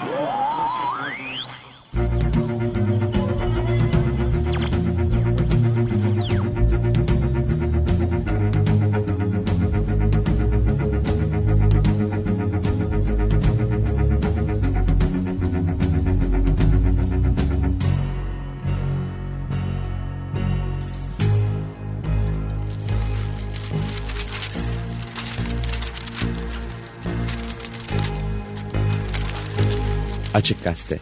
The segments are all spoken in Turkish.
Oh! Açık Gazete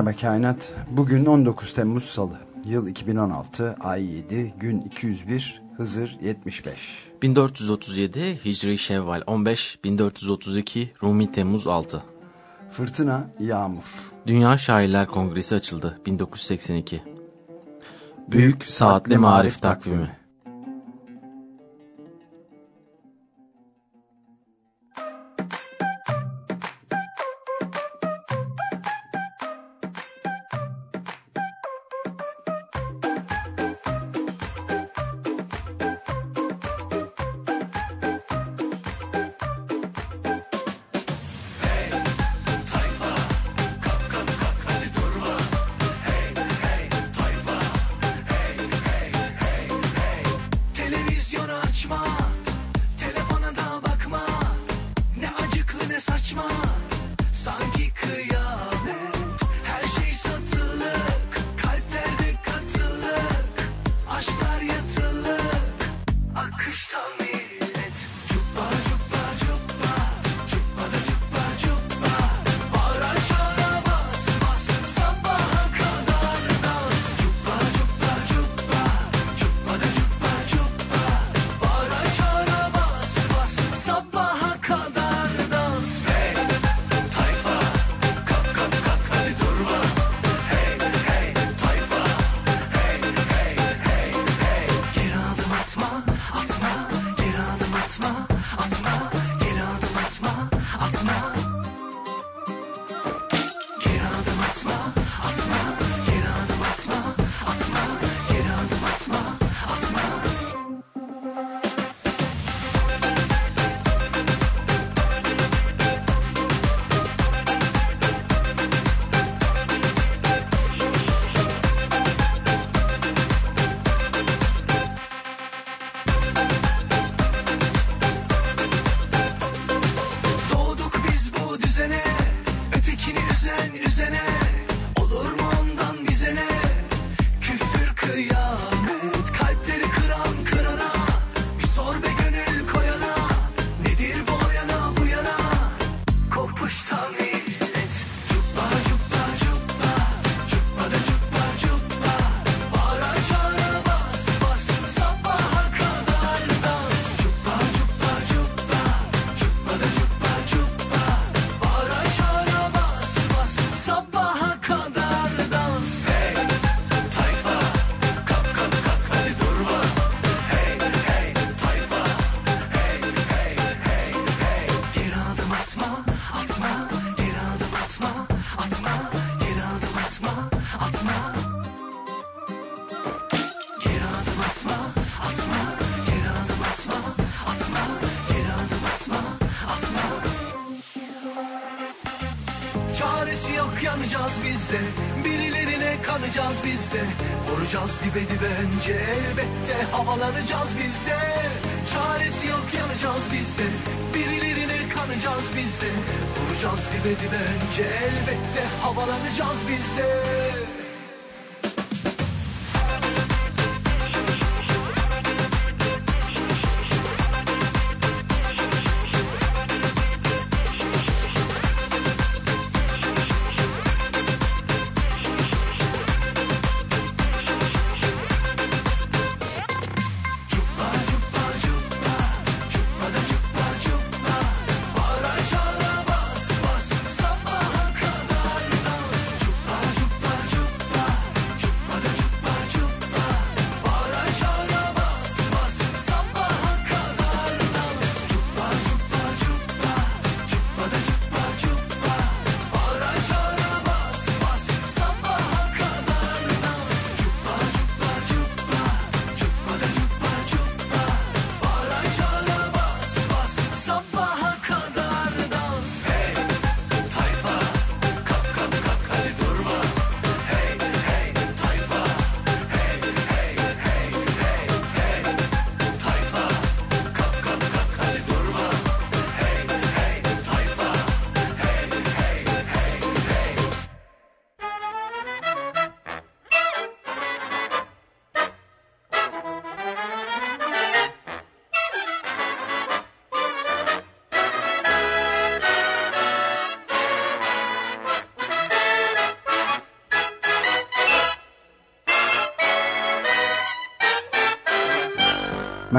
Merhaba Kainat. Bugün 19 Temmuz Salı. Yıl 2016, ay 7, gün 201, Hızır 75. 1437 Hicri Şevval 15, 1432 Rumi Temmuz 6. Fırtına, yağmur. Dünya Şairler Kongresi açıldı 1982. Büyük Saatli Marif Takvimi bitince elbette havalanacağız bizde. Çaresi yok yanacağız bizde. Birilerine kanacağız bizde. Vuracağız dibe dibe önce elbette havalanacağız bizde.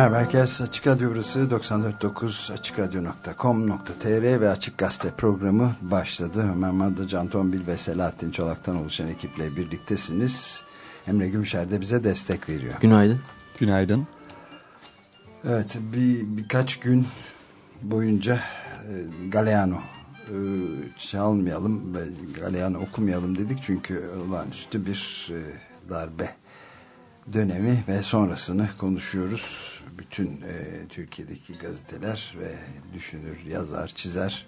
Merhaba herkes. Açık Radyo burası 94.9 AçıkRadyo.com.tr ve Açık Gazete programı başladı. Ömer Madra, Can Tombil ve Selahattin Çolak'tan oluşan ekiple birliktesiniz. Emre Gümşer de bize destek veriyor. Günaydın. Günaydın. Evet bir, birkaç gün boyunca e, Galeano e, çalmayalım ve Galeano okumayalım dedik. Çünkü olağanüstü bir e, darbe dönemi ve sonrasını konuşuyoruz. Bütün e, Türkiye'deki gazeteler ve düşünür, yazar, çizer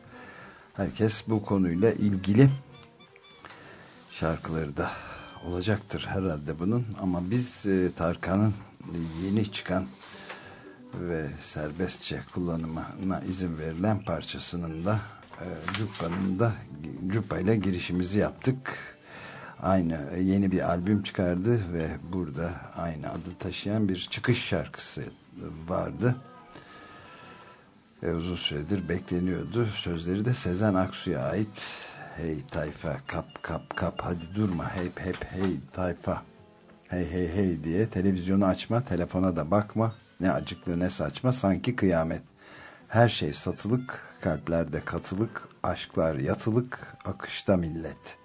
herkes bu konuyla ilgili şarkıları da olacaktır herhalde bunun. Ama biz e, Tarkan'ın yeni çıkan ve serbestçe kullanımına izin verilen parçasının da e, Cuppa'nın da Cuppa ile girişimizi yaptık aynı yeni bir albüm çıkardı ve burada aynı adı taşıyan bir çıkış şarkısı vardı. E, uzun süredir bekleniyordu. Sözleri de Sezen Aksu'ya ait. Hey tayfa kap kap kap hadi durma hep hep hey tayfa hey hey hey diye televizyonu açma telefona da bakma ne acıklı ne saçma sanki kıyamet her şey satılık kalplerde katılık aşklar yatılık akışta millet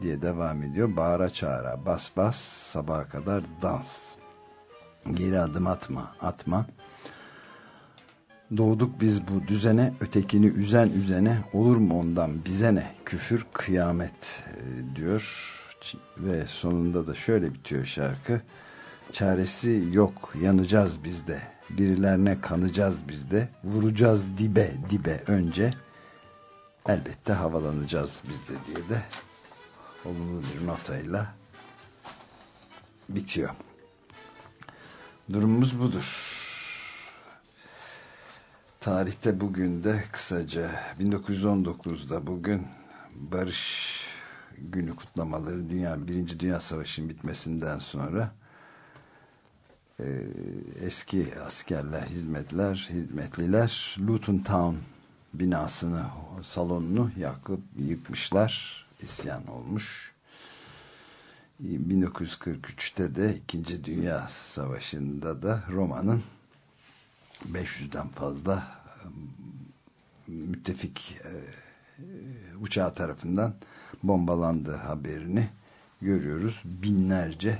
diye devam ediyor. Bağıra çağıra bas bas sabaha kadar dans. Geri adım atma atma. Doğduk biz bu düzene ötekini üzen üzene olur mu ondan bize ne küfür kıyamet e, diyor. Ve sonunda da şöyle bitiyor şarkı. Çaresi yok yanacağız biz de birilerine kanacağız biz de vuracağız dibe dibe önce elbette havalanacağız biz de diye de olumlu bir notayla bitiyor. Durumumuz budur. Tarihte bugün de kısaca 1919'da bugün Barış Günü kutlamaları Dünya Birinci Dünya Savaşı'nın bitmesinden sonra e, eski askerler, hizmetler, hizmetliler Luton Town binasını, salonunu yakıp yıkmışlar isyan olmuş. 1943'te de 2. Dünya Savaşı'nda da Roma'nın 500'den fazla müttefik e, uçağı tarafından bombalandığı haberini görüyoruz. Binlerce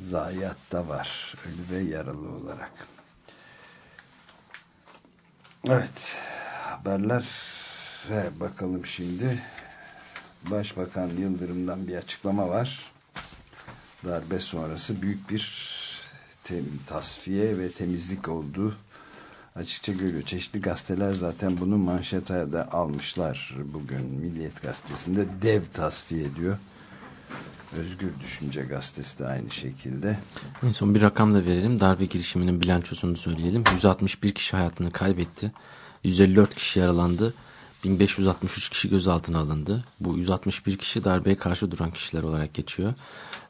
zayiat da var ölü ve yaralı olarak. Evet haberler bakalım şimdi. Başbakan Yıldırım'dan bir açıklama var. Darbe sonrası büyük bir tem, tasfiye ve temizlik olduğu açıkça görüyor. Çeşitli gazeteler zaten bunu manşete de almışlar bugün Milliyet Gazetesi'nde dev tasfiye diyor. Özgür Düşünce Gazetesi de aynı şekilde. En son bir rakam da verelim. Darbe girişiminin bilançosunu söyleyelim. 161 kişi hayatını kaybetti. 154 kişi yaralandı. 1563 kişi gözaltına alındı. Bu 161 kişi darbeye karşı duran kişiler olarak geçiyor.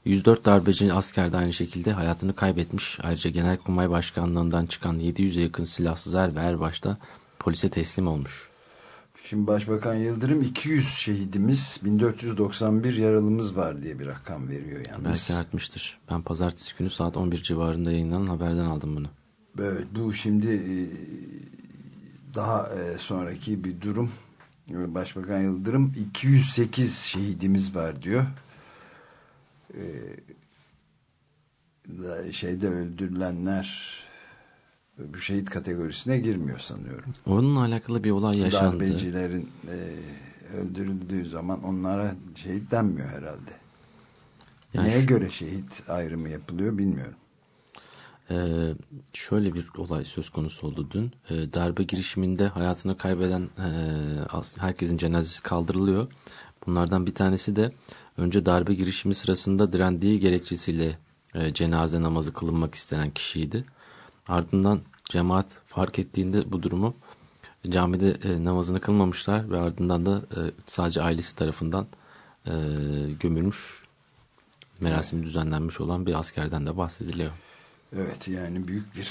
104 darbeci asker de aynı şekilde hayatını kaybetmiş. Ayrıca Genelkurmay Başkanlığından çıkan 700'e yakın silahsız er ve erbaşta polise teslim olmuş. Şimdi Başbakan Yıldırım 200 şehidimiz 1491 yaralımız var diye bir rakam veriyor yalnız. Belki artmıştır. Ben pazartesi günü saat 11 civarında yayınlanan haberden aldım bunu. Evet bu şimdi e, daha e, sonraki bir durum. Başbakan Yıldırım 208 şehidimiz var diyor. Ee, şeyde öldürülenler bu şehit kategorisine girmiyor sanıyorum. Onunla alakalı bir olay yaşandı. Darbecilerin e, öldürüldüğü zaman onlara şehit denmiyor herhalde. Yani Neye şu... göre şehit ayrımı yapılıyor bilmiyorum. Ee, şöyle bir olay söz konusu oldu dün. Ee, darbe girişiminde hayatını kaybeden e, herkesin cenazesi kaldırılıyor. Bunlardan bir tanesi de önce darbe girişimi sırasında direndiği gerekçesiyle e, cenaze namazı kılınmak istenen kişiydi. Ardından cemaat fark ettiğinde bu durumu camide e, namazını kılmamışlar ve ardından da sadece ailesi tarafından gömülmüş merasimi düzenlenmiş olan bir askerden de bahsediliyor. Evet yani büyük bir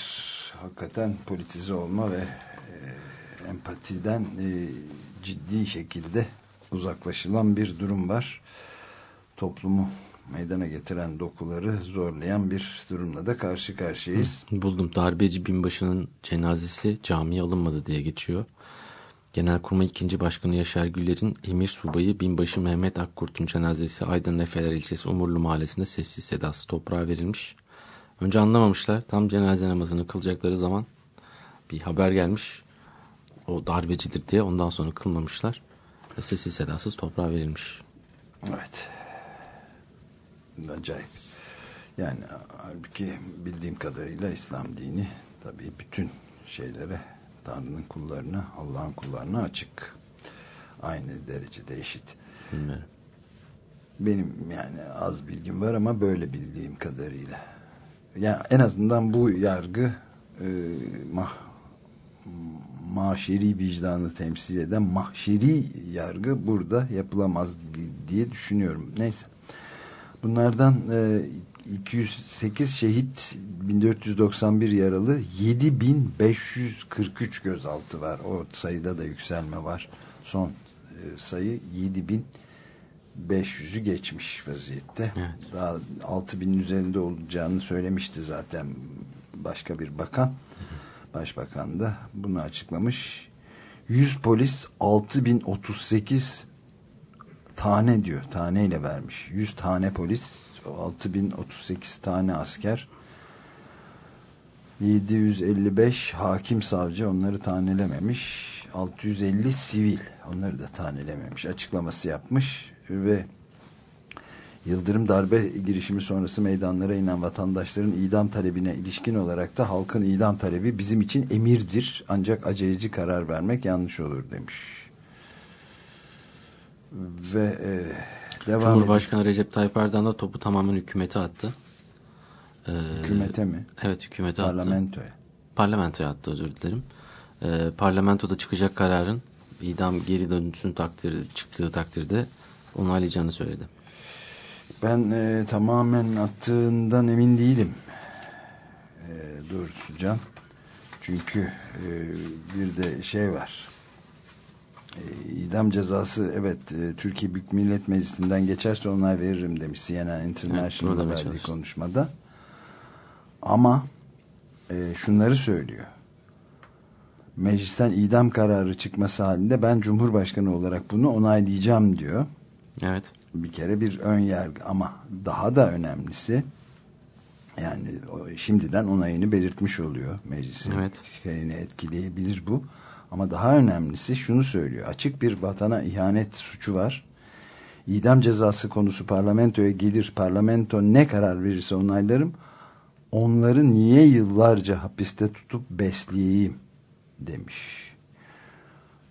hakikaten politize olma ve e, empatiden e, ciddi şekilde uzaklaşılan bir durum var. Toplumu meydana getiren dokuları zorlayan bir durumla da karşı karşıyayız. Buldum. Darbeci binbaşının cenazesi camiye alınmadı diye geçiyor. Genelkurmay 2. Başkanı Yaşar Güler'in emir subayı binbaşı Mehmet Akkurt'un cenazesi Aydın Efeler ilçesi Umurlu mahallesinde sessiz sedasız toprağa verilmiş. Önce anlamamışlar. Tam cenaze namazını kılacakları zaman bir haber gelmiş. O darbecidir diye ondan sonra kılmamışlar. Ve sessiz sedasız toprağa verilmiş. Evet. Acayip. Yani halbuki bildiğim kadarıyla İslam dini tabii bütün şeylere Tanrı'nın kullarına, Allah'ın kullarına açık. Aynı derecede eşit. Bilmiyorum. Benim yani az bilgim var ama böyle bildiğim kadarıyla yani en azından bu yargı e, mah, maşeri vicdanı temsil eden mahşeri yargı burada yapılamaz diye düşünüyorum. Neyse. Bunlardan e, 208 şehit 1491 yaralı 7543 gözaltı var. O sayıda da yükselme var. Son e, sayı 7543 500'ü geçmiş vaziyette. Evet. Daha 6000'in üzerinde olacağını söylemişti zaten başka bir bakan. Başbakan da bunu açıklamış. 100 polis 6038 tane diyor. Taneyle vermiş. 100 tane polis 6038 tane asker 755 hakim savcı onları tanelememiş. 650 sivil onları da tanelememiş. Açıklaması yapmış ve Yıldırım darbe girişimi sonrası meydanlara inen vatandaşların idam talebine ilişkin olarak da halkın idam talebi bizim için emirdir ancak aceleci karar vermek yanlış olur demiş. Ve e, devam Cumhurbaşkanı edin. Recep Tayyip Erdoğan da topu tamamen hükümete attı. Ee, hükümete mi? Evet hükümete Parlamentoya. attı. Parlamentoya attı özür dilerim. Ee, parlamentoda çıkacak kararın idam geri dönüşün takdir, çıktığı takdirde onaylayacağını söyledi. Ben e, tamamen attığından emin değilim. E, doğrusu Can. Çünkü e, bir de şey var. E, idam cezası evet e, Türkiye Büyük Millet Meclisi'nden geçerse onay veririm demiş CNN International'da evet, verdiği konuşmada. Ama e, şunları söylüyor. Meclisten idam kararı çıkması halinde ben Cumhurbaşkanı olarak bunu onaylayacağım diyor. Evet. Bir kere bir ön yargı ama daha da önemlisi yani şimdiden onayını belirtmiş oluyor meclisin. Evet. şeyini etkileyebilir bu. Ama daha önemlisi şunu söylüyor. Açık bir vatana ihanet suçu var. İdam cezası konusu parlamentoya gelir. Parlamento ne karar verirse onaylarım. Onları niye yıllarca hapiste tutup besleyeyim demiş.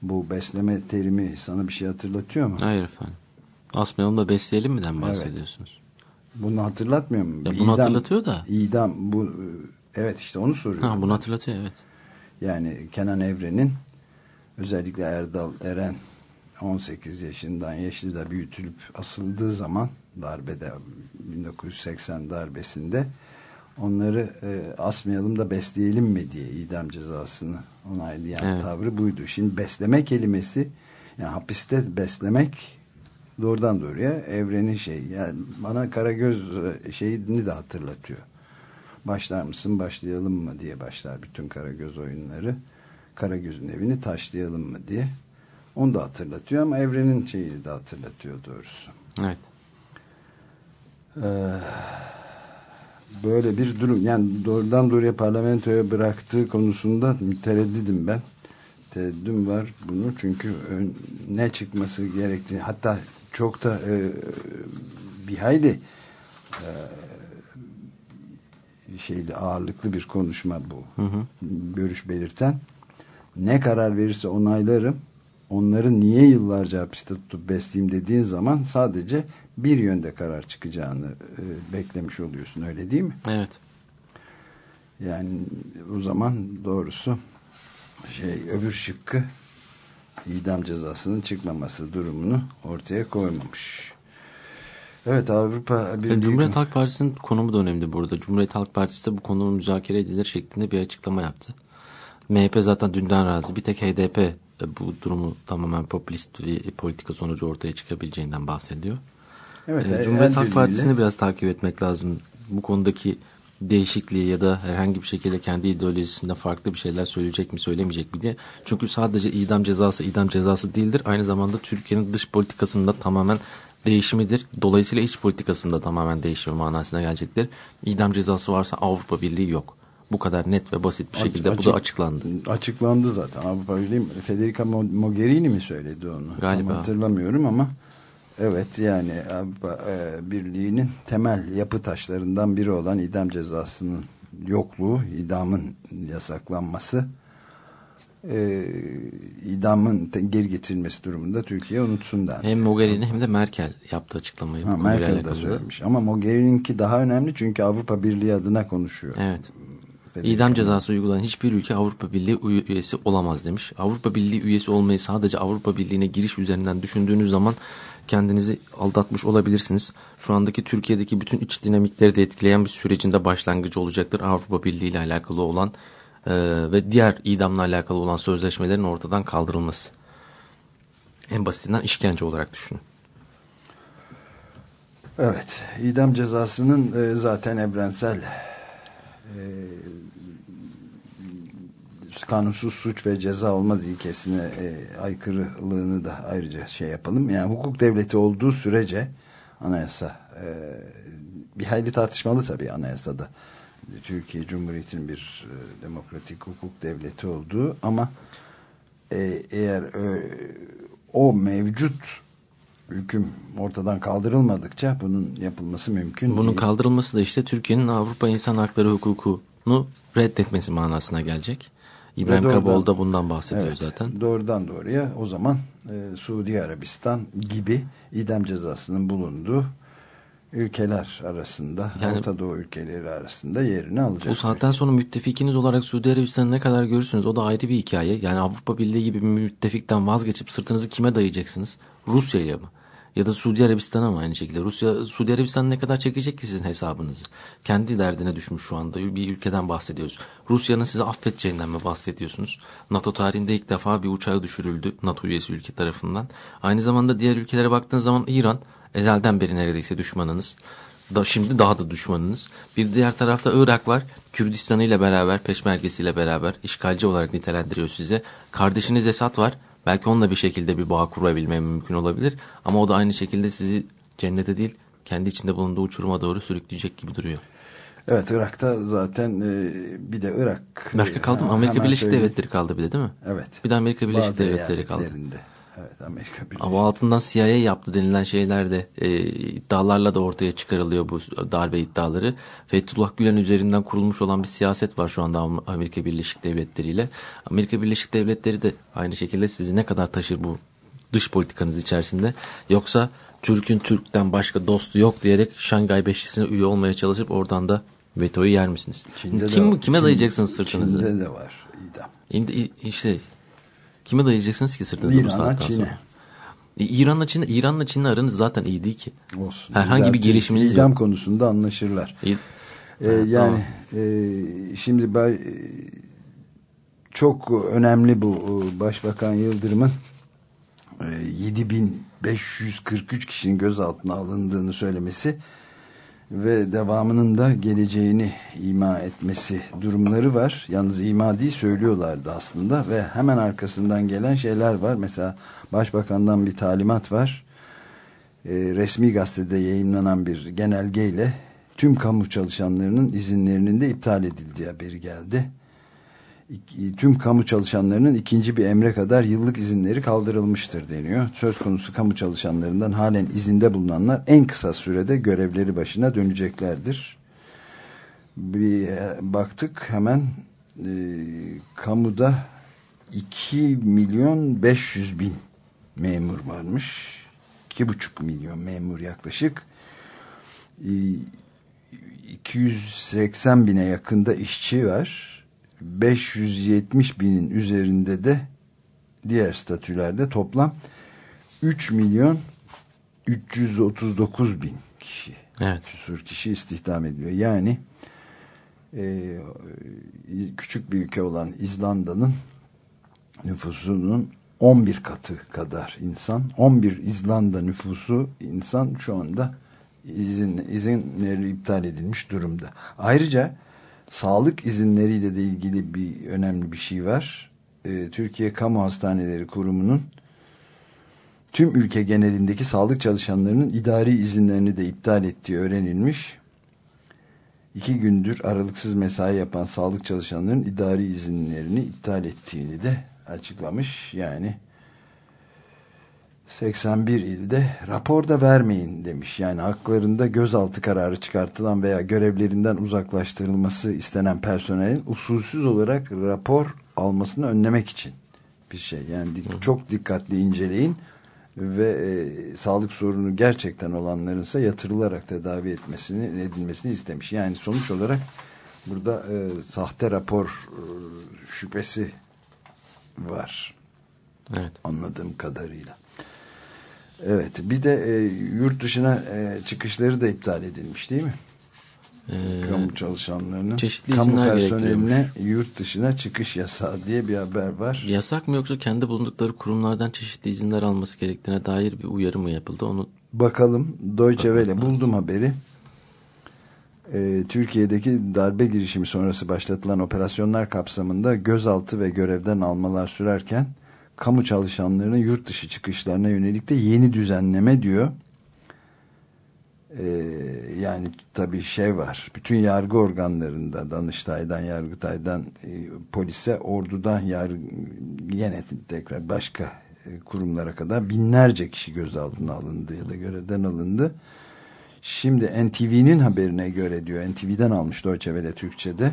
Bu besleme terimi sana bir şey hatırlatıyor mu? Hayır efendim Asmayalım da besleyelim mi'den bahsediyorsunuz? Evet. Bunu hatırlatmıyor mu? Ya bunu idam, hatırlatıyor da. İdam bu evet işte onu soruyorum. Ha, bunu hatırlatıyor evet. Yani Kenan Evren'in özellikle Erdal Eren 18 yaşından Yeşil'de büyütülüp asıldığı zaman darbede 1980 darbesinde onları e, asmayalım da besleyelim mi diye idam cezasını onaylayan evet. tavrı buydu. Şimdi besleme kelimesi yani hapiste beslemek doğrudan doğruya evrenin şey yani bana Karagöz şeyini de hatırlatıyor. Başlar mısın başlayalım mı diye başlar bütün Karagöz oyunları. Karagöz'ün evini taşlayalım mı diye. Onu da hatırlatıyor ama evrenin şeyini de hatırlatıyor doğrusu. Evet. Ee, böyle bir durum yani doğrudan doğruya parlamentoya bıraktığı konusunda mütereddidim ben. Tereddüm var bunu çünkü ne çıkması gerektiğini hatta çok da e, bir hayli e, şeyli ağırlıklı bir konuşma bu. Hı hı. Görüş belirten. Ne karar verirse onaylarım. Onları niye yıllarca hapiste tutup besleyeyim dediğin zaman sadece bir yönde karar çıkacağını e, beklemiş oluyorsun. Öyle değil mi? Evet. Yani o zaman doğrusu şey öbür şıkkı idam cezasının çıkmaması durumunu ortaya koymamış. Evet Avrupa Birliği... Cumhuriyet Halk Partisi'nin konumu da önemli burada. Cumhuriyet Halk Partisi de bu konu müzakere edilir şeklinde bir açıklama yaptı. MHP zaten dünden razı. Bir tek HDP bu durumu tamamen popülist bir politika sonucu ortaya çıkabileceğinden bahsediyor. Evet, e, Cumhuriyet Halk Partisi'ni biraz takip etmek lazım. Bu konudaki değişikliği ya da herhangi bir şekilde kendi ideolojisinde farklı bir şeyler söyleyecek mi söylemeyecek mi diye. Çünkü sadece idam cezası idam cezası değildir. Aynı zamanda Türkiye'nin dış politikasında tamamen değişimidir. Dolayısıyla iç politikasında tamamen değişimi manasına gelecektir. İdam cezası varsa Avrupa Birliği yok. Bu kadar net ve basit bir şekilde Açık, bu da açıklandı. Açıklandı zaten. Avrupa Birliği Federica Mogherini mi söyledi onu? Galiba. Tam hatırlamıyorum ama Evet yani Avrupa e, Birliği'nin temel yapı taşlarından biri olan idam cezasının yokluğu, idamın yasaklanması, e, idamın geri getirilmesi durumunda Türkiye unutsun dendi. Hem Mogherini hem de Merkel yaptı açıklamayı. Ha, Merkel de söylemiş ama Mogherini'ninki daha önemli çünkü Avrupa Birliği adına konuşuyor. Evet. İdam cezası uygulanan hiçbir ülke Avrupa Birliği üyesi olamaz demiş. Avrupa Birliği üyesi olmayı sadece Avrupa Birliği'ne giriş üzerinden düşündüğünüz zaman kendinizi aldatmış olabilirsiniz. Şu andaki Türkiye'deki bütün iç dinamikleri de etkileyen bir sürecinde başlangıcı olacaktır. Avrupa Birliği ile alakalı olan e, ve diğer idamla alakalı olan sözleşmelerin ortadan kaldırılması. En basitinden işkence olarak düşünün. Evet, idam cezasının e, zaten evrensel e, kanunsuz suç ve ceza olmaz ilkesine e, aykırılığını da ayrıca şey yapalım. Yani hukuk devleti olduğu sürece anayasa e, bir hayli tartışmalı tabii anayasada. Türkiye Cumhuriyeti'nin bir e, demokratik hukuk devleti olduğu ama e, eğer e, o mevcut hüküm ortadan kaldırılmadıkça bunun yapılması mümkün bunun değil. Bunun kaldırılması da işte Türkiye'nin Avrupa İnsan Hakları hukukunu reddetmesi manasına gelecek. İbrahim doğrudan, Kaboğlu da bundan bahsediyor evet, zaten. Doğrudan doğruya o zaman e, Suudi Arabistan gibi idam cezasının bulunduğu ülkeler arasında, yani, Orta Doğu ülkeleri arasında yerini alacak. Bu saatten sonra müttefikiniz olarak Suudi Arabistan'ı ne kadar görürsünüz o da ayrı bir hikaye. Yani Avrupa Birliği gibi bir müttefikten vazgeçip sırtınızı kime dayayacaksınız? Rusya'ya mı? Ya da Suudi Arabistan'a mı aynı şekilde? Rusya, Suudi Arabistan ne kadar çekecek ki sizin hesabınızı? Kendi derdine düşmüş şu anda. Bir ülkeden bahsediyoruz. Rusya'nın sizi affedeceğinden mi bahsediyorsunuz? NATO tarihinde ilk defa bir uçağı düşürüldü NATO üyesi ülke tarafından. Aynı zamanda diğer ülkelere baktığınız zaman İran ezelden beri neredeyse düşmanınız. Da şimdi daha da düşmanınız. Bir diğer tarafta Irak var. Kürdistan ile beraber, peşmergesiyle beraber işgalci olarak nitelendiriyor size. Kardeşiniz Esad var. Belki onunla bir şekilde bir bağ kurabilme mümkün olabilir. Ama o da aynı şekilde sizi cennete değil kendi içinde bulunduğu uçuruma doğru sürükleyecek gibi duruyor. Evet Irak'ta zaten e, bir de Irak. Başka kaldı mı? Amerika Birleşik. Devletleri kaldı bir de değil mi? Evet. Bir de Amerika Birleşik Bazı Devletleri kaldı. Evet Amerika Birleşik. Ama altından CIA yaptı denilen şeyler de e, iddialarla da ortaya çıkarılıyor bu darbe iddiaları. Fethullah Gülen üzerinden kurulmuş olan bir siyaset var şu anda Amerika Birleşik Devletleri ile. Amerika Birleşik Devletleri de aynı şekilde sizi ne kadar taşır bu dış politikanız içerisinde. Yoksa Türk'ün Türk'ten başka dostu yok diyerek Şangay Beşlisi'ne üye olmaya çalışıp oradan da vetoyu yer misiniz? Çin'de Kim, de, kime Çin, dayayacaksınız sırtınızı? Çin'de de var idam. İşte Kime dayayacaksınız ki sırtınızı İran'a, bu saatten Çin'e. sonra? E, İran'la Çin'le İran'la Çin'le aranız zaten iyi değil ki. Olsun. Herhangi bir gelişiminiz İdam yok. konusunda anlaşırlar. İyi. Ee, ha, yani tamam. e, şimdi ben, çok önemli bu Başbakan Yıldırım'ın e, 7543 kişinin gözaltına alındığını söylemesi ve devamının da geleceğini ima etmesi durumları var. Yalnız ima değil söylüyorlardı aslında ve hemen arkasından gelen şeyler var. Mesela başbakandan bir talimat var. E, resmi gazetede yayınlanan bir genelgeyle tüm kamu çalışanlarının izinlerinin de iptal edildiği haberi geldi tüm kamu çalışanlarının ikinci bir emre kadar yıllık izinleri kaldırılmıştır deniyor. Söz konusu kamu çalışanlarından halen izinde bulunanlar en kısa sürede görevleri başına döneceklerdir. Bir e, baktık hemen e, kamuda 2 milyon 500 bin memur varmış. 2,5 milyon memur yaklaşık. E, 280 bine yakında işçi var 570 binin üzerinde de diğer statülerde toplam 3 milyon 339 bin kişi evet. küsur kişi istihdam ediyor. Yani e, küçük bir ülke olan İzlanda'nın nüfusunun 11 katı kadar insan 11 İzlanda nüfusu insan şu anda izin, izinleri iptal edilmiş durumda. Ayrıca sağlık izinleriyle de ilgili bir önemli bir şey var. Ee, Türkiye Kamu Hastaneleri Kurumu'nun tüm ülke genelindeki sağlık çalışanlarının idari izinlerini de iptal ettiği öğrenilmiş. İki gündür aralıksız mesai yapan sağlık çalışanlarının idari izinlerini iptal ettiğini de açıklamış. Yani 81 ilde rapor da vermeyin demiş. Yani haklarında gözaltı kararı çıkartılan veya görevlerinden uzaklaştırılması istenen personelin usulsüz olarak rapor almasını önlemek için bir şey. Yani dik, çok dikkatli inceleyin ve e, sağlık sorunu gerçekten olanların ise yatırılarak tedavi etmesini edilmesini istemiş. Yani sonuç olarak burada e, sahte rapor e, şüphesi var. Evet. Anladığım kadarıyla. Evet. Bir de e, yurt dışına e, çıkışları da iptal edilmiş değil mi? Ee, kamu çalışanlarının çeşitli kamu personeline yurt dışına çıkış yasağı diye bir haber var. Yasak mı yoksa kendi bulundukları kurumlardan çeşitli izinler alması gerektiğine dair bir uyarı mı yapıldı? Onu Bakalım Deutsche Welle buldum haberi. Ee, Türkiye'deki darbe girişimi sonrası başlatılan operasyonlar kapsamında gözaltı ve görevden almalar sürerken kamu çalışanlarının yurt dışı çıkışlarına yönelik de yeni düzenleme diyor. Ee, yani tabii şey var. Bütün yargı organlarında Danıştay'dan, Yargıtay'dan, e, polise, ordudan, yargı, yine tekrar başka e, kurumlara kadar binlerce kişi gözaltına alındı ya da görevden alındı. Şimdi NTV'nin haberine göre diyor, NTV'den almış Deutsche Welle Türkçe'de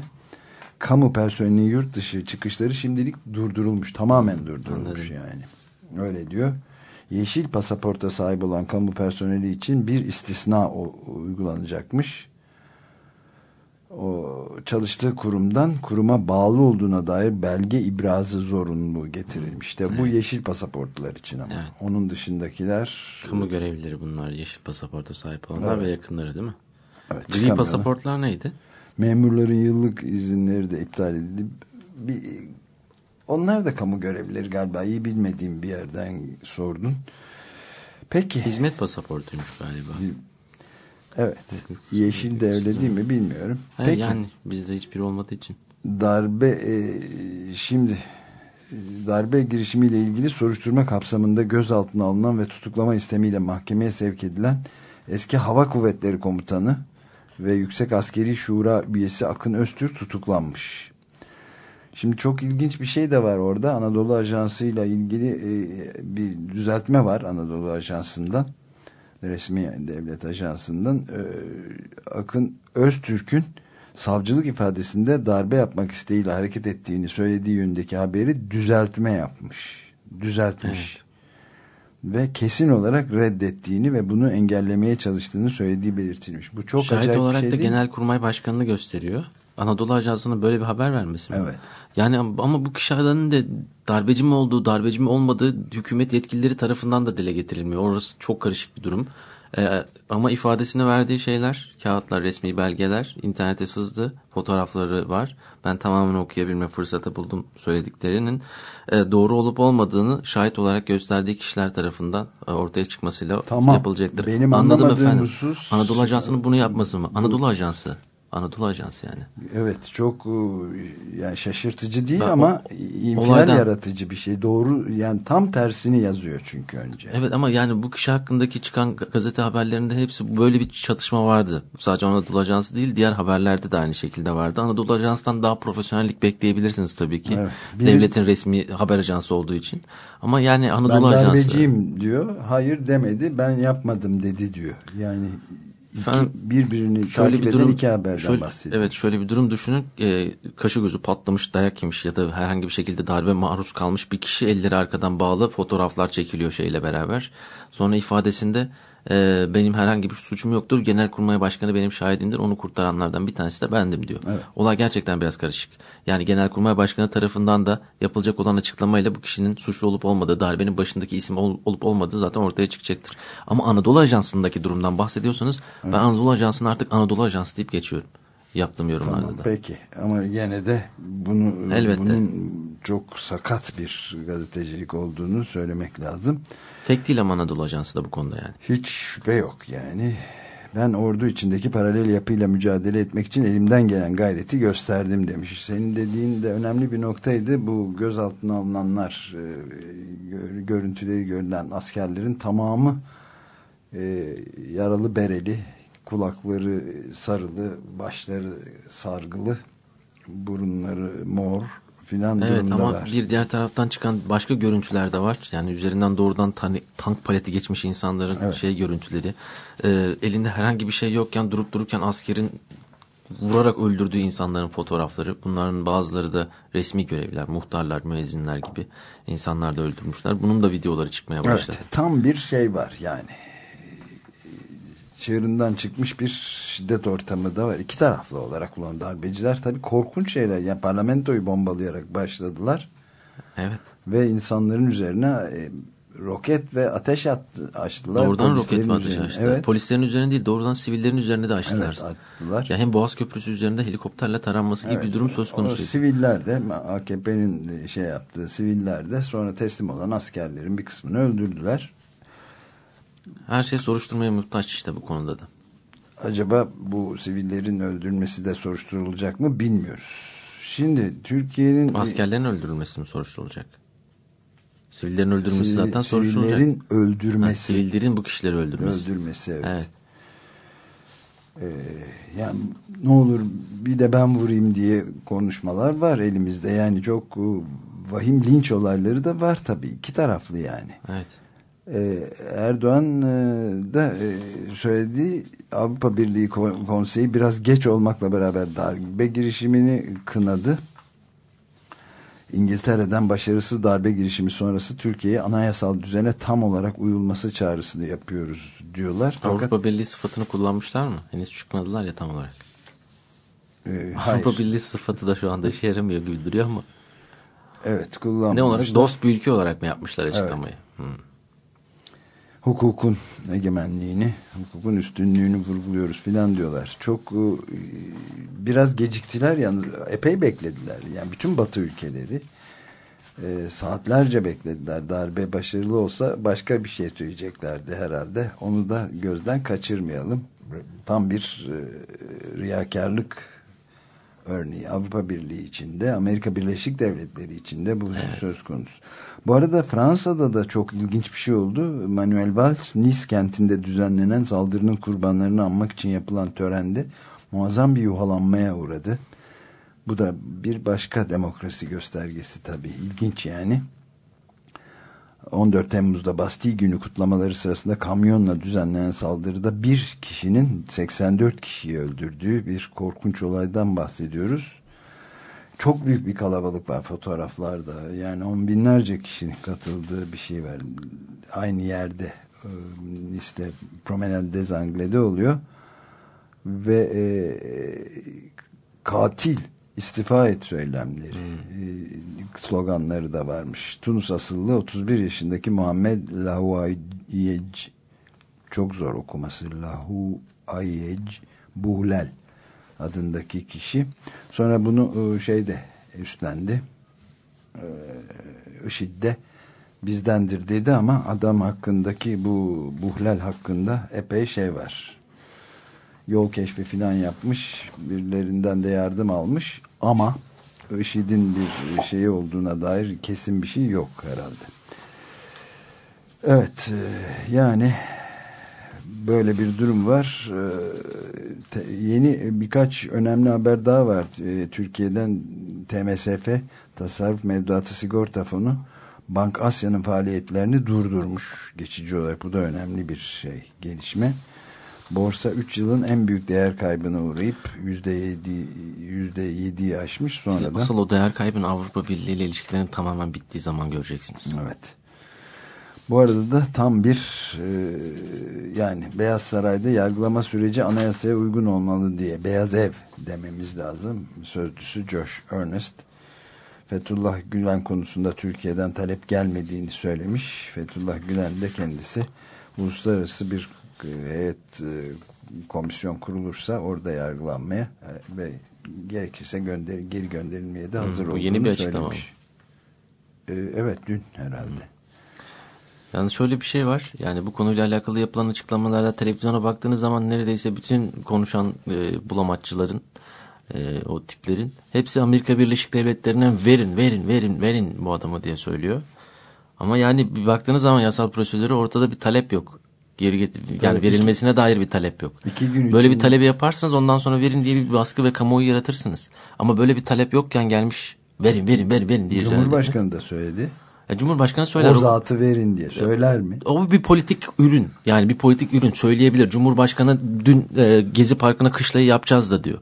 kamu personelinin yurt dışı çıkışları şimdilik durdurulmuş. Tamamen durdurulmuş Anladım. yani. Öyle diyor. Yeşil pasaporta sahip olan kamu personeli için bir istisna uygulanacakmış. O çalıştığı kurumdan kuruma bağlı olduğuna dair belge ibrazı zorunluluğu getirilmiş. İşte bu yeşil pasaportlar için ama. Evet. Onun dışındakiler kamu görevlileri bunlar yeşil pasaporta sahip olanlar Evet. ve yakınları değil mi? evet, Gri pasaportlar neydi? Memurların yıllık izinleri de iptal edildi. Bir, onlar da kamu görevlileri galiba iyi bilmediğim bir yerden sordun. Peki. Hizmet pasaportuymuş galiba. Evet. Yeşil de öyle değil mi bilmiyorum. He, Peki. yani bizde hiçbiri olmadığı için. Darbe e, şimdi e, darbe girişimiyle ilgili soruşturma kapsamında gözaltına alınan ve tutuklama istemiyle mahkemeye sevk edilen eski Hava Kuvvetleri Komutanı ve Yüksek Askeri Şura üyesi Akın Öztürk tutuklanmış. Şimdi çok ilginç bir şey de var orada. Anadolu Ajansı ile ilgili e, bir düzeltme var Anadolu Ajansı'ndan. Resmi devlet ajansından e, Akın Öztürk'ün savcılık ifadesinde darbe yapmak isteğiyle hareket ettiğini söylediği yönündeki haberi düzeltme yapmış. Düzeltmiş. Ve kesin olarak reddettiğini ve bunu engellemeye çalıştığını söylediği belirtilmiş. Bu çok Şahit acayip bir olarak şey da değil? Genelkurmay Başkanı'nı gösteriyor. Anadolu Ajansı'nın böyle bir haber vermesi mi? Evet. Yani ama bu kişi adamın de darbeci mi olduğu, darbeci mi olmadığı hükümet yetkilileri tarafından da dile getirilmiyor. Orası çok karışık bir durum. Ee, ama ifadesine verdiği şeyler, kağıtlar, resmi belgeler internete sızdı. Fotoğrafları var. Ben tamamen okuyabilme fırsatı buldum söylediklerinin. e, doğru olup olmadığını şahit olarak gösterdiği kişiler tarafından e, ortaya çıkmasıyla Tamam. yapılacaktır. Benim Anladım anlamadığım efendim. husus- Anadolu Ajansı'nın bunu yapması mı? Anadolu Ajansı. Anadolu Ajansı yani. Evet çok e, yani şaşırtıcı değil Ben ama o- infial olaydan- yaratıcı bir şey. Doğru yani tam tersini yazıyor çünkü önce. Evet ama yani bu kişi hakkındaki çıkan gazete haberlerinde hepsi böyle bir çatışma vardı. Sadece Anadolu Ajansı değil diğer haberlerde de aynı şekilde vardı. Anadolu Ajansı'ndan daha profesyonellik bekleyebilirsiniz tabii ki. Evet. Biri- Devletin resmi haber ajansı olduğu için. Ama yani ben Anadolu Ajansı... darbeciyim diyor. Hayır demedi. Ben yapmadım dedi diyor. Yani iki, Efendim, birbirini Şöyle takip bir eden durum, iki haberden şöyle, bahsediyor. Evet şöyle bir durum düşünün. E, kaşı gözü patlamış, dayak yemiş ya da herhangi bir şekilde darbe maruz kalmış bir kişi elleri arkadan bağlı fotoğraflar çekiliyor şeyle beraber. Sonra ifadesinde e, benim herhangi bir suçum yoktur. Genelkurmay Başkanı benim şahidimdir. Onu kurtaranlardan bir tanesi de bendim diyor. Evet. Olay gerçekten biraz karışık. Yani Genelkurmay Başkanı tarafından da yapılacak olan açıklamayla bu kişinin suçlu olup olmadığı, darbenin başındaki isim ol- olup olmadığı zaten ortaya çıkacaktır. Ama Anadolu Ajansı'ndaki durumdan bahsediyorsanız ben Anadolu Ajansı'nı artık Anadolu Ajansı deyip geçiyorum. yaptığım yorumlarda tamam, da. Peki ama yine de bunu Elbette. bunun çok sakat bir gazetecilik olduğunu söylemek lazım. Tek değil ama Anadolu Ajansı da bu konuda yani. Hiç şüphe yok yani. Ben ordu içindeki paralel yapıyla mücadele etmek için elimden gelen gayreti gösterdim demiş. Senin dediğin de önemli bir noktaydı. Bu gözaltına alınanlar, e, görüntüleri görülen askerlerin tamamı e, yaralı bereli, kulakları sarılı, başları sargılı, burunları mor filan Evet ama durumdalar. bir diğer taraftan çıkan başka görüntüler de var. Yani üzerinden doğrudan tan- tank paleti geçmiş insanların Evet. şey görüntüleri. Ee, elinde herhangi bir şey yokken durup dururken askerin vurarak öldürdüğü insanların fotoğrafları. Bunların bazıları da resmi görevliler, muhtarlar, müezzinler gibi insanlar da öldürmüşler. Bunun da videoları çıkmaya başladı. Evet, tam bir şey var yani. Çığırından çıkmış bir şiddet ortamı da var. İki taraflı olarak olan darbeciler tabii korkunç şeyler. Yani parlamentoyu bombalayarak başladılar. Evet. Ve insanların üzerine e, roket ve ateş attı, açtılar. Doğrudan roket ve ateş üzerine. açtılar. Evet, Polislerin üzerine değil doğrudan sivillerin üzerine de açtılar. evet attılar. Ya hem Boğaz Köprüsü üzerinde helikopterle taranması gibi Evet, bir durum söz o konusu. siviller de AKP'nin şey yaptığı siviller de sonra teslim olan askerlerin bir kısmını öldürdüler. Her şey soruşturmaya muhtaç işte bu konuda da. Acaba bu sivillerin öldürülmesi de soruşturulacak mı bilmiyoruz. Şimdi Türkiye'nin Askerlerin öldürülmesi mi soruşturulacak? Sivillerin öldürülmesi sivil- zaten soruşturulacak. sivillerin Ha, öldürmesi. sivillerin bu kişileri öldürmesi. öldürmesi evet. Evet. Ee, yani ne olur bir de ben vurayım diye konuşmalar var elimizde. Yani çok e, vahim linç olayları da var tabii. iki taraflı yani. Evet. Ee, Erdoğan e, da e, söylediği Avrupa Birliği Ko- Konseyi biraz geç olmakla beraber darbe girişimini kınadı. İngiltere'den başarısız darbe girişimi sonrası Türkiye'ye anayasal düzene tam olarak uyulması çağrısını yapıyoruz diyorlar. Fakat Avrupa Birliği sıfatını kullanmışlar mı? Henüz çıkmadılar ya tam olarak. e, hayır. Avrupa Birliği sıfatı da şu anda işe yaramıyor gibi duruyor ama. Evet kullanmamışlar. Ne olarak? Dost bir ülke olarak mı yapmışlar açıklamayı? Hmm. Hukukun egemenliğini, hukukun üstünlüğünü vurguluyoruz filan diyorlar. Çok e, biraz geciktiler yalnız epey beklediler. Yani bütün Batı ülkeleri e, saatlerce beklediler. Darbe başarılı olsa başka bir şey söyleyeceklerdi herhalde. Onu da gözden kaçırmayalım. Tam bir e, riyakarlık örneği Avrupa Birliği içinde, Amerika Birleşik Devletleri içinde bu söz konusu. Bu arada Fransa'da da çok ilginç bir şey oldu. Manuel Valls Nice kentinde düzenlenen saldırının kurbanlarını anmak için yapılan törende muazzam bir yuhalanmaya uğradı. Bu da bir başka demokrasi göstergesi tabii. İlginç yani. 14 Temmuz'da Bastille günü kutlamaları sırasında kamyonla düzenlenen saldırıda bir kişinin 84 kişiyi öldürdüğü bir korkunç olaydan bahsediyoruz. Çok büyük bir kalabalık var fotoğraflarda. Yani on binlerce kişinin katıldığı bir şey var. Aynı yerde e, işte Promenade des Anglaies'de oluyor. Ve e, katil istifa et söylemleri e, sloganları da varmış. Tunus asıllı 31 yaşındaki Muhammed Lahuayec çok zor okuması Lahuayec Buhlel adındaki kişi. Sonra bunu e, şeyde üstlendi. E, IŞİD'de bizdendir dedi ama adam hakkındaki bu Buhlel hakkında epey şey var. Yol keşfi filan yapmış. Birilerinden de yardım almış ama IŞİD'in bir şeyi olduğuna dair kesin bir şey yok herhalde. Evet yani böyle bir durum var. Yeni birkaç önemli haber daha var. Türkiye'den TMSF Tasarruf Mevduatı Sigorta Fonu Bank Asya'nın faaliyetlerini durdurmuş geçici olarak. Bu da önemli bir şey, gelişme. Borsa 3 yılın en büyük değer kaybına uğrayıp %7 %7'yi aşmış sonra da. Asıl o değer kaybını Avrupa Birliği ile ilişkilerin tamamen bittiği zaman göreceksiniz. Evet. Bu arada da tam bir e, yani Beyaz Saray'da yargılama süreci anayasaya uygun olmalı diye Beyaz Ev dememiz lazım. Sözcüsü Josh Ernest Fethullah Gülen konusunda Türkiye'den talep gelmediğini söylemiş. Fethullah Gülen de kendisi uluslararası bir heyet komisyon kurulursa orada yargılanmaya e, ve gerekirse gönder geri gönderilmeye de hazır bu olduğunu yeni bir açıklama söylemiş. E, evet dün herhalde. Yani şöyle bir şey var. Yani bu konuyla alakalı yapılan açıklamalarda televizyona baktığınız zaman neredeyse bütün konuşan e, bulamaççıların e, o tiplerin hepsi Amerika Birleşik Devletleri'ne verin verin verin verin bu adamı diye söylüyor. Ama yani bir baktığınız zaman yasal prosedürü ortada bir talep yok. Geri getir, yani verilmesine dair bir talep yok. İki gün Böyle bir talebi yaparsanız ondan sonra verin diye bir baskı ve kamuoyu yaratırsınız. Ama böyle bir talep yokken gelmiş verin verin verin verin diye. Cumhurbaşkanı da söyledi. Ya Cumhurbaşkanı söyler. O- zatı verin diye. Söyler mi? o bir politik ürün. Yani bir politik ürün söyleyebilir. Cumhurbaşkanı dün e, Gezi Parkı'na kışlayı yapacağız da diyor.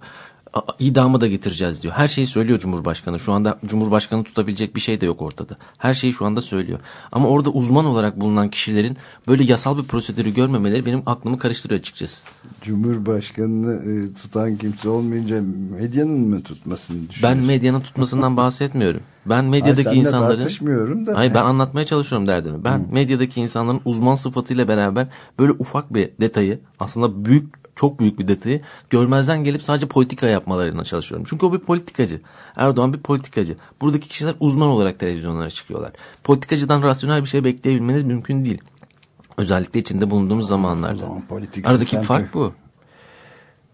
İdamı da getireceğiz diyor. Her şeyi söylüyor Cumhurbaşkanı. Şu anda Cumhurbaşkanı tutabilecek bir şey de yok ortada. Her şeyi şu anda söylüyor. Ama orada uzman olarak bulunan kişilerin böyle yasal bir prosedürü görmemeleri benim aklımı karıştırıyor açıkçası. Cumhurbaşkanını e, tutan kimse olmayınca medyanın mı tutmasını Ben düşünüyorsun? medyanın tutmasından bahsetmiyorum. Ben Hayır, medyadaki seninle insanların... tartışmıyorum da. Hayır ben anlatmaya çalışıyorum derdimi. Ben medyadaki insanların uzman sıfatıyla beraber böyle ufak bir detayı aslında büyük çok büyük bir detayı görmezden gelip sadece politika yapmalarına çalışıyorum. Çünkü o bir politikacı. Erdoğan bir politikacı. Buradaki kişiler uzman olarak televizyonlara çıkıyorlar. Politikacıdan rasyonel bir şey bekleyebilmeniz mümkün değil. Özellikle içinde bulunduğumuz zamanlarda. zaman Aradaki sistem fark bu.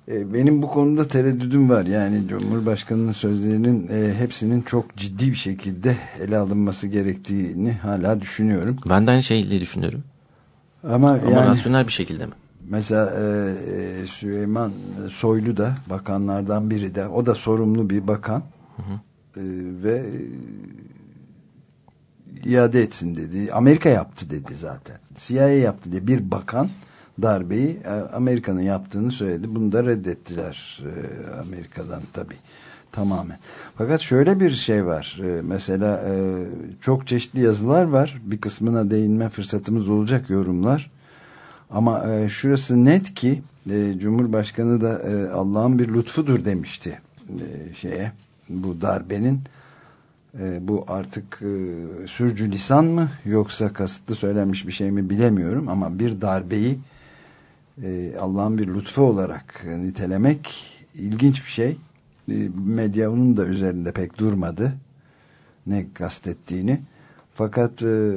E, Benim bu konuda tereddüdüm var. Yani Cumhurbaşkanı'nın sözlerinin e, hepsinin çok ciddi bir şekilde ele alınması gerektiğini hala düşünüyorum. Ben de aynı şeyi düşünüyorum. Ama, Ama yani rasyonel bir şekilde mi? Mesela e, e, Süleyman Soylu da bakanlardan biri de o da sorumlu bir bakan E, ve e, iade etsin dedi. Amerika yaptı dedi zaten. CIA yaptı diye bir bakan darbeyi e, Amerika'nın yaptığını söyledi. Bunu da reddettiler e, Amerika'dan tabii tamamen. Fakat şöyle bir şey var. E, mesela e, çok çeşitli yazılar var. Bir kısmına değinme fırsatımız olacak yorumlar. Ama e, şurası net ki e, Cumhurbaşkanı da e, Allah'ın bir lütfudur demişti e, şeye bu darbenin e, bu artık e, sürcü lisan mı yoksa kasıtlı söylenmiş bir şey mi bilemiyorum ama bir darbeyi e, Allah'ın bir lütfu olarak e, nitelemek ilginç bir şey. E, medya onun da üzerinde pek durmadı ne kastettiğini. Fakat e,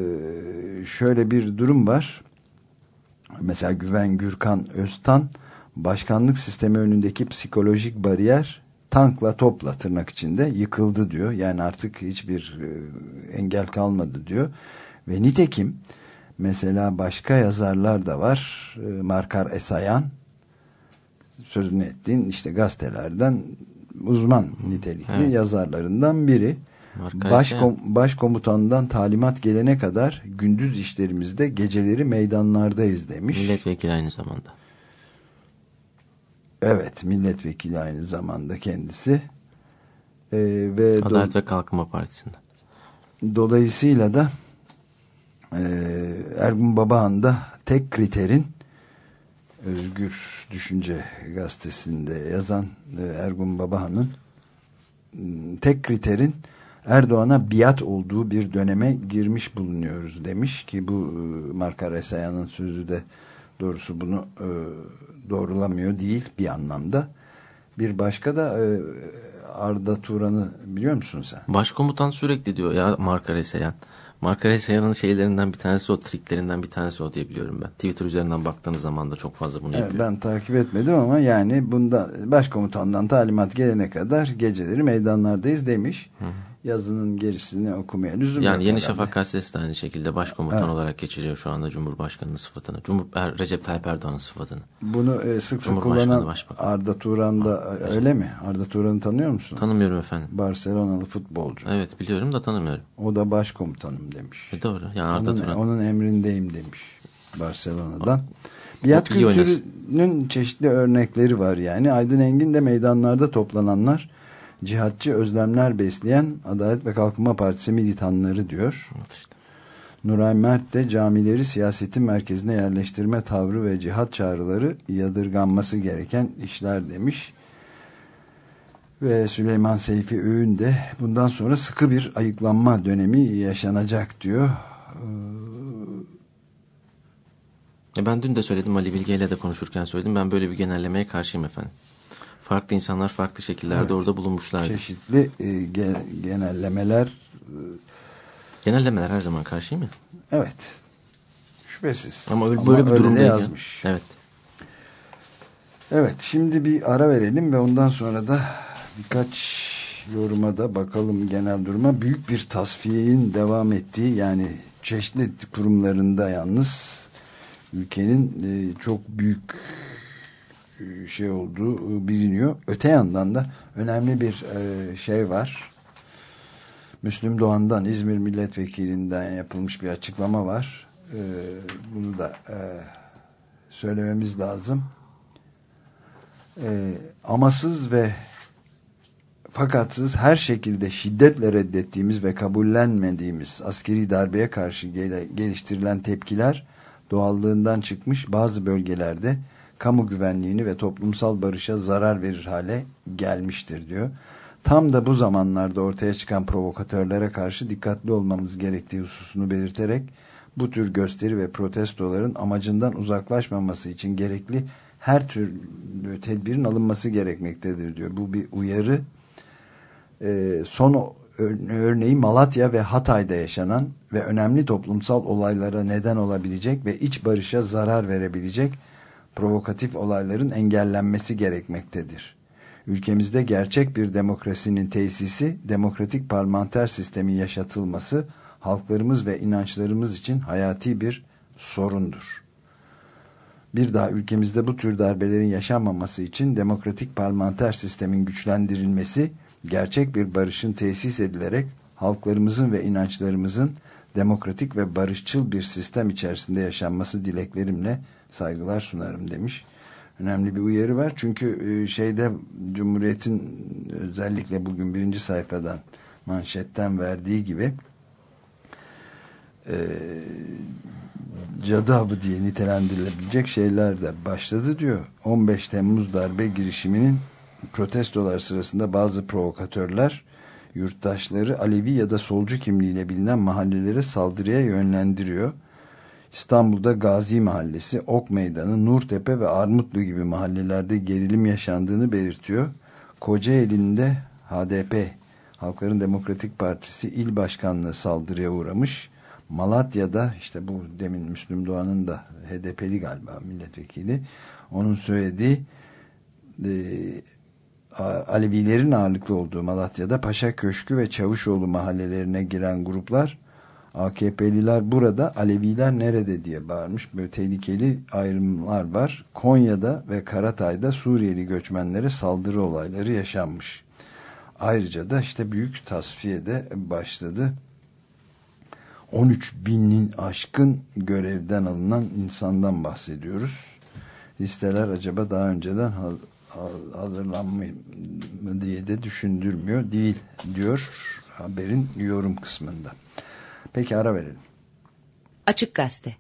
şöyle bir durum var. Mesela Güven Gürkan Öztan başkanlık sistemi önündeki psikolojik bariyer tankla topla tırnak içinde yıkıldı diyor. Yani artık hiçbir e, engel kalmadı diyor. Ve nitekim mesela başka yazarlar da var. E, Markar Esayan sözünü ettiğin işte gazetelerden uzman nitelikli Evet. yazarlarından biri. Başkom başkomutandan talimat gelene kadar gündüz işlerimizde geceleri meydanlardayız demiş. Milletvekili aynı zamanda. Evet milletvekili aynı zamanda kendisi. Ee, ve Adalet ve Kalkınma Partisi'nde. dolayısıyla da e, Ergun Baba'nın da tek kriterin Özgür Düşünce gazetesinde yazan e, Ergun Babahan'ın tek kriterin Erdoğan'a biat olduğu bir döneme girmiş bulunuyoruz demiş ki bu e, Marka Resayan'ın sözü de doğrusu bunu e, doğrulamıyor değil bir anlamda. Bir başka da e, Arda Turan'ı biliyor musun sen? Başkomutan sürekli diyor ya Marka Resayan. Marka Resayan'ın şeylerinden bir tanesi o, triklerinden bir tanesi o diye biliyorum ben. Twitter üzerinden baktığınız zaman da çok fazla bunu Evet, yapıyor. ben takip etmedim ama yani bunda başkomutandan talimat gelene kadar geceleri meydanlardayız demiş. Yazının gerisini okumaya lüzum yok Yani Yeni herhalde. Şafak gazetesi de aynı şekilde başkomutan Evet. olarak geçiriyor şu anda Cumhurbaşkanı'nın sıfatını. Cumhur, er, Recep Tayyip Erdoğan'ın sıfatını. Bunu e, sık sık kullanan başbakan. Arda Turan da e, öyle mi? Arda Turan'ı tanıyor musun? Tanımıyorum efendim. Barcelonalı futbolcu. Evet biliyorum da tanımıyorum. O da başkomutanım demiş. E doğru. Yani Arda Onun, Turan. onun emrindeyim demiş Barcelona'dan. Biat O oynasın. kültürünün çeşitli örnekleri var yani. Aydın Engin de meydanlarda toplananlar cihatçı özlemler besleyen Adalet ve Kalkınma Partisi militanları diyor. Evet işte. Nuray Mert de camileri siyasetin merkezine yerleştirme tavrı ve cihat çağrıları yadırganması gereken işler demiş. Ve Süleyman Seyfi Öğün de bundan sonra sıkı bir ayıklanma dönemi yaşanacak diyor. E ben dün de söyledim Ali Bilge ile de konuşurken söyledim. Ben böyle bir genellemeye karşıyım efendim. Farklı insanlar farklı şekillerde Evet. orada bulunmuşlar. Çeşitli e, ge- genellemeler Genellemeler her zaman karşıyım ya. evet şüphesiz. Ama öyle, böyle bir öyle durum de değil ya. yazmış. Evet. Evet şimdi bir ara verelim ve ondan sonra da birkaç yoruma da bakalım genel duruma. Büyük bir tasfiyenin devam ettiği yani çeşitli kurumlarında yalnız ülkenin e, çok büyük e, şey olduğu e, biliniyor. Öte yandan da önemli bir e, şey var. Müslüm Doğan'dan İzmir Milletvekilinden yapılmış bir açıklama var. E, bunu da e, söylememiz lazım e, amasız ve fakatsız her şekilde şiddetle reddettiğimiz ve kabullenmediğimiz askeri darbeye karşı geliştirilen tepkiler doğallığından çıkmış bazı bölgelerde kamu güvenliğini ve toplumsal barışa zarar verir hale gelmiştir diyor. Tam da bu zamanlarda ortaya çıkan provokatörlere karşı dikkatli olmamız gerektiği hususunu belirterek bu tür gösteri ve protestoların amacından uzaklaşmaması için gerekli her türlü tedbirin alınması gerekmektedir diyor. Bu bir uyarı. Ee, son örneği Malatya ve Hatay'da yaşanan ve önemli toplumsal olaylara neden olabilecek ve iç barışa zarar verebilecek provokatif olayların engellenmesi gerekmektedir. Ülkemizde gerçek bir demokrasinin tesisi, demokratik parlamenter sistemin yaşatılması, halklarımız ve inançlarımız için hayati bir sorundur. Bir daha ülkemizde bu tür darbelerin yaşanmaması için demokratik parlamenter sistemin güçlendirilmesi, gerçek bir barışın tesis edilerek halklarımızın ve inançlarımızın demokratik ve barışçıl bir sistem içerisinde yaşanması dileklerimle saygılar sunarım demiş. Önemli bir uyarı var çünkü şeyde Cumhuriyet'in özellikle bugün birinci sayfadan manşetten verdiği gibi eee cadı avı diye nitelendirilebilecek şeyler de başladı diyor. 15 Temmuz darbe girişiminin protestolar sırasında bazı provokatörler yurttaşları Alevi ya da solcu kimliğiyle bilinen mahallelere saldırıya yönlendiriyor. İstanbul'da Gazi Mahallesi, Ok Meydanı, Nurtepe ve Armutlu gibi mahallelerde gerilim yaşandığını belirtiyor. Kocaeli'nde HDP, Halkların Demokratik Partisi il başkanlığı saldırıya uğramış. Malatya'da işte bu demin Müslüm Doğan'ın da HDP'li galiba milletvekili onun söylediği e, Alevilerin ağırlıklı olduğu Malatya'da Paşa Köşkü ve Çavuşoğlu mahallelerine giren gruplar AKP'liler burada Aleviler nerede diye bağırmış. Böyle tehlikeli ayrımlar var. Konya'da ve Karatay'da Suriyeli göçmenlere saldırı olayları yaşanmış. Ayrıca da işte büyük tasfiyede başladı. 13 binin aşkın görevden alınan insandan bahsediyoruz. Listeler acaba daha önceden hazırlanmıyor diye de düşündürmüyor değil diyor haberin yorum kısmında. Peki ara verelim. Açık Gazete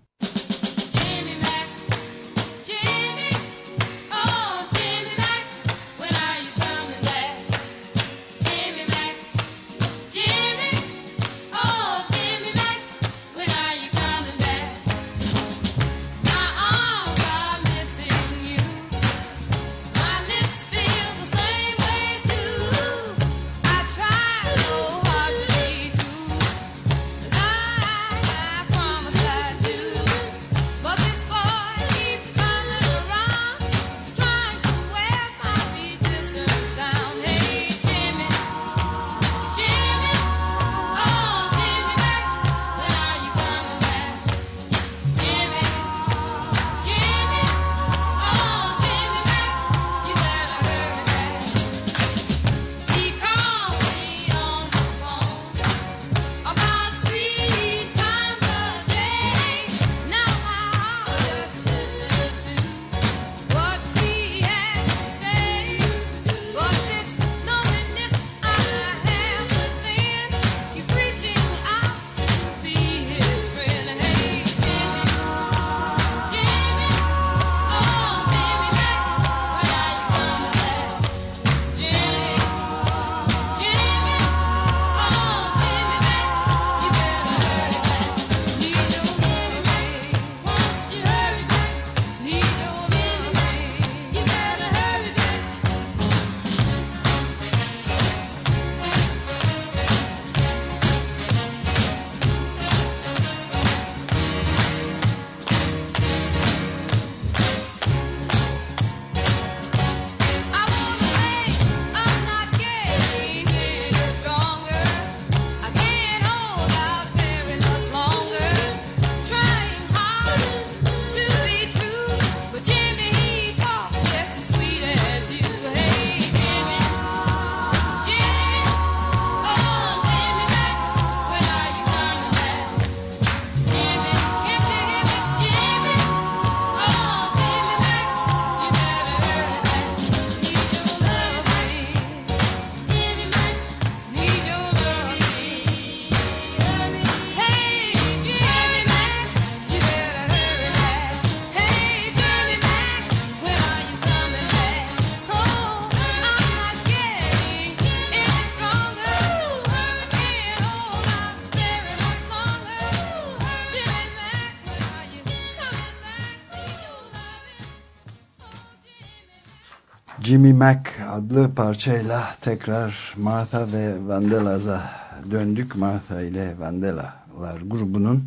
Jimmy Mac adlı parçayla tekrar Martha ve Vandellas'a döndük. Martha ile Vandellalar grubunun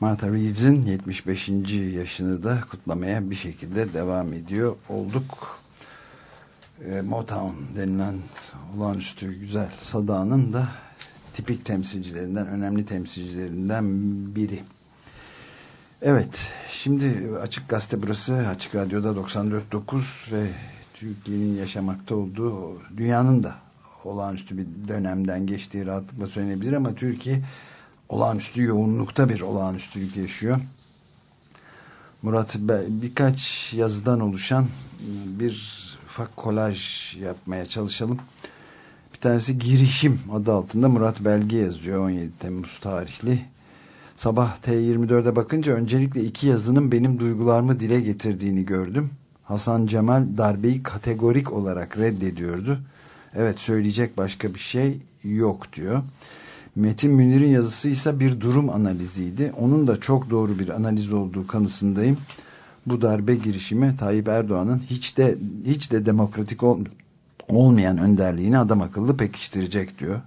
Martha Reeves'in 75. yaşını da kutlamaya bir şekilde devam ediyor olduk. E, Motown denilen olağanüstü güzel sadanın da tipik temsilcilerinden, önemli temsilcilerinden biri. Evet, şimdi Açık Gazete burası, Açık Radyo'da 94.9 ve Türkiye'nin yaşamakta olduğu, dünyanın da olağanüstü bir dönemden geçtiği rahatlıkla söylenebilir ama Türkiye olağanüstü yoğunlukta bir olağanüstülük yaşıyor. Murat birkaç yazıdan oluşan bir ufak kolaj yapmaya çalışalım. Bir tanesi girişim adı altında Murat Belge yazıyor 17 Temmuz tarihli. Sabah T24'e bakınca öncelikle iki yazının benim duygularımı dile getirdiğini gördüm. Hasan Cemal darbeyi kategorik olarak reddediyordu. Evet söyleyecek başka bir şey yok diyor. Metin Münir'in yazısı ise bir durum analiziydi. Onun da çok doğru bir analiz olduğu kanısındayım. Bu darbe girişimi Tayyip Erdoğan'ın hiç de hiç de demokratik ol, olmayan önderliğini adam akıllı pekiştirecek diyor.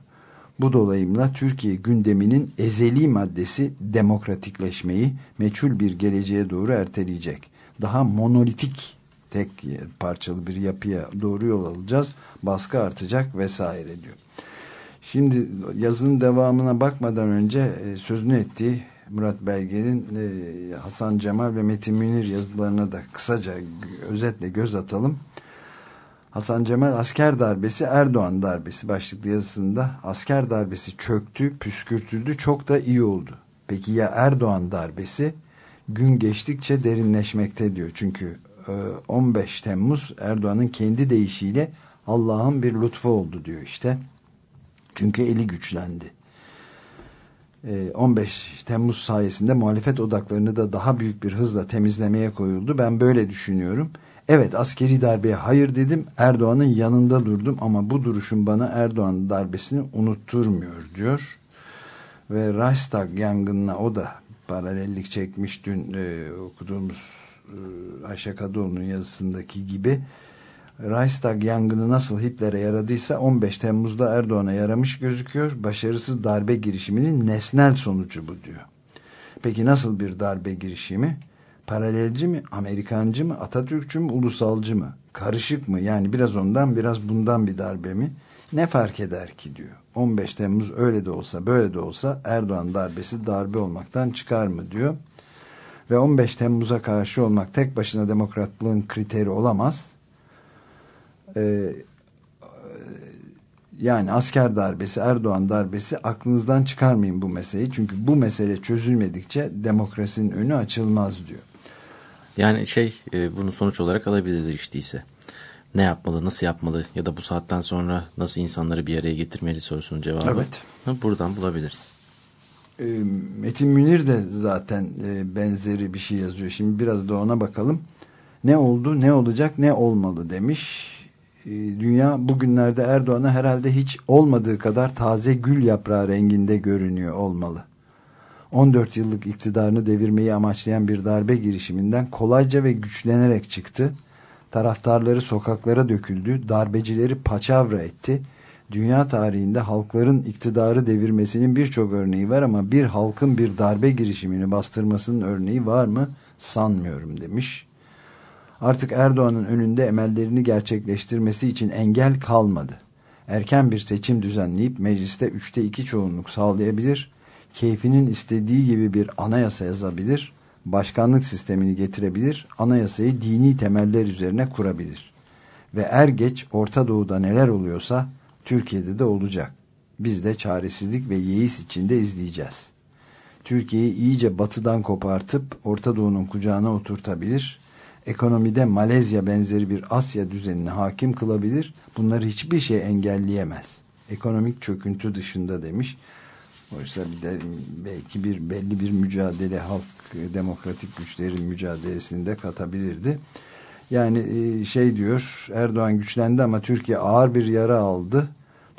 Bu dolayımla Türkiye gündeminin ezeli maddesi demokratikleşmeyi meçhul bir geleceğe doğru erteleyecek. Daha monolitik tek parçalı bir yapıya doğru yol alacağız. Baskı artacak vesaire diyor. Şimdi yazının devamına bakmadan önce e, sözünü ettiği Murat Belge'nin e, Hasan Cemal ve Metin Münir yazılarına da kısaca özetle göz atalım. Hasan Cemal asker darbesi Erdoğan darbesi başlıklı yazısında asker darbesi çöktü, püskürtüldü çok da iyi oldu. Peki ya Erdoğan darbesi gün geçtikçe derinleşmekte diyor. Çünkü 15 e, Temmuz Erdoğan'ın kendi deyişiyle Allah'ın bir lütfu oldu diyor işte. Çünkü eli güçlendi. 15 e, Temmuz sayesinde muhalefet odaklarını da daha büyük bir hızla temizlemeye koyuldu. Ben böyle düşünüyorum. Evet askeri darbeye hayır dedim. Erdoğan'ın yanında durdum ama bu duruşum bana Erdoğan darbesini unutturmuyor diyor. Ve Reichstag yangınına o da paralellik çekmiş dün e, okuduğumuz Ayşe Kadıoğlu'nun yazısındaki gibi Reichstag yangını nasıl Hitler'e yaradıysa 15 Temmuz'da Erdoğan'a yaramış gözüküyor. Başarısız darbe girişiminin nesnel sonucu bu diyor. Peki nasıl bir darbe girişimi? Paralelci mi, Amerikancı mı, Atatürkçü mü, ulusalcı mı? Karışık mı? Yani biraz ondan biraz bundan bir darbe mi? Ne fark eder ki diyor. 15 Temmuz öyle de olsa böyle de olsa Erdoğan darbesi darbe olmaktan çıkar mı diyor. Ve 15 Temmuz'a karşı olmak tek başına demokratlığın kriteri olamaz e, yani asker darbesi, Erdoğan darbesi aklınızdan çıkarmayın bu meseleyi. Çünkü bu mesele çözülmedikçe demokrasinin önü açılmaz diyor. Yani şey e, bunu sonuç olarak alabilir işte ise. Ne yapmalı, nasıl yapmalı ya da bu saatten sonra nasıl insanları bir araya getirmeli sorusunun cevabı. Evet. Buradan bulabiliriz. E, Metin Münir de zaten e, benzeri bir şey yazıyor. Şimdi biraz da ona bakalım. Ne oldu, ne olacak, ne olmalı demiş ee, dünya bugünlerde Erdoğan'a herhalde hiç olmadığı kadar taze gül yaprağı renginde görünüyor olmalı. 14 yıllık iktidarını devirmeyi amaçlayan bir darbe girişiminden kolayca ve güçlenerek çıktı. Taraftarları sokaklara döküldü, darbecileri paçavra etti. Dünya tarihinde halkların iktidarı devirmesinin birçok örneği var ama bir halkın bir darbe girişimini bastırmasının örneği var mı sanmıyorum demiş. Artık Erdoğan'ın önünde emellerini gerçekleştirmesi için engel kalmadı. Erken bir seçim düzenleyip mecliste üçte iki çoğunluk sağlayabilir, keyfinin istediği gibi bir anayasa yazabilir, başkanlık sistemini getirebilir, anayasayı dini temeller üzerine kurabilir. Ve er geç Orta Doğu'da neler oluyorsa Türkiye'de de olacak. Biz de çaresizlik ve yeis içinde izleyeceğiz. Türkiye'yi iyice batıdan kopartıp Orta Doğu'nun kucağına oturtabilir ekonomide Malezya benzeri bir Asya düzenine hakim kılabilir. Bunları hiçbir şey engelleyemez. Ekonomik çöküntü dışında demiş. Oysa bir de belki bir belli bir mücadele halk demokratik güçlerin mücadelesinde katabilirdi. Yani e, şey diyor Erdoğan güçlendi ama Türkiye ağır bir yara aldı.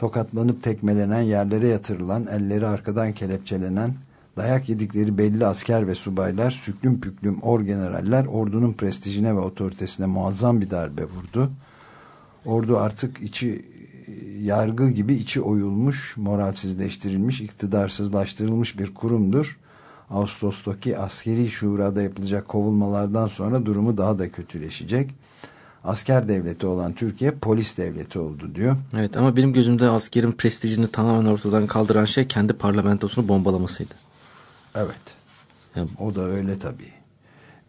Tokatlanıp tekmelenen yerlere yatırılan elleri arkadan kelepçelenen Dayak yedikleri belli asker ve subaylar, süklüm püklüm orgeneraller ordunun prestijine ve otoritesine muazzam bir darbe vurdu. Ordu artık içi yargı gibi içi oyulmuş, moralsizleştirilmiş, iktidarsızlaştırılmış bir kurumdur. Ağustos'taki askeri şurada yapılacak kovulmalardan sonra durumu daha da kötüleşecek. Asker devleti olan Türkiye polis devleti oldu diyor. Evet ama benim gözümde askerin prestijini tamamen ortadan kaldıran şey kendi parlamentosunu bombalamasıydı. Evet. Yani, o da öyle tabii.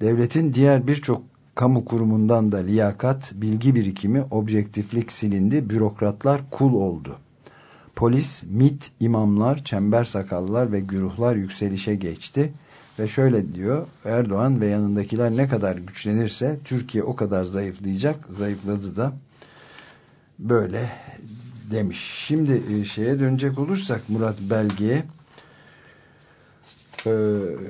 Devletin diğer birçok kamu kurumundan da liyakat, bilgi birikimi, objektiflik silindi, bürokratlar kul oldu. Polis, MIT, imamlar, çember sakallılar ve güruhlar yükselişe geçti. Ve şöyle diyor Erdoğan ve yanındakiler ne kadar güçlenirse Türkiye o kadar zayıflayacak. Zayıfladı da böyle demiş. Şimdi e, şeye dönecek olursak Murat Belge'ye e,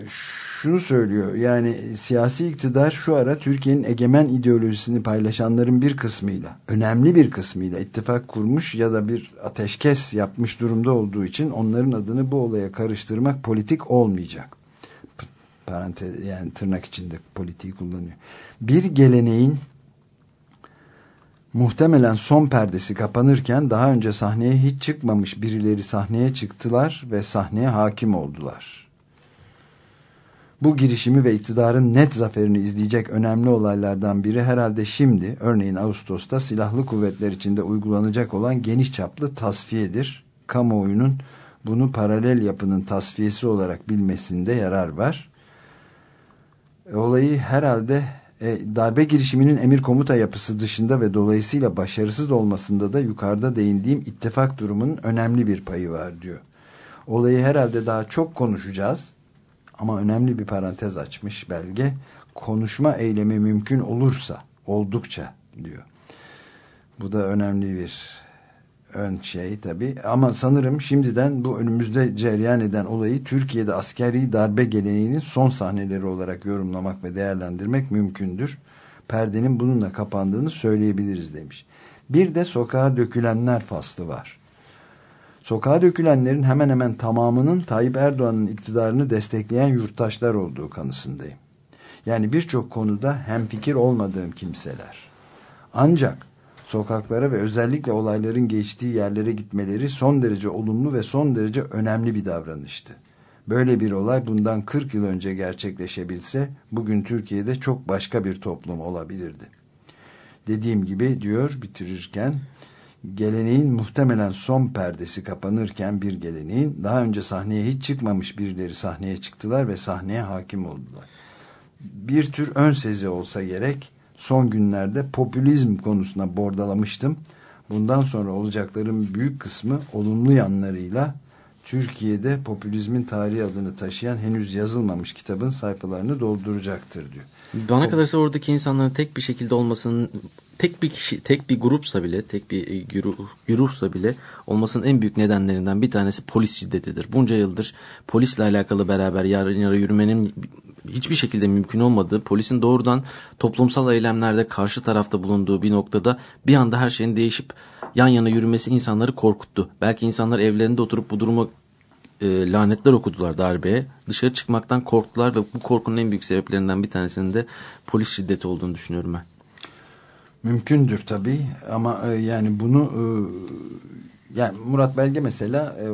şunu söylüyor. Yani siyasi iktidar şu ara Türkiye'nin egemen ideolojisini paylaşanların bir kısmıyla, önemli bir kısmıyla ittifak kurmuş ya da bir ateşkes yapmış durumda olduğu için onların adını bu olaya karıştırmak politik olmayacak. Parantez yani tırnak içinde politiği kullanıyor. Bir geleneğin muhtemelen son perdesi kapanırken daha önce sahneye hiç çıkmamış birileri sahneye çıktılar ve sahneye hakim oldular bu girişimi ve iktidarın net zaferini izleyecek önemli olaylardan biri herhalde şimdi örneğin Ağustos'ta silahlı kuvvetler içinde uygulanacak olan geniş çaplı tasfiyedir. Kamuoyunun bunu paralel yapının tasfiyesi olarak bilmesinde yarar var. E, olayı herhalde e, darbe girişiminin emir komuta yapısı dışında ve dolayısıyla başarısız olmasında da yukarıda değindiğim ittifak durumunun önemli bir payı var diyor. Olayı herhalde daha çok konuşacağız ama önemli bir parantez açmış belge. Konuşma eylemi mümkün olursa, oldukça diyor. Bu da önemli bir ön şey tabi. Ama sanırım şimdiden bu önümüzde cereyan eden olayı Türkiye'de askeri darbe geleneğinin son sahneleri olarak yorumlamak ve değerlendirmek mümkündür. Perdenin bununla kapandığını söyleyebiliriz demiş. Bir de sokağa dökülenler faslı var. Sokağa dökülenlerin hemen hemen tamamının Tayyip Erdoğan'ın iktidarını destekleyen yurttaşlar olduğu kanısındayım. Yani birçok konuda hemfikir olmadığım kimseler. Ancak sokaklara ve özellikle olayların geçtiği yerlere gitmeleri son derece olumlu ve son derece önemli bir davranıştı. Böyle bir olay bundan 40 yıl önce gerçekleşebilse bugün Türkiye'de çok başka bir toplum olabilirdi. Dediğim gibi diyor bitirirken geleneğin muhtemelen son perdesi kapanırken bir geleneğin daha önce sahneye hiç çıkmamış birileri sahneye çıktılar ve sahneye hakim oldular. Bir tür ön sezi olsa gerek son günlerde popülizm konusuna bordalamıştım. Bundan sonra olacakların büyük kısmı olumlu yanlarıyla Türkiye'de popülizmin tarihi adını taşıyan henüz yazılmamış kitabın sayfalarını dolduracaktır diyor. Bana kalırsa oradaki insanların tek bir şekilde olmasının tek bir kişi, tek bir grupsa bile, tek bir e, güruh, güruhsa bile olmasının en büyük nedenlerinden bir tanesi polis şiddetidir. Bunca yıldır polisle alakalı beraber yarın yara yürümenin hiçbir şekilde mümkün olmadığı, polisin doğrudan toplumsal eylemlerde karşı tarafta bulunduğu bir noktada bir anda her şeyin değişip yan yana yürümesi insanları korkuttu. Belki insanlar evlerinde oturup bu durumu e, lanetler okudular darbeye. Dışarı çıkmaktan korktular ve bu korkunun en büyük sebeplerinden bir tanesinin de polis şiddeti olduğunu düşünüyorum ben. Mümkündür tabii ama e, yani bunu e, yani Murat Belge mesela e,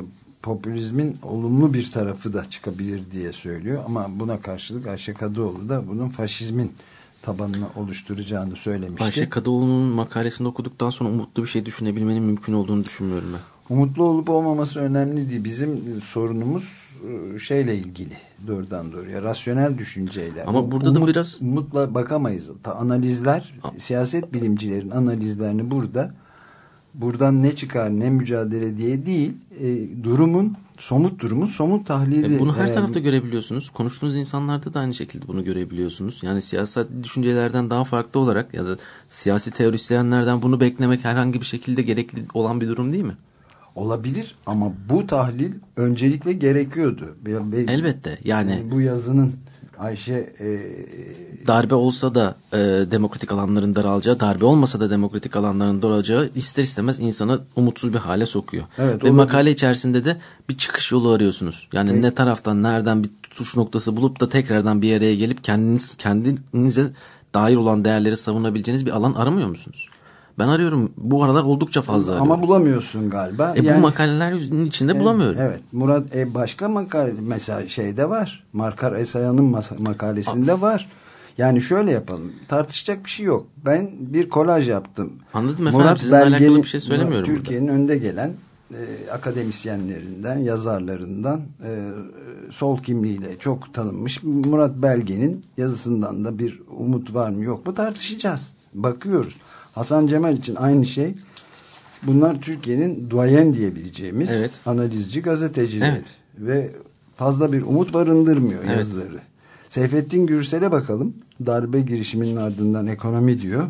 popülizmin olumlu bir tarafı da çıkabilir diye söylüyor ama buna karşılık Ayşe Kadıoğlu da bunun faşizmin tabanını oluşturacağını söylemişti. Ayşe Kadıoğlu'nun makalesini okuduktan sonra umutlu bir şey düşünebilmenin mümkün olduğunu düşünmüyorum ben. Umutlu olup olmaması önemli değil. Bizim sorunumuz e, şeyle ilgili doğrudan doğruya rasyonel düşünceyle. Ama burada Umut, da biraz umutla bakamayız. Analizler, siyaset bilimcilerin analizlerini burada buradan ne çıkar ne mücadele diye değil e, durumun somut durumun somut tahlili. E bunu her tarafta görebiliyorsunuz. Konuştuğunuz insanlarda da aynı şekilde bunu görebiliyorsunuz. Yani siyasal düşüncelerden daha farklı olarak ya da siyasi teorisyenlerden bunu beklemek herhangi bir şekilde gerekli olan bir durum değil mi? olabilir ama bu tahlil öncelikle gerekiyordu. Elbette yani. Bu yazının Ayşe e, darbe olsa da e, demokratik alanların daralacağı, darbe olmasa da demokratik alanların daralacağı ister istemez insanı umutsuz bir hale sokuyor. Evet, Ve makale içerisinde de bir çıkış yolu arıyorsunuz. Yani evet. ne taraftan, nereden bir tutuş noktası bulup da tekrardan bir araya gelip kendiniz kendinize dair olan değerleri savunabileceğiniz bir alan aramıyor musunuz? Ben arıyorum. Bu aralar oldukça fazla arıyorum. Ama bulamıyorsun galiba. E, yani, bu makaleler içinde evet, bulamıyorum. Evet. Murat e, başka makale mesela şeyde var. Markar Esayan'ın makalesinde var. Yani şöyle yapalım. Tartışacak bir şey yok. Ben bir kolaj yaptım. Anladım efendim. Murat Sizinle alakalı bir şey söylemiyorum Türkiye'nin önde gelen e, akademisyenlerinden, yazarlarından e, sol kimliğiyle çok tanınmış Murat Belge'nin yazısından da bir umut var mı yok mu tartışacağız. Bakıyoruz. Hasan Cemal için aynı şey. Bunlar Türkiye'nin duayen diyebileceğimiz evet. analizci gazetecileri. Evet. Ve fazla bir umut barındırmıyor evet. yazıları. Seyfettin Gürsel'e bakalım. Darbe girişiminin ardından ekonomi diyor.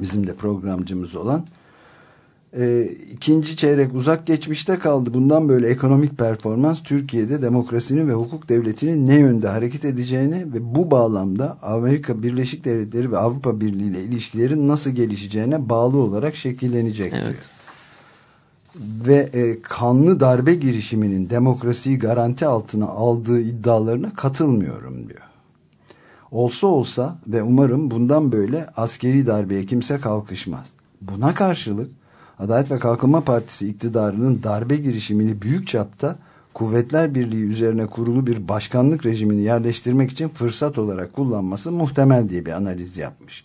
Bizim de programcımız olan e, ikinci çeyrek uzak geçmişte kaldı. Bundan böyle ekonomik performans Türkiye'de demokrasinin ve hukuk devletinin ne yönde hareket edeceğini ve bu bağlamda Amerika Birleşik Devletleri ve Avrupa Birliği ile ilişkilerin nasıl gelişeceğine bağlı olarak şekillenecek evet. diyor. Ve e, kanlı darbe girişiminin demokrasiyi garanti altına aldığı iddialarına katılmıyorum diyor. Olsa olsa ve umarım bundan böyle askeri darbeye kimse kalkışmaz. Buna karşılık Adalet ve Kalkınma Partisi iktidarının darbe girişimini büyük çapta Kuvvetler Birliği üzerine kurulu bir başkanlık rejimini yerleştirmek için fırsat olarak kullanması muhtemel diye bir analiz yapmış.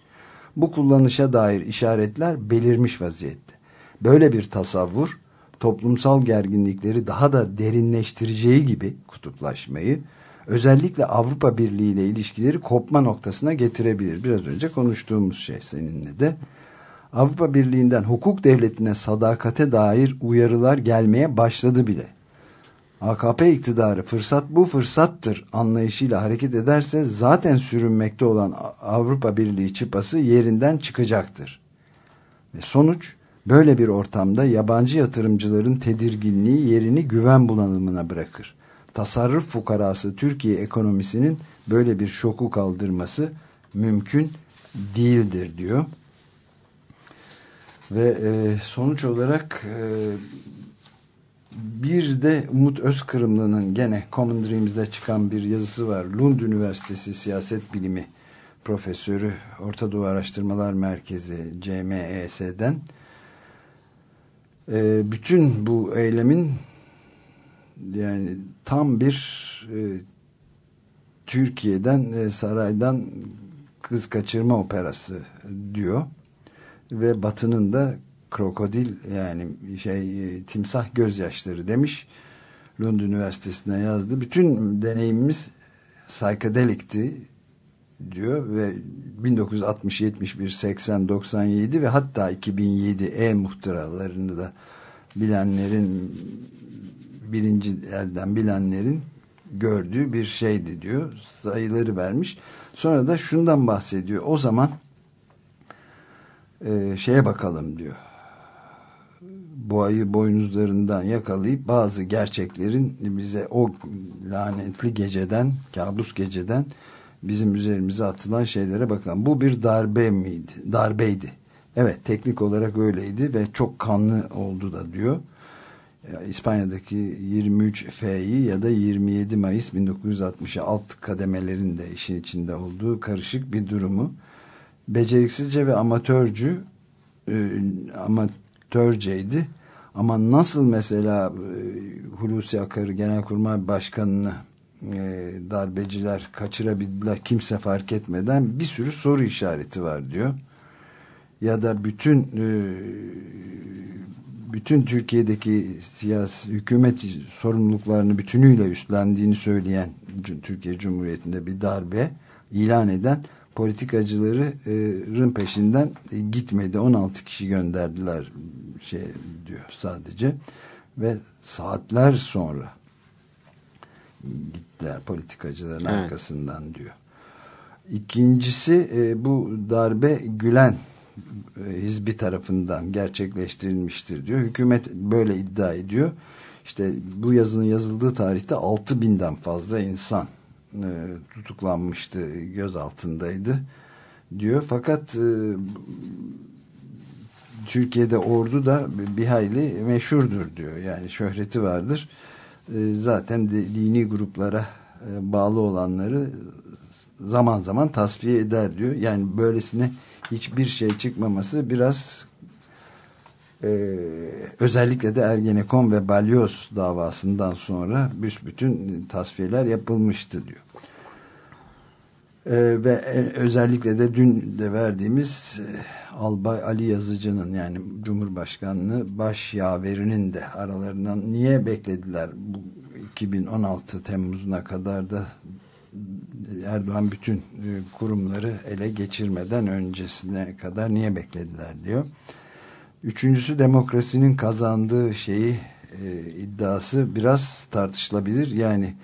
Bu kullanışa dair işaretler belirmiş vaziyette. Böyle bir tasavvur toplumsal gerginlikleri daha da derinleştireceği gibi kutuplaşmayı özellikle Avrupa Birliği ile ilişkileri kopma noktasına getirebilir. Biraz önce konuştuğumuz şey seninle de. Avrupa Birliği'nden hukuk devletine sadakate dair uyarılar gelmeye başladı bile. AKP iktidarı fırsat bu fırsattır anlayışıyla hareket ederse zaten sürünmekte olan Avrupa Birliği çıpası yerinden çıkacaktır. Ve sonuç böyle bir ortamda yabancı yatırımcıların tedirginliği yerini güven bulanımına bırakır. Tasarruf fukarası Türkiye ekonomisinin böyle bir şoku kaldırması mümkün değildir diyor. Ve e, sonuç olarak e, bir de Umut Özkırımlı'nın gene Common Dreams'de çıkan bir yazısı var. Lund Üniversitesi Siyaset Bilimi Profesörü Orta Doğu Araştırmalar Merkezi CMES'den e, bütün bu eylemin yani tam bir e, Türkiye'den e, saraydan kız kaçırma operası diyor ve Batı'nın da krokodil yani şey e, timsah gözyaşları demiş. Lund Üniversitesi'ne yazdı. Bütün deneyimimiz psychedelic'ti diyor ve 1960, 71, 80, 97 ve hatta 2007 e-muhtıralarını da bilenlerin birinci elden bilenlerin gördüğü bir şeydi diyor. Sayıları vermiş. Sonra da şundan bahsediyor. O zaman e, şeye bakalım diyor. Boğayı boynuzlarından yakalayıp bazı gerçeklerin bize o lanetli geceden, kabus geceden bizim üzerimize atılan şeylere bakalım. Bu bir darbe miydi? Darbeydi. Evet teknik olarak öyleydi ve çok kanlı oldu da diyor. İspanya'daki 23 F'yi ya da 27 Mayıs 1960'ı alt kademelerin de işin içinde olduğu karışık bir durumu beceriksizce ve amatörcü e, amatörceydi. Ama nasıl mesela e, Hulusi Akar'ı Genelkurmay Başkanı'nı e, darbeciler kaçırabildiler kimse fark etmeden bir sürü soru işareti var diyor. Ya da bütün e, bütün Türkiye'deki siyasi hükümet sorumluluklarını bütünüyle üstlendiğini söyleyen Türkiye Cumhuriyeti'nde bir darbe ilan eden politikacıların peşinden gitmedi. 16 kişi gönderdiler şey diyor sadece ve saatler sonra gittiler politikacıların evet. arkasından diyor. İkincisi e, bu darbe Gülen e, Hizbi tarafından gerçekleştirilmiştir diyor. Hükümet böyle iddia ediyor. İşte bu yazının yazıldığı tarihte 6 binden fazla insan e, tutuklanmıştı, göz altındaydı diyor. Fakat e, Türkiye'de ordu da bir hayli meşhurdur diyor. Yani şöhreti vardır. E, zaten de, dini gruplara e, bağlı olanları zaman zaman tasfiye eder diyor. Yani böylesine hiçbir şey çıkmaması biraz e, özellikle de Ergenekon ve Balyoz davasından sonra büsbütün tasfiyeler yapılmıştı diyor. E, ve özellikle de dün de verdiğimiz e, Albay Ali Yazıcı'nın yani Cumhurbaşkanlığı baş yaverinin de aralarından niye beklediler bu 2016 Temmuz'una kadar da Erdoğan bütün e, kurumları ele geçirmeden öncesine kadar niye beklediler diyor. Üçüncüsü demokrasinin kazandığı şeyi e, iddiası biraz tartışılabilir. Yani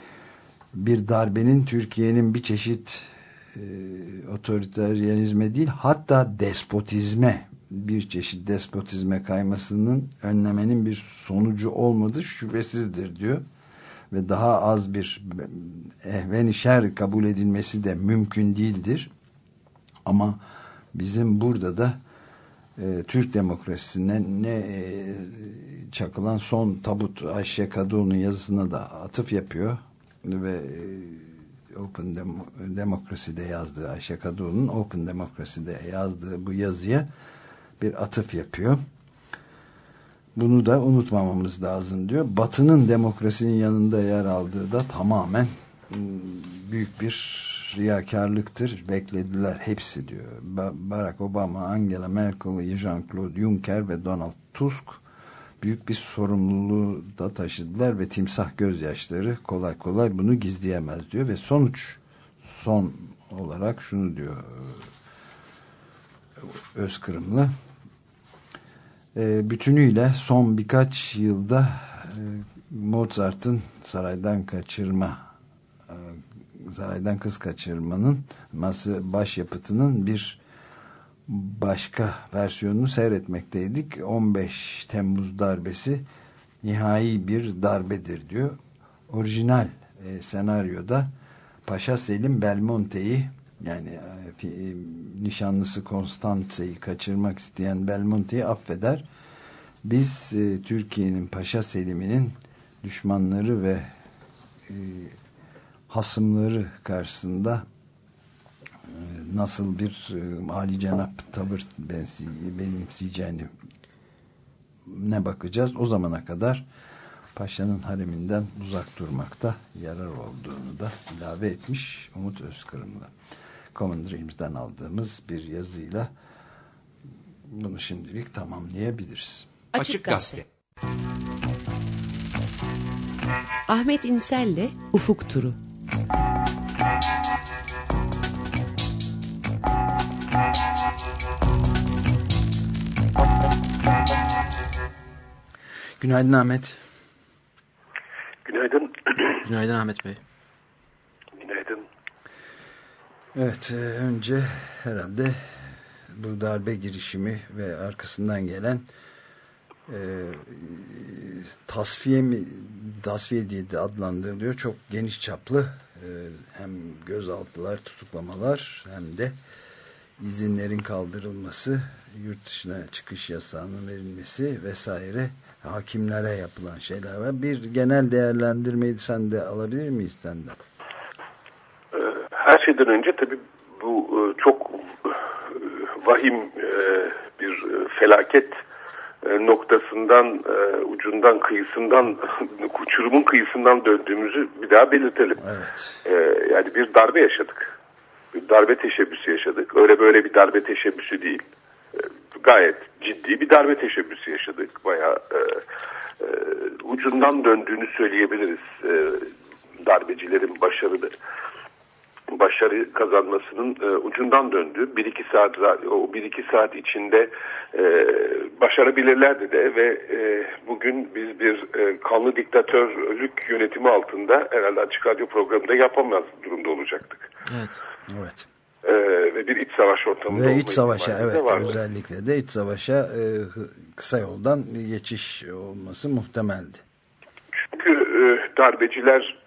bir darbenin Türkiye'nin bir çeşit e, otoriteryenizme değil hatta despotizme bir çeşit despotizme kaymasının önlemenin bir sonucu olmadığı şüphesizdir diyor. Ve daha az bir ehven şer kabul edilmesi de mümkün değildir. Ama bizim burada da e, Türk demokrasisine ne e, çakılan son tabut Ayşe Kadıoğlu'nun yazısına da atıf yapıyor ve e, Open Dem Demokrasi'de yazdığı Ayşe Kadıoğlu'nun Open Demokrasi'de yazdığı bu yazıya bir atıf yapıyor. Bunu da unutmamamız lazım diyor. Batı'nın demokrasinin yanında yer aldığı da tamamen ıı, büyük bir riyakarlıktır. Beklediler hepsi diyor. Barack Obama, Angela Merkel, Jean-Claude Juncker ve Donald Tusk büyük bir sorumluluğu da taşıdılar ve timsah gözyaşları kolay kolay bunu gizleyemez diyor ve sonuç son olarak şunu diyor Özkırımlı e, bütünüyle son birkaç yılda e, Mozart'ın saraydan kaçırma e, saraydan kız kaçırmanınması başyapıtının bir başka versiyonunu seyretmekteydik. 15 Temmuz darbesi nihai bir darbedir diyor. Orijinal e, senaryoda Paşa Selim Belmonte'yi yani e, e, nişanlısı Konstante'yi kaçırmak isteyen Belmonte'yi affeder. Biz e, Türkiye'nin Paşa Selim'inin düşmanları ve e, hasımları karşısında e, nasıl bir e, Ali Cenap tavır benimseyeceğini ne bakacağız. O zamana kadar Paşa'nın hareminden uzak durmakta yarar olduğunu da ilave etmiş Umut Özkırım'la. Common Dreams'den aldığımız bir yazıyla bunu şimdilik tamamlayabiliriz. Açık Gazete Ahmet İnsel'le Ufuk Turu Günaydın Ahmet. Günaydın. Günaydın Ahmet Bey. Günaydın. Evet, e, önce herhalde bu darbe girişimi ve arkasından gelen e, tasfiye mi tasfiye diye de adlandırılıyor. Çok geniş çaplı e, hem gözaltılar, tutuklamalar hem de izinlerin kaldırılması, yurt dışına çıkış yasağının verilmesi vesaire hakimlere yapılan şeyler var. Bir genel değerlendirmeyi sen de alabilir miyiz senden? Ee, her şeyden önce tabii bu e, çok e, vahim e, bir felaket noktasından, ucundan, kıyısından, uçurumun kıyısından döndüğümüzü bir daha belirtelim. Evet. Yani bir darbe yaşadık. Bir darbe teşebbüsü yaşadık. Öyle böyle bir darbe teşebbüsü değil gayet ciddi bir darbe teşebbüsü yaşadık. Bayağı e, e, ucundan döndüğünü söyleyebiliriz e, darbecilerin başarılı başarı kazanmasının e, ucundan döndü. Bir iki saat o bir iki saat içinde e, başarabilirlerdi de ve e, bugün biz bir e, kanlı diktatörlük yönetimi altında herhalde açık radyo programında yapamaz durumda olacaktık. Evet. Evet e, ve bir iç savaş ortamında ve iç savaşa evet vardı. özellikle de iç savaşa e, kısa yoldan geçiş olması muhtemeldi. Çünkü e, darbeciler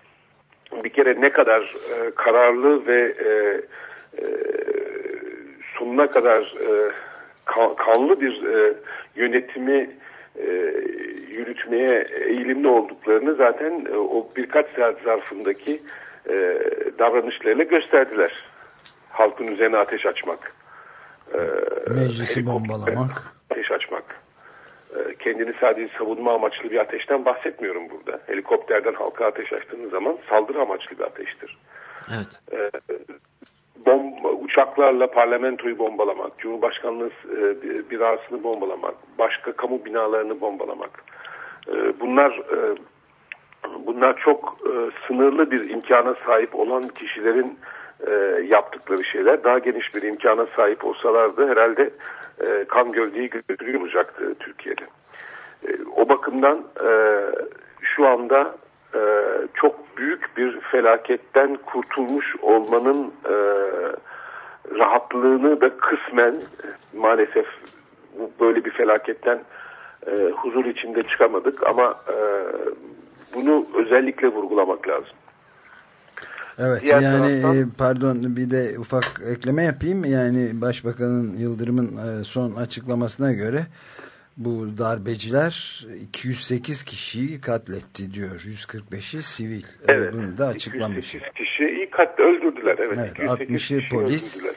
bir kere ne kadar e, kararlı ve e, e, sonuna kadar e, kanlı bir e, yönetimi e, yürütmeye eğilimli olduklarını zaten e, o birkaç saat zarfındaki e, davranışlarıyla gösterdiler halkın üzerine ateş açmak, Meclisi helikopter- bombalamak. Ateş açmak. E, kendini sadece savunma amaçlı bir ateşten bahsetmiyorum burada. Helikopterden halka ateş açtığınız zaman saldırı amaçlı bir ateştir. Evet. bomba, uçaklarla parlamentoyu bombalamak, Cumhurbaşkanlığı e, binasını bombalamak, başka kamu binalarını bombalamak. E, bunlar e, bunlar çok e, sınırlı bir imkana sahip olan kişilerin e, yaptıkları şeyler. Daha geniş bir imkana sahip olsalardı herhalde e, kan gövdeyi götürüyor olacaktı Türkiye'de. E, o bakımdan e, şu anda e, çok büyük bir felaketten kurtulmuş olmanın rahatlığını da kısmen maalesef böyle bir felaketten huzur içinde çıkamadık ama bunu özellikle vurgulamak lazım. Evet Diğer yani taraftan- e, pardon bir de ufak ekleme yapayım. Yani Başbakanın Yıldırım'ın e, son açıklamasına göre bu darbeciler 208 kişiyi katletti diyor. 145'i sivil. E, Evet. Bunu da açıklamış. 208 kişiyi katle öldürdüler. Evet, Evet, 208 60'ı kişiyi polis, öldürdüler.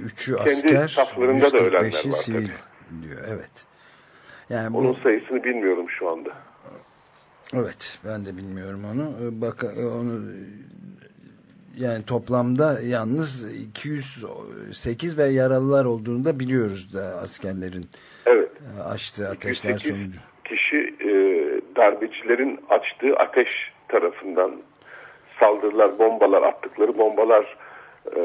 e, 3'ü Kendi asker, saflarında da ölenler 145'i var sivil tabii. diyor. Evet. Yani bu Onun sayısını bilmiyorum şu anda. Evet, ben de bilmiyorum onu. Bak onu yani toplamda yalnız 208 ve yaralılar olduğunu da biliyoruz da askerlerin Evet. e, açtığı ateşler 208 sonucu. kişi e, darbecilerin açtığı ateş tarafından saldırılar, bombalar attıkları bombalar e,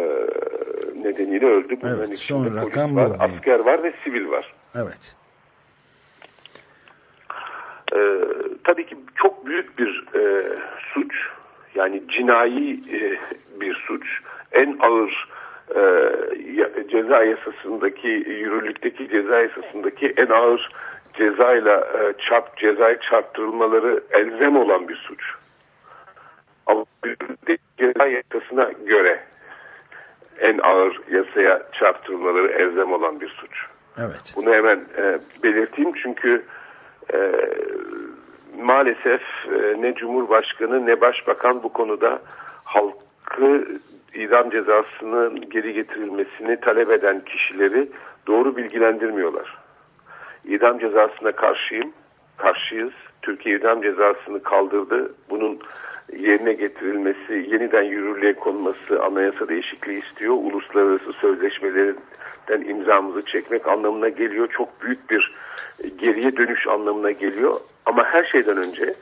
nedeniyle öldü. Bunların Evet, son rakam var, bu. asker var ve sivil var. Evet. E, tabii ki çok büyük bir e, suç yani cinayi e, bir suç en ağır e, ceza yasasındaki yürürlükteki ceza yasasındaki en ağır cezayla e, çarp cezaya çarptırılmaları elzem olan bir suç. Ama ceza yasasına göre en ağır yasaya çarptırılmaları elzem olan bir suç. Evet. Bunu hemen e, belirteyim çünkü e, maalesef e, ne Cumhurbaşkanı ne Başbakan bu konuda halkı idam cezasının geri getirilmesini talep eden kişileri doğru bilgilendirmiyorlar. İdam cezasına karşıyım, karşıyız. Türkiye idam cezasını kaldırdı. Bunun yerine getirilmesi, yeniden yürürlüğe konması anayasa değişikliği istiyor. Uluslararası sözleşmelerden imzamızı çekmek anlamına geliyor. Çok büyük bir e, geriye dönüş anlamına geliyor. Ama her şeyden önce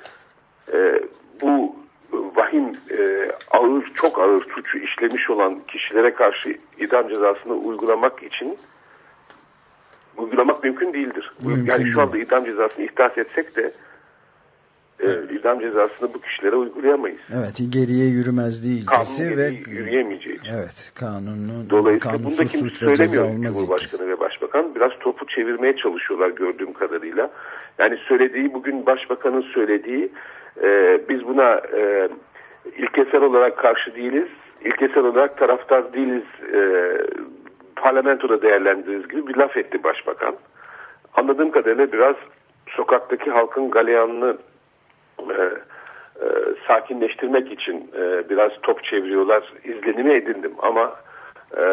e, bu vahim e, ağır, çok ağır suçu işlemiş olan kişilere karşı idam cezasını uygulamak için uygulamak mümkün değildir. Mümkün yani değil. şu anda idam cezasını ihdas etsek de e, idam cezasını bu kişilere uygulayamayız. Evet, geriye yürümezliği ilkesi Kanun ve yürüyemeyeceğiz. Evet, kanunun Dolayısıyla bunu da kimse söylemiyor olmaz ilkesi. Cumhurbaşkanı ve Başbakan. Biraz topu çevirmeye çalışıyorlar gördüğüm kadarıyla. Yani söylediği bugün Başbakanın söylediği e, biz buna e, ilkesel olarak karşı değiliz. İlkesel olarak taraftar değiliz. E, parlamentoda değerlendiririz gibi bir laf etti Başbakan. Anladığım kadarıyla biraz sokaktaki halkın galeyanını e, e, sakinleştirmek için e, biraz top çeviriyorlar. İzlenimi edindim ama e,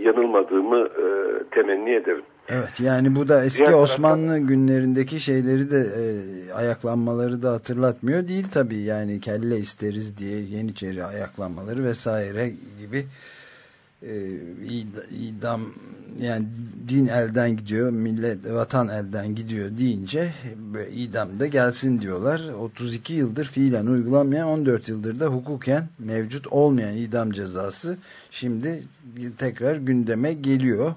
yanılmadığımı e, temenni ederim. Evet yani bu da eski Diğer taraftan- Osmanlı günlerindeki şeyleri de e, ayaklanmaları da hatırlatmıyor değil tabii yani kelle isteriz diye Yeniçeri ayaklanmaları vesaire gibi idam yani din elden gidiyor millet vatan elden gidiyor deyince idam da gelsin diyorlar 32 yıldır fiilen uygulanmayan 14 yıldır da hukuken mevcut olmayan idam cezası şimdi tekrar gündeme geliyor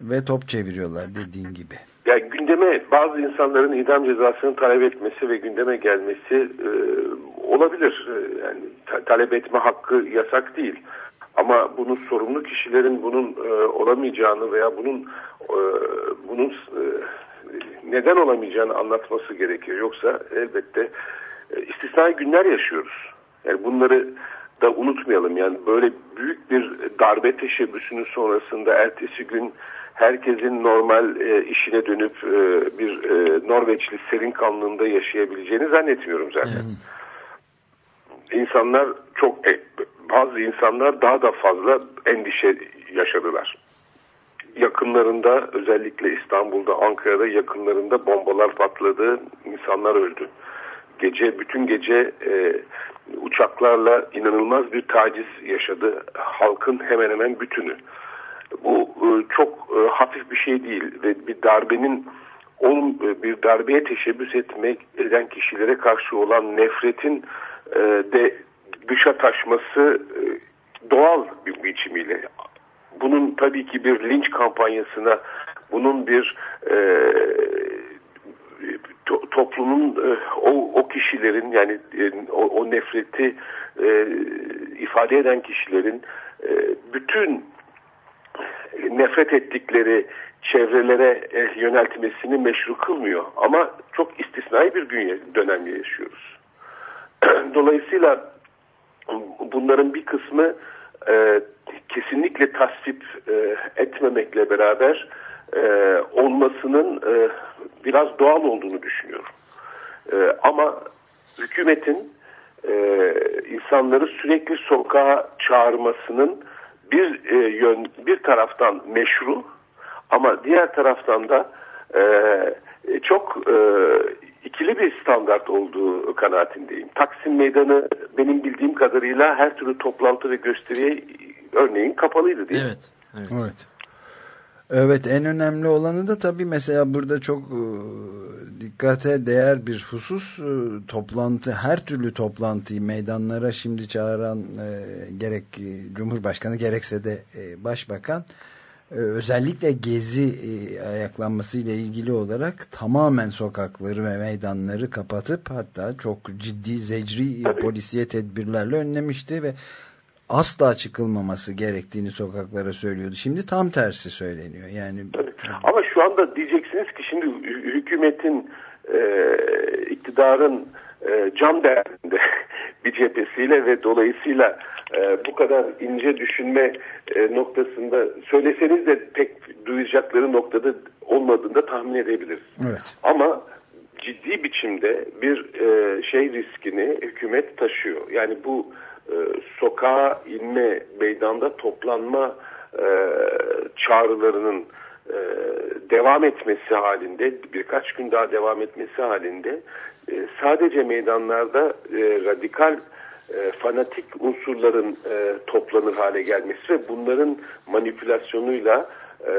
ve top çeviriyorlar dediğin gibi. Yani gündeme bazı insanların idam cezasını talep etmesi ve gündeme gelmesi e, olabilir. E, yani ta- talep etme hakkı yasak değil. Ama bunun sorumlu kişilerin bunun e, olamayacağını veya bunun e, bunun e, neden olamayacağını anlatması gerekiyor. Yoksa elbette e, istisnai günler yaşıyoruz. Yani bunları da unutmayalım. Yani böyle büyük bir darbe teşebbüsünün sonrasında ertesi gün herkesin normal e, işine dönüp e, bir e, Norveçli serin kanlığında yaşayabileceğini zannetmiyorum zaten. Evet. İnsanlar çok e, bazı insanlar daha da fazla endişe yaşadılar. yakınlarında özellikle İstanbul'da, Ankara'da yakınlarında bombalar patladı, insanlar öldü. Gece bütün gece e, uçaklarla inanılmaz bir taciz yaşadı halkın hemen hemen bütünü. Bu e, çok e, hafif bir şey değil ve bir darbenin ol, e, bir darbeye teşebbüs etmek eden kişilere karşı olan nefretin e, de dışa taşması e, doğal bir biçimiyle. Bunun tabii ki bir linç kampanyasına, bunun bir e, to, toplumun e, o, o kişilerin yani e, o, o nefreti e, ifade eden kişilerin e, bütün nefret ettikleri çevrelere e, yöneltmesini meşru kılmıyor. Ama çok istisnai bir gün dönem yaşıyoruz. Dolayısıyla bunların bir kısmı e, kesinlikle tasvip e, etmemekle beraber e, olmasının e, biraz doğal olduğunu düşünüyorum. E, ama hükümetin e, insanları sürekli sokağa çağırmasının bir e, yön bir taraftan meşru ama diğer taraftan da e, çok e, ikili bir standart olduğu kanaatindeyim. Taksim Meydanı benim bildiğim kadarıyla her türlü toplantı ve gösteriye örneğin kapalıydı değil mi? Evet. Evet. Evet. Evet en önemli olanı da tabii mesela burada çok e, dikkate değer bir husus e, toplantı her türlü toplantıyı meydanlara şimdi çağıran e, gerek e, Cumhurbaşkanı gerekse de e, Başbakan e, özellikle gezi e, ayaklanması ile ilgili olarak tamamen sokakları ve meydanları kapatıp hatta çok ciddi zecri Tabii. polisiye tedbirlerle önlemişti ve asla çıkılmaması gerektiğini sokaklara söylüyordu. Şimdi tam tersi söyleniyor. Yani Tabii. Ama şu anda diyeceksiniz ki şimdi hü- hükümetin e, iktidarın e, can derdinde bir cephesiyle ve dolayısıyla e, bu kadar ince düşünme e, noktasında söyleseniz de pek duyacakları noktada olmadığını da tahmin edebiliriz. evet. Ama ciddi biçimde bir e, şey riskini hükümet taşıyor. Yani bu e, sokağa inme, meydanda toplanma e, çağrılarının e, devam etmesi halinde, birkaç gün daha devam etmesi halinde e, sadece meydanlarda e, radikal e, fanatik unsurların e, toplanır hale gelmesi ve bunların manipülasyonuyla e,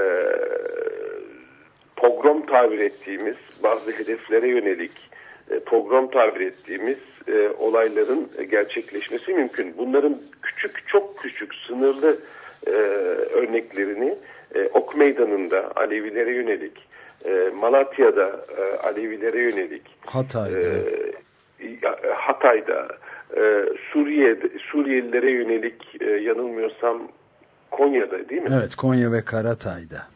pogrom tabir ettiğimiz bazı hedeflere yönelik e, pogrom tabir ettiğimiz e, olayların gerçekleşmesi mümkün. Bunların küçük çok küçük sınırlı e, örneklerini e, Ok Meydanı'nda Alevilere yönelik e, Malatya'da e, Alevilere yönelik Hatay'da. e, Hatay'da e, Suriye'de Suriyelilere yönelik e, yanılmıyorsam Konya'da değil mi? Evet Konya ve Karatay'da.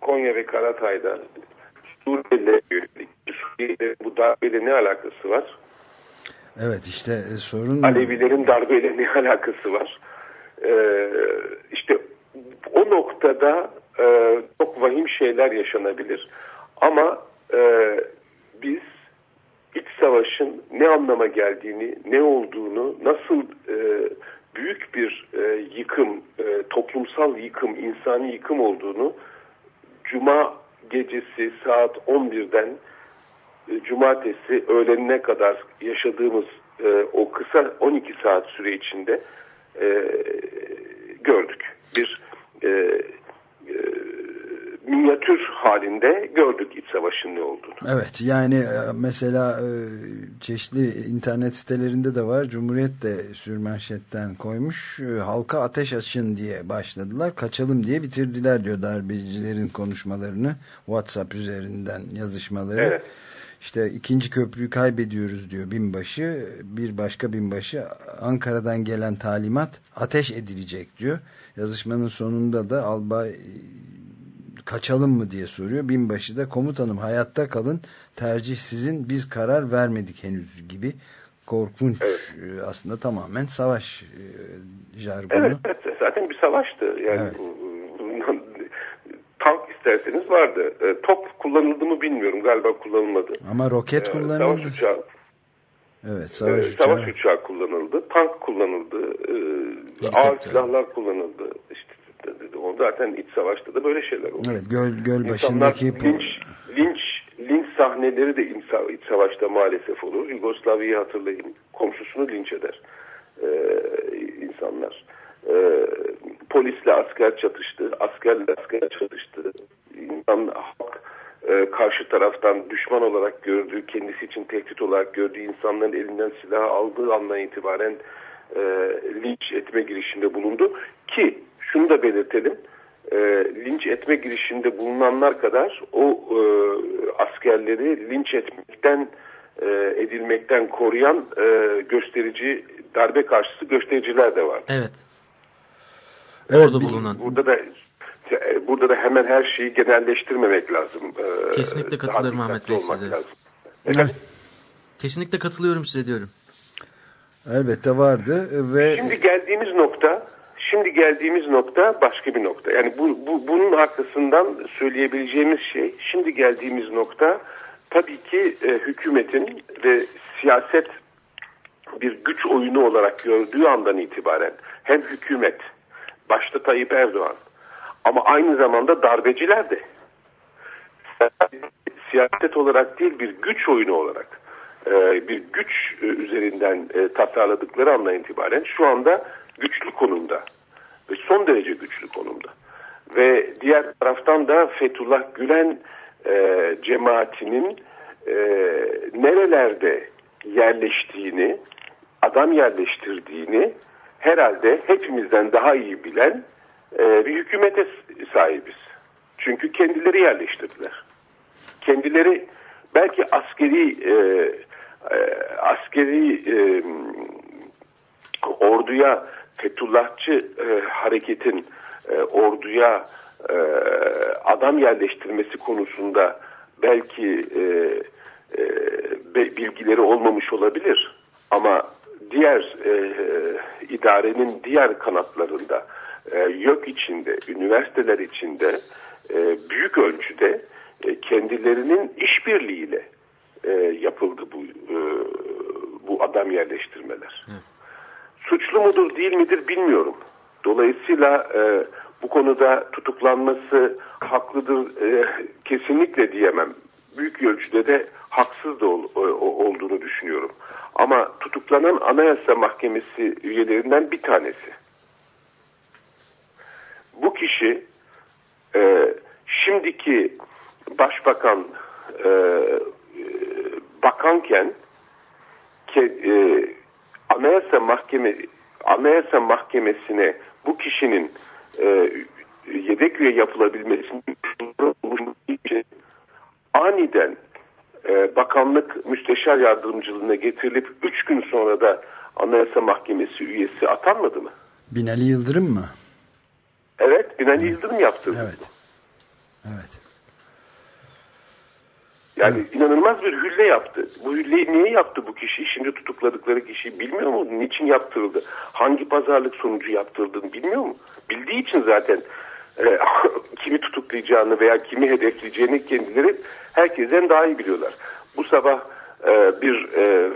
Konya ve Karatay'da Suriyelilere yönelik bu darbeyle ne alakası var? Evet işte e, sorun Alevilerin darbeyle ne alakası var? Ee, işte o noktada e, çok vahim şeyler yaşanabilir. Ama e, biz iç savaşın ne anlama geldiğini, ne olduğunu, nasıl e, büyük bir e, yıkım, e, toplumsal yıkım, insani yıkım olduğunu Cuma gecesi saat 11'den e, cumartesi öğlenine kadar yaşadığımız e, o kısa 12 saat süre içinde e, gördük. Bir e, e, minyatür halinde gördük iç savaşın ne olduğunu. Evet yani e, mesela e, çeşitli internet sitelerinde de var. Cumhuriyet de sürmanşetten koymuş. E, Halka ateş açın diye başladılar. Kaçalım diye bitirdiler diyor darbecilerin konuşmalarını. WhatsApp üzerinden yazışmaları. Evet. İşte ikinci köprüyü kaybediyoruz diyor binbaşı. Bir başka binbaşı Ankara'dan gelen talimat ateş edilecek diyor. Yazışmanın sonunda da albay kaçalım mı diye soruyor. Binbaşı da komutanım hayatta kalın tercih sizin biz karar vermedik henüz gibi korkunç e, aslında tamamen savaş e, jargonu. Evet, evet zaten bir savaştı. Yani Evet. tank isterseniz vardı. E, top kullanıldı mı bilmiyorum. Galiba kullanılmadı. Ama roket kullanıldı. Savaş uçağı, Evet savaş uçağı. savaş uçağı kullanıldı. Tank kullanıldı. e, ağır silahlar kullanıldı. Onu Zaten iç savaşta da böyle şeyler oluyor. Evet, göl, göl İnsanlar başındaki... linç, linç, linç sahneleri de iç, savaşta maalesef olur. Yugoslavya'yı hatırlayın. Komşusunu linç eder ee, insanlar. Ee, polisle asker çatıştı. Askerle asker çatıştı. İnsan, halk e, karşı taraftan düşman olarak gördüğü, kendisi için tehdit olarak gördüğü insanların elinden silahı aldığı andan itibaren e, linç etme girişiminde bulundu. Ki şunu da belirtelim, e, linç etme girişiminde bulunanlar kadar o e, askerleri linç etmekten e, edilmekten koruyan e, gösterici darbe karşısı göstericiler de var. Evet. Evet, Orada bulunan. Burada da burada da hemen her şeyi genelleştirmemek lazım. E, Kesinlikle katılıyorum Ahmet Bey size. lazım. Efendim? Kesinlikle katılıyorum size diyorum. Elbette vardı ve Şimdi geldiğimiz nokta, şimdi geldiğimiz nokta başka bir nokta. Yani bu, bu bunun arkasından söyleyebileceğimiz şey, şimdi geldiğimiz nokta tabii ki e, hükümetin ve siyaset bir güç oyunu olarak gördüğü andan itibaren hem hükümet, başta Tayyip Erdoğan ama aynı zamanda darbeciler de siyaset olarak değil bir güç oyunu olarak e, bir güç e, üzerinden e, tasarladıkları andan itibaren şu anda güçlü konumda son derece güçlü konumda ve diğer taraftan da Fethullah Gülen e, cemaatinin e, nerelerde yerleştiğini adam yerleştirdiğini herhalde hepimizden daha iyi bilen e, bir hükümete sahibiz. Çünkü kendileri yerleştirdiler kendileri belki askeri e, e, askeri e, orduya Fethullahçı e, hareketin e, orduya e, adam yerleştirmesi konusunda belki e, e, bilgileri olmamış olabilir ama diğer e, idarenin diğer kanatlarında e, yok içinde, üniversiteler içinde e, büyük ölçüde e, kendilerinin işbirliğiyle e, yapıldı bu e, bu adam yerleştirmeler. Suçlu mudur değil midir bilmiyorum. Dolayısıyla e, bu konuda tutuklanması haklıdır e, kesinlikle diyemem. Büyük ölçüde de haksız da ol- o- olduğunu düşünüyorum. Ama tutuklanan Anayasa Mahkemesi üyelerinden bir tanesi. Bu kişi e, şimdiki başbakan e, e, bakanken ke, e, Anayasa Mahkeme Anayasa Mahkemesi'ne bu kişinin e, yedek üye yapılabilmesini için aniden e, bakanlık müsteşar yardımcılığına getirilip 3 gün sonra da Anayasa Mahkemesi üyesi atanmadı mı? Binali Yıldırım mı? Evet, Binali Yıldırım yaptırdı. Evet. Evet. Yani inanılmaz bir hülle yaptı. Bu hülleyi niye yaptı bu kişi? Şimdi tutukladıkları kişi bilmiyor mu? Niçin yaptırıldı? Hangi pazarlık sonucu yaptırıldığını bilmiyor mu? Bildiği için zaten e, kimi tutuklayacağını veya kimi hedefleyeceğini kendileri herkesten daha iyi biliyorlar. Bu sabah e, bir e,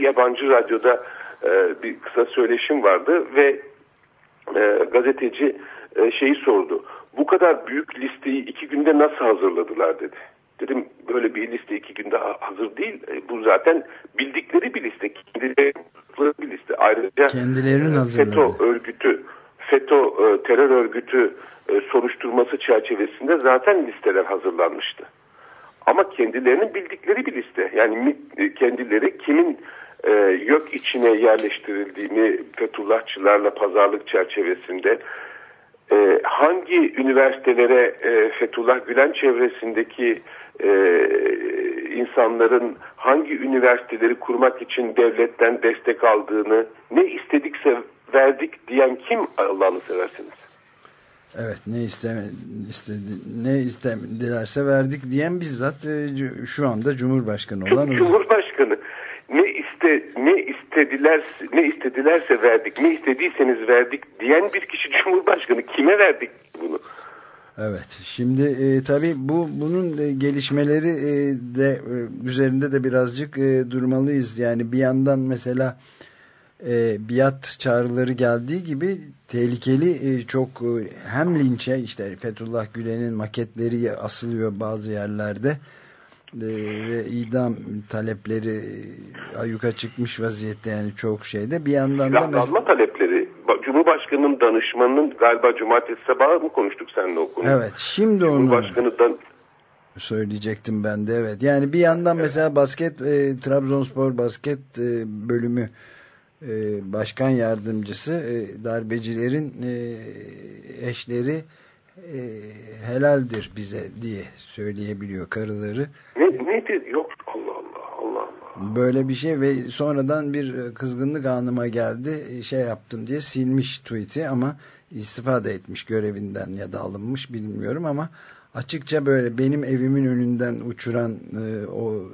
yabancı radyoda e, bir kısa söyleşim vardı ve e, gazeteci e, şeyi sordu. Bu kadar büyük listeyi iki günde nasıl hazırladılar dedi. Dedim böyle bir liste iki günde ha- hazır değil. E, bu zaten bildikleri bir liste. Kendileri bir liste. Ayrıca Kendilerinin e, hazırladı. FETÖ örgütü FETÖ e, terör örgütü e, soruşturması çerçevesinde zaten listeler hazırlanmıştı. Ama kendilerinin bildikleri bir liste. Yani e, kendileri kimin e, yok içine yerleştirildiğini Fethullahçılarla pazarlık çerçevesinde e, hangi üniversitelere e, Fethullah Gülen çevresindeki e, insanların hangi üniversiteleri kurmak için devletten destek aldığını ne istedikse verdik diyen kim Allah'ını seversiniz? Evet ne isteme istedi ne istedilerse verdik diyen bizzat e, şu anda Cumhurbaşkanı olan. Cumhurbaşkanı ne iste ne istediler ne istedilerse verdik ne istediyseniz verdik diyen bir kişi Cumhurbaşkanı kime verdik bunu? Evet. Şimdi e, tabii bu bunun e, gelişmeleri e, de e, üzerinde de birazcık e, durmalıyız. Yani bir yandan mesela e, biat çağrıları geldiği gibi tehlikeli e, çok e, hem linçe işte Fethullah Gülen'in maketleri asılıyor bazı yerlerde e, ve idam talepleri e, ayyuka çıkmış vaziyette yani çok şeyde bir yandan da Silahlanma talepleri Danışmanının galiba cumartesi sabahı mı konuştuk seninle o konuyu? evet şimdi onu Cumhurbaşkanı dan söyleyecektim ben de evet. Yani bir yandan mesela basket e, Trabzonspor basket e, bölümü e, başkan yardımcısı e, darbecilerin e, eşleri e, helaldir bize diye söyleyebiliyor karıları. ne, neydi? Yok Böyle bir şey ve sonradan bir e, kızgınlık anıma geldi. E, Şey yaptım diye silmiş tweet'i ama istifa da etmiş görevinden ya da alınmış bilmiyorum ama açıkça böyle benim evimin önünden uçuran e, o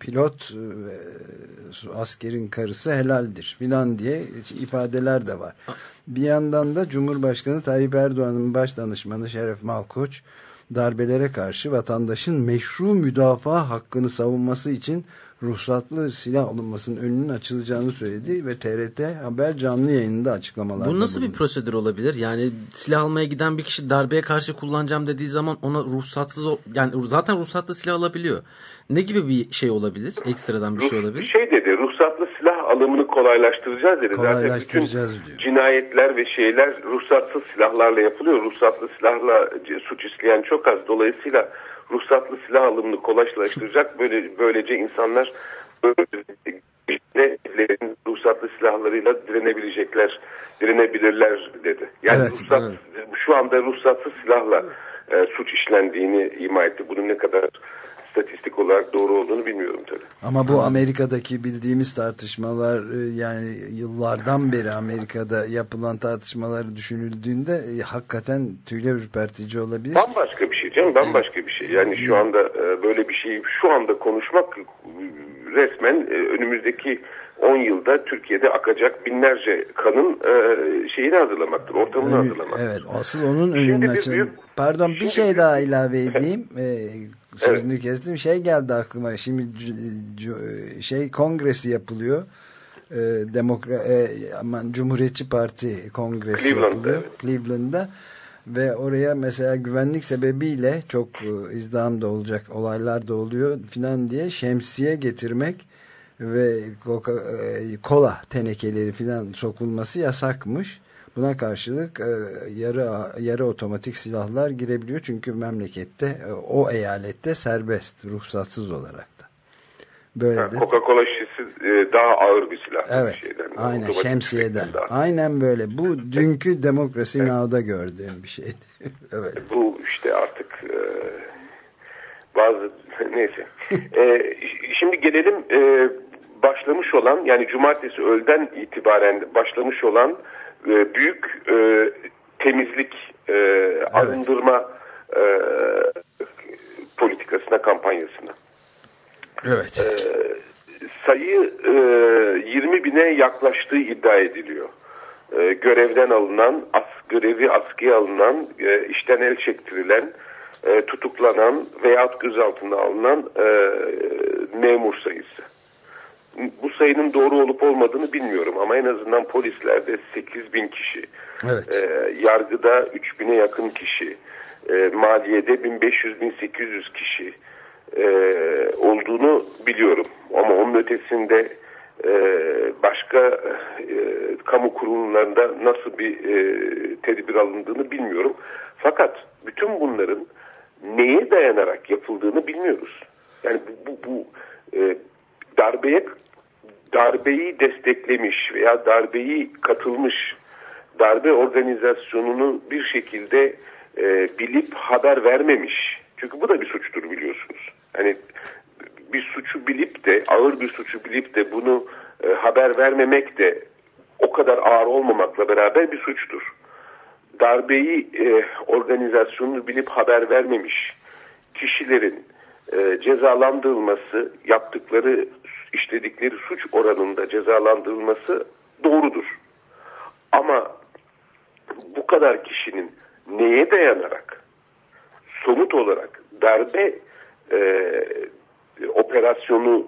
pilot e, askerin karısı helaldir filan diye ifadeler de var. Bir yandan da Cumhurbaşkanı Tayyip Erdoğan'ın baş danışmanı Şeref Malkoç darbelere karşı vatandaşın meşru müdafaa hakkını savunması için ruhsatlı silah alınmasının önünün açılacağını söyledi ve TRT Haber canlı yayında açıklamalar. Bu nasıl bir prosedür olabilir? Yani silah almaya giden bir kişi darbeye karşı kullanacağım dediği zaman ona ruhsatsız yani zaten ruhsatlı silah alabiliyor. Ne gibi bir şey olabilir? Ekstradan bir şey olabilir. Şey dedi ruhsatlı silah alımını kolaylaştıracağız dedi. Zaten Kolaylaştıracağız bütün diyor. cinayetler ve şeyler ruhsatsız silahlarla yapılıyor. Ruhsatlı silahla suç işleyen çok az. Dolayısıyla ruhsatlı silah alımını kolaylaştıracak. Böyle böylece insanlar böylece ruhsatlı silahlarıyla direnebilecekler, direnebilirler dedi. Yani Evet, ruhsat, evet. şu anda ruhsatsız silahla e, suç işlendiğini ima etti. Bunun ne kadar statistik olarak doğru olduğunu bilmiyorum tabii. Ama bu Amerika'daki bildiğimiz tartışmalar e, yani yıllardan beri Amerika'da yapılan tartışmaları düşünüldüğünde e, hakikaten tüyler ürpertici olabilir. Bambaşka bir şey canım bambaşka bir şey. Yani şu anda e, böyle bir şeyi şu anda konuşmak e, resmen e, önümüzdeki 10 yılda Türkiye'de akacak binlerce kanın e, şeyini hazırlamaktır, ortamını Önü- hazırlamaktır. evet asıl onun bir açılması. büyük- Pardon bir şimdi şey büyük- daha ilave edeyim. Ee, sözünü kestim. Şey geldi aklıma. Şimdi c- şey kongresi yapılıyor. Ee, Demokra e, aman Cumhuriyetçi Parti kongresi Cleveland'da, yapılıyor. evet. Cleveland'da ve oraya mesela güvenlik sebebiyle çok e, izdiham da olacak olaylar da oluyor filan diye şemsiye getirmek ve koka, e, kola tenekeleri filan sokulması yasakmış. Buna karşılık e, yarı yarı otomatik silahlar girebiliyor çünkü memlekette e, o eyalette serbest ruhsatsız olarak da. Böyle Ha, de Coca-Cola şişesi e, daha ağır bir silah. Evet. Şeyden, aynen otomatik şemsiyeden. daha. Aynen böyle. Bu dünkü demokrasi now'da gördüğüm bir şeydi. evet. Bu işte artık e, bazı neyse. E, şimdi gelelim e, başlamış olan yani cumartesi öğleden itibaren başlamış olan e, büyük e, temizlik e, arındırma e, politikasına kampanyasına. Evet. sayı e, 20 bine yaklaştığı iddia ediliyor. E, görevden alınan, as, görevi askıya alınan, e, işten el çektirilen, e, tutuklanan veyahut gözaltına alınan e, memur sayısı. Bu sayının doğru olup olmadığını bilmiyorum ama en azından polislerde 8 bin kişi, Evet. e, yargıda 3000'e yakın kişi, e, maliyede 1500-1800 kişi e, olduğunu biliyorum. Ama onun ötesinde e, başka e, kamu kurumlarında nasıl bir e, tedbir alındığını bilmiyorum. Fakat bütün bunların neye dayanarak yapıldığını bilmiyoruz. Yani bu, bu, bu e, darbeye darbeyi desteklemiş veya darbeyi katılmış darbe organizasyonunu bir şekilde e, bilip haber vermemiş. Çünkü bu da bir suçtur biliyorsunuz. Hani bir suçu bilip de ağır bir suçu bilip de bunu e, haber vermemek de o kadar ağır olmamakla beraber bir suçtur. Darbeyi e, organizasyonunu bilip haber vermemiş kişilerin e, cezalandırılması, yaptıkları işledikleri suç oranında cezalandırılması doğrudur. Ama bu kadar kişinin neye dayanarak somut olarak darbe e, operasyonu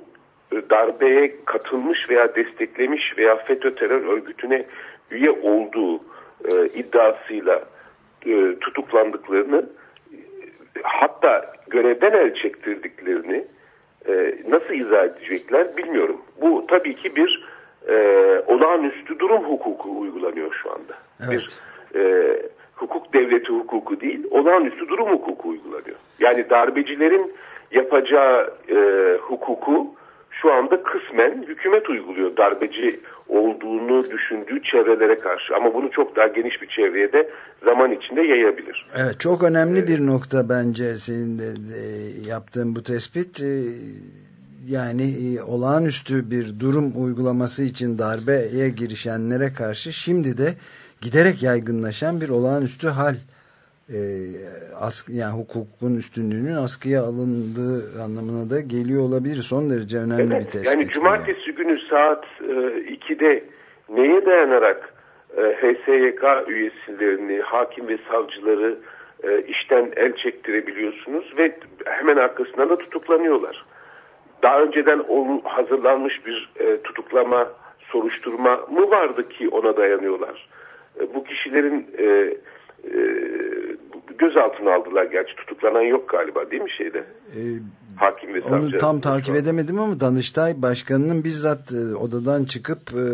e, darbeye katılmış veya desteklemiş veya FETÖ terör örgütüne üye olduğu e, iddiasıyla e, tutuklandıklarını hatta görevden el çektirdiklerini e, nasıl izah edecekler bilmiyorum. Bu tabii ki bir e, olağanüstü durum hukuku uygulanıyor şu anda. Evet. Bir e, hukuk devleti hukuku değil, olağanüstü durum hukuku uygulanıyor. Yani darbecilerin yapacağı e, hukuku şu anda kısmen hükümet uyguluyor darbeci olduğunu düşündüğü çevrelere karşı. Ama bunu çok daha geniş bir çevreye de zaman içinde yayabilir. Evet çok önemli bir nokta bence senin de, de yaptığın bu tespit. Ee, Yani e, olağanüstü bir durum uygulaması için darbeye girişenlere karşı şimdi de giderek yaygınlaşan bir olağanüstü hal e, ask, yani hukukun üstünlüğünün askıya alındığı anlamına da geliyor olabilir. Son derece önemli Evet, bir tespit. yani cumartesi günü saat e, 2'de neye dayanarak e, HSYK üyesilerini, hakim ve savcıları e, işten el çektirebiliyorsunuz ve hemen arkasından da tutuklanıyorlar. Daha önceden hazırlanmış bir e, tutuklama, soruşturma mı vardı ki ona dayanıyorlar? E, bu kişilerin e, e, gözaltına aldılar gerçi tutuklanan yok galiba değil mi şeyde? E, Hakim ve savcı. Onu tam takip edemedim ama Danıştay Başkanı'nın bizzat e, odadan çıkıp e,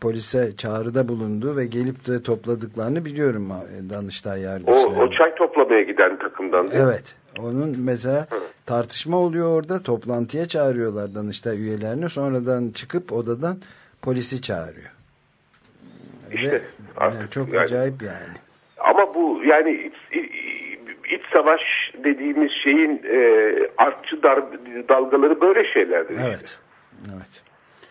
polise çağrıda bulunduğu ve gelip de topladıklarını biliyorum e, Danıştay O, yargıçları. o çay toplamaya giden takımdan değil mi? Evet. Onun mesela tartışma oluyor orada. Toplantıya çağırıyorlar Danıştay üyelerini. Sonradan çıkıp odadan polisi çağırıyor. İşte Ve, artık yani çok yani- acayip yani. Bu yani iç, iç savaş dediğimiz şeyin e, artçı dar, dalgaları böyle şeylerdir. işte. Evet. Evet.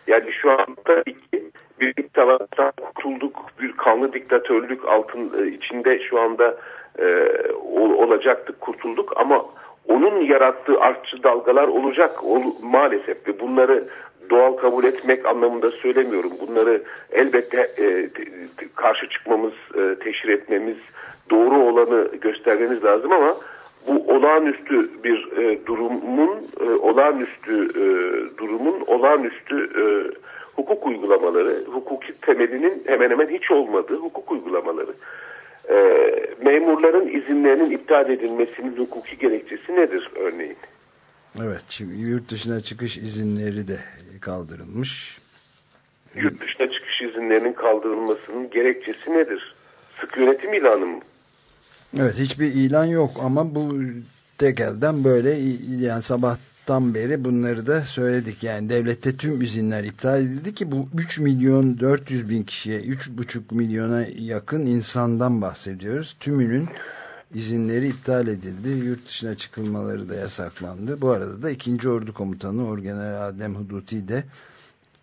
Yani şu anda iki bir iç savaştan kurtulduk. Bir kanlı diktatörlük altın e, içinde şu anda e, ol- olacaktık, kurtulduk ama onun yarattığı artçı dalgalar olacak ol- maalesef ve bunları doğal kabul etmek anlamında söylemiyorum. Bunları elbette e, karşı çıkmamız, e, teşhir etmemiz, doğru olanı göstermemiz lazım ama bu olağanüstü bir e, durumun e, olağanüstü e, durumun olağanüstü e, hukuk uygulamaları, hukuki temelinin hemen hemen hiç olmadığı hukuk uygulamaları. E, memurların izinlerinin iptal edilmesinin hukuki gerekçesi nedir örneğin? Evet. Yurt dışına çıkış izinleri de kaldırılmış. Yurt dışına çıkış izinlerinin kaldırılmasının gerekçesi nedir? Sık yönetim ilanı mı? Evet hiçbir ilan yok ama bu tek elden böyle yani sabahtan beri bunları da söyledik. Yani devlette tüm izinler iptal edildi ki bu 3 milyon 400 bin kişiye 3,5 milyona yakın insandan bahsediyoruz. Tümünün izinleri iptal edildi. Yurt dışına çıkılmaları da yasaklandı. Bu arada da 2. Ordu Komutanı Orgeneral Adem Huduti de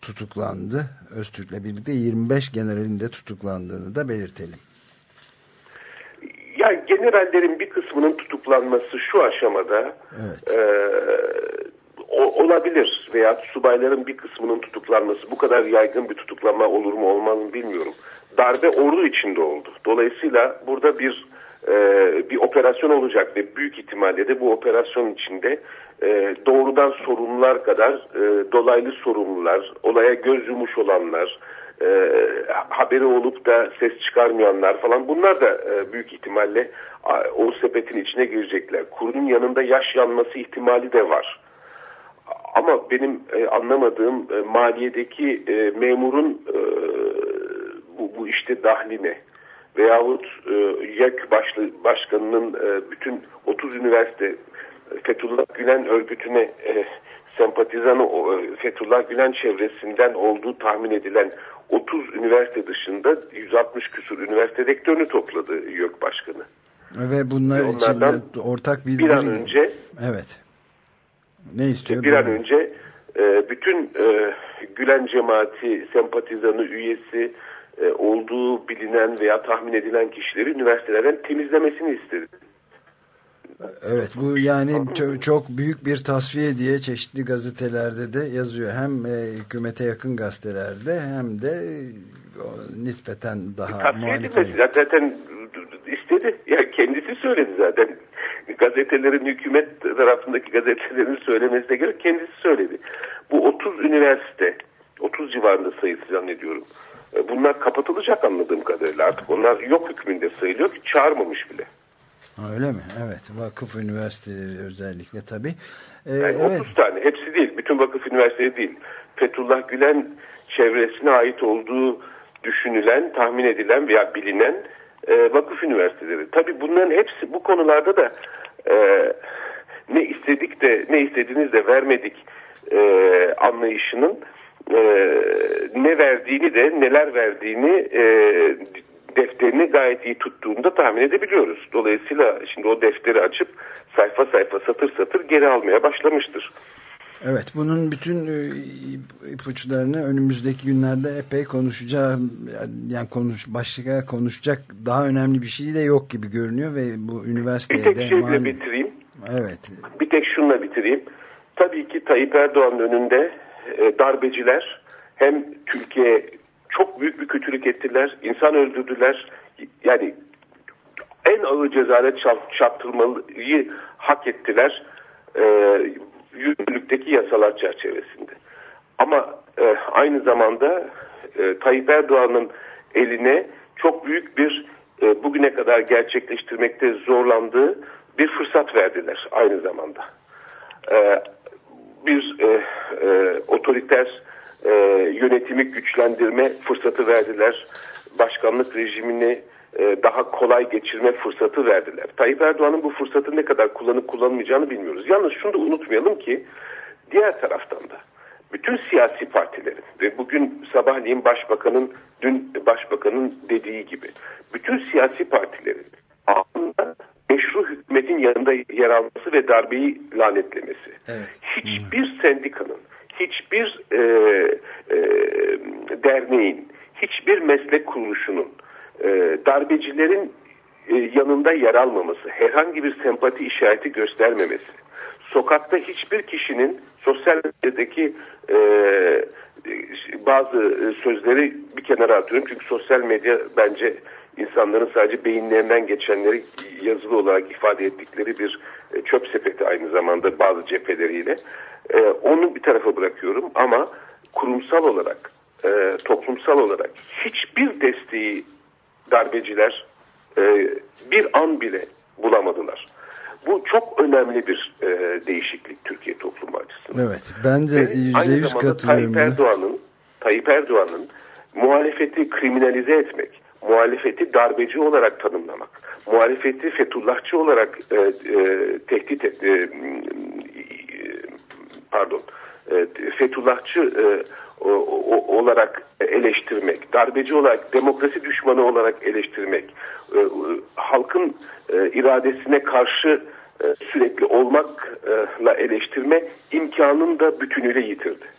tutuklandı. Öztürk'le birlikte 25 generalin de tutuklandığını da belirtelim. Ya generallerin bir kısmının tutuklanması şu aşamada Evet. e, o- olabilir veya subayların bir kısmının tutuklanması bu kadar yaygın bir tutuklama olur mu olmaz mı bilmiyorum. Darbe ordu içinde oldu. Dolayısıyla burada bir e, bir operasyon olacak ve büyük ihtimalle de bu operasyon içinde e, doğrudan sorumlular kadar e, dolaylı sorumlular, olaya göz yumuş olanlar, haberi olup da ses çıkarmayanlar falan bunlar da büyük ihtimalle o sepetin içine girecekler. Kurunun yanında yaş yanması ihtimali de var. Ama benim anlamadığım maliyedeki memurun bu, bu işte dahline veyahut e, YEK başlı, başkanının e, bütün 30 üniversite e, Fethullah Gülen örgütüne e, sempatizanı e, Fethullah Gülen çevresinden olduğu tahmin edilen 30 üniversite dışında 160 küsur üniversite rektörünü topladı YÖK başkanı. Ve bunlar Ve için ortak Bir bildiri... an önce Evet. Ne istiyor? bir an önce e, bütün Gülen cemaati sempatizanı üyesi e, olduğu bilinen veya tahmin edilen kişileri üniversitelerden temizlemesini istedi. Evet bu yani çok, çok büyük bir tasfiye diye çeşitli gazetelerde de yazıyor. Hem e, hükümete yakın gazetelerde hem de e, o, nispeten daha Tasfiye edilmesi zaten istedi. Ya kendisi söyledi zaten. gazetelerin hükümet tarafındaki gazetelerin söylemesine göre kendisi söyledi. Bu 30 üniversite 30 civarında sayısı zannediyorum. E, bunlar kapatılacak anladığım kadarıyla artık onlar yok hükmünde sayılıyor ki çağırmamış bile. Öyle mi? Evet. Vakıf üniversiteleri özellikle tabii. Ee, yani evet. 30 tane. Hepsi değil. Bütün vakıf üniversiteleri değil. Fethullah Gülen çevresine ait olduğu düşünülen, tahmin edilen veya bilinen e, vakıf üniversiteleri. Tabii bunların hepsi bu konularda da e, ne istedik de ne istediğiniz de vermedik e, anlayışının e, ne verdiğini de neler verdiğini e, defterini gayet iyi tuttuğunda tahmin edebiliyoruz. Dolayısıyla şimdi o defteri açıp sayfa sayfa satır satır geri almaya başlamıştır. Evet bunun bütün e, ipuçlarını önümüzdeki günlerde epey konuşacağım. Yani konuş, başka konuşacak daha önemli bir şey de yok gibi görünüyor ve bu üniversitede... Bir tek şeyle bitireyim. Evet. Bir tek şunla bitireyim. Tabii ki Tayyip Erdoğan'ın önünde e, darbeciler hem Türkiye çok büyük bir kötülük ettiler, insan öldürdüler. Yani en ağır cezaret çarptırmayı hak ettiler e, yürürlükteki yasalar çerçevesinde. Ama e, aynı zamanda e, Tayyip Erdoğan'ın eline çok büyük bir e, bugüne kadar gerçekleştirmekte zorlandığı bir fırsat verdiler aynı zamanda. Bir e, e, otoriter e, yönetimi güçlendirme fırsatı verdiler. Başkanlık rejimini e, daha kolay geçirme fırsatı verdiler. Tayyip Erdoğan'ın bu fırsatı ne kadar kullanıp kullanmayacağını bilmiyoruz. Yalnız şunu da unutmayalım ki diğer taraftan da bütün siyasi partilerin ve bugün sabahleyin başbakanın dün başbakanın dediği gibi bütün siyasi partilerin aslında meşru hükümetin yanında yer alması ve darbeyi lanetlemesi. Evet. Hiçbir sendikanın hiçbir e, e, derneğin, hiçbir meslek kuruluşunun e, darbecilerin e, yanında yer almaması, herhangi bir sempati işareti göstermemesi, sokakta hiçbir kişinin sosyal medyadaki e, bazı sözleri bir kenara atıyorum. Çünkü sosyal medya bence insanların sadece beyinlerinden geçenleri yazılı olarak ifade ettikleri bir e, çöp sepeti aynı zamanda bazı cepheleriyle. E, onu bir tarafa bırakıyorum ama kurumsal olarak, e, toplumsal olarak hiçbir desteği darbeciler bir an bile bulamadılar. Bu çok önemli bir değişiklik Türkiye toplumu açısından. Evet, ben de yüzde yüz katılıyorum. Tayyip Erdoğan'ın Tayyip Erdoğan'ın muhalefeti kriminalize etmek, muhalefeti darbeci olarak tanımlamak, muhalefeti Fethullahçı olarak e, e, tehdit et, e, pardon, e, Fethullahçı e, o, o, olarak eleştirmek, darbeci olarak, demokrasi düşmanı olarak eleştirmek, e, halkın e, iradesine karşı e, sürekli olmakla eleştirme imkanını da bütünüyle yitirdi.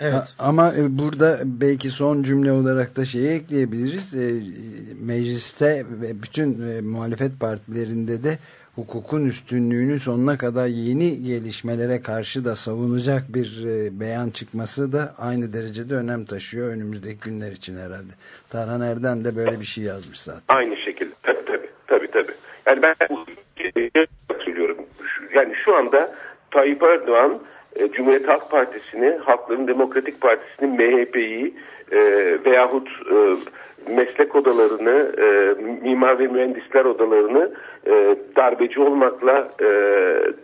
Evet. Ama e, burada belki son cümle olarak da şeyi ekleyebiliriz. E, mecliste ve bütün e, muhalefet partilerinde de hukukun üstünlüğünü sonuna kadar yeni gelişmelere karşı da savunacak bir beyan çıkması da aynı derecede önem taşıyor önümüzdeki günler için herhalde. Tarhan Erdem de böyle bir şey yazmış zaten. Aynı şekilde. Tabii tabii. tabii, tabii. Yani ben hatırlıyorum. Yani şu anda Tayyip Erdoğan e, Cumhuriyet Halk Partisi'ni, Halkların Demokratik Partisi'ni, MHP'yi e, veyahut e, meslek odalarını, e, mimar ve mühendisler odalarını e, darbeci olmakla, e,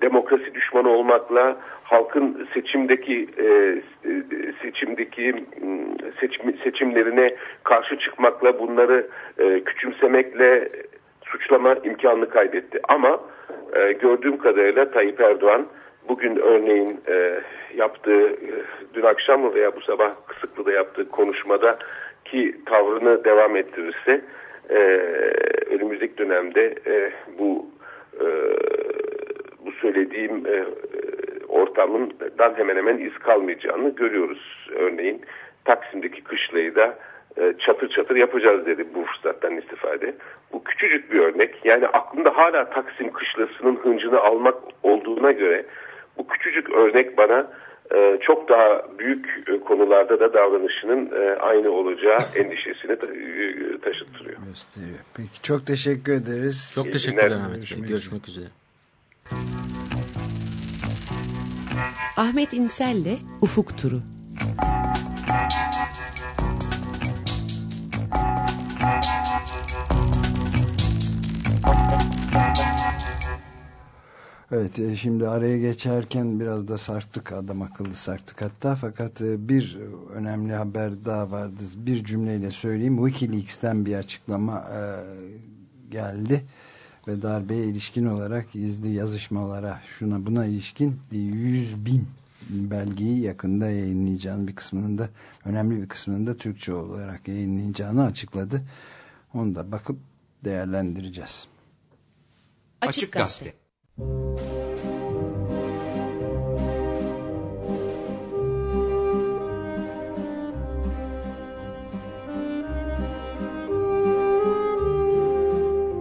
demokrasi düşmanı olmakla, halkın seçimdeki e, seçimdeki seçim, seçimlerine karşı çıkmakla, bunları e, küçümsemekle suçlama imkanını kaybetti. Ama e, gördüğüm kadarıyla Tayyip Erdoğan bugün örneğin e, yaptığı e, dün akşam mı veya bu sabah kısıklıda yaptığı konuşmada ki tavrını devam ettirirse e, önümüzdeki dönemde e, bu e, bu söylediğim e, ortamından hemen hemen iz kalmayacağını görüyoruz. Örneğin Taksim'deki kışlayı da e, çatır çatır yapacağız dedi bu fırsattan istifade. Bu küçücük bir örnek. Yani aklında hala Taksim kışlasının hıncını almak olduğuna göre bu küçücük örnek bana e, çok daha büyük e, konularda da davranışının e, aynı olacağı endişesini taşıttırıyor. Gösteriyor. Peki çok teşekkür ederiz. Çok teşekkürler Ahmet Bey. Görüşmek, Görüşmek üzere. Ahmet İnsel'le Ufuk Turu. Evet e, şimdi araya geçerken biraz da sarktık adam akıllı sarktık hatta. Fakat e, bir önemli haber daha vardı. Bir cümleyle söyleyeyim. Wikileaks'ten bir açıklama e, geldi. Ve darbeye ilişkin olarak izli yazışmalara şuna buna ilişkin 100 bin belgeyi yakında yayınlayacağını bir kısmının da önemli bir kısmının da Türkçe olarak yayınlayacağını açıkladı. Onu da bakıp değerlendireceğiz. Açık Gazete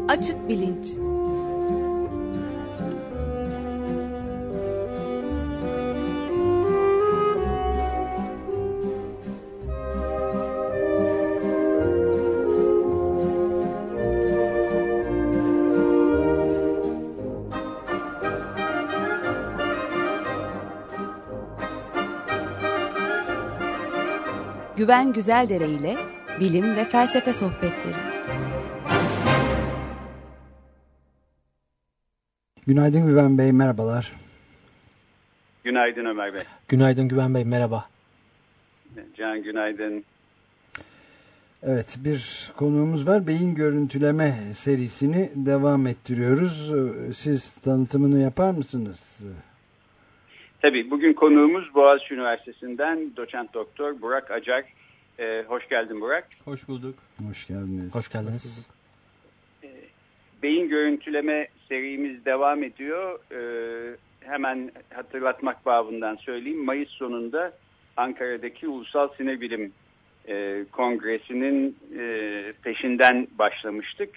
Açık Bilinç Güven Güzeldere ile bilim ve felsefe sohbetleri. Günaydın Güven Bey, merhabalar. Günaydın Ömer Bey. Günaydın Güven Bey, merhaba. Can günaydın. Evet, bir konuğumuz var. Beyin görüntüleme serisini devam ettiriyoruz. Siz tanıtımını yapar mısınız? Tabii, bugün konuğumuz Boğaziçi Üniversitesi'nden doçent doktor Burak Acar. Ee, hoş geldin Burak. Hoş bulduk. Hoş geldiniz. Hoş geldiniz. Ee, beyin görüntüleme serimiz devam ediyor. Ee, hemen hatırlatmak babından söyleyeyim. Mayıs sonunda Ankara'daki Ulusal Sinir Bilim e, Kongresi'nin e, peşinden başlamıştık.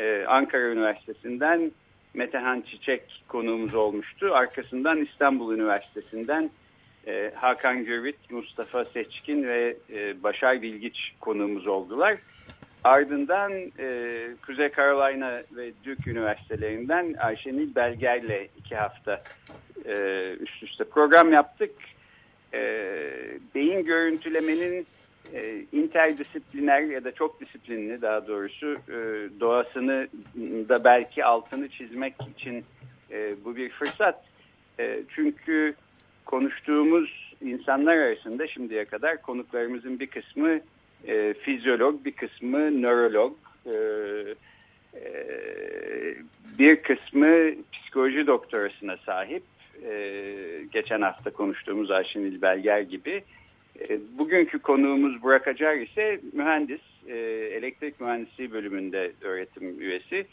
E, Ankara Üniversitesi'nden Metehan Çiçek konuğumuz olmuştu. Arkasından İstanbul Üniversitesi'nden e, Hakan Gürvit, Mustafa Seçkin ve e, Başar Bilgiç konuğumuz oldular. Ardından e, Kuzey Carolina ve Duke Üniversitelerinden Ayşenil Belger'le iki hafta e, üst üste program yaptık. Beyin görüntülemenin e, interdisipliner ya da çok disiplinli daha doğrusu doğasını da belki altını çizmek için bu bir fırsat. E, çünkü konuştuğumuz insanlar arasında şimdiye kadar konuklarımızın bir kısmı e, fizyolog, bir kısmı nörolog, e, e, bir kısmı psikoloji doktorasına sahip. E, geçen hafta konuştuğumuz Ayşenil Belger gibi. E, bugünkü konuğumuz Burak Acar ise mühendis, e, elektrik mühendisliği bölümünde öğretim üyesi.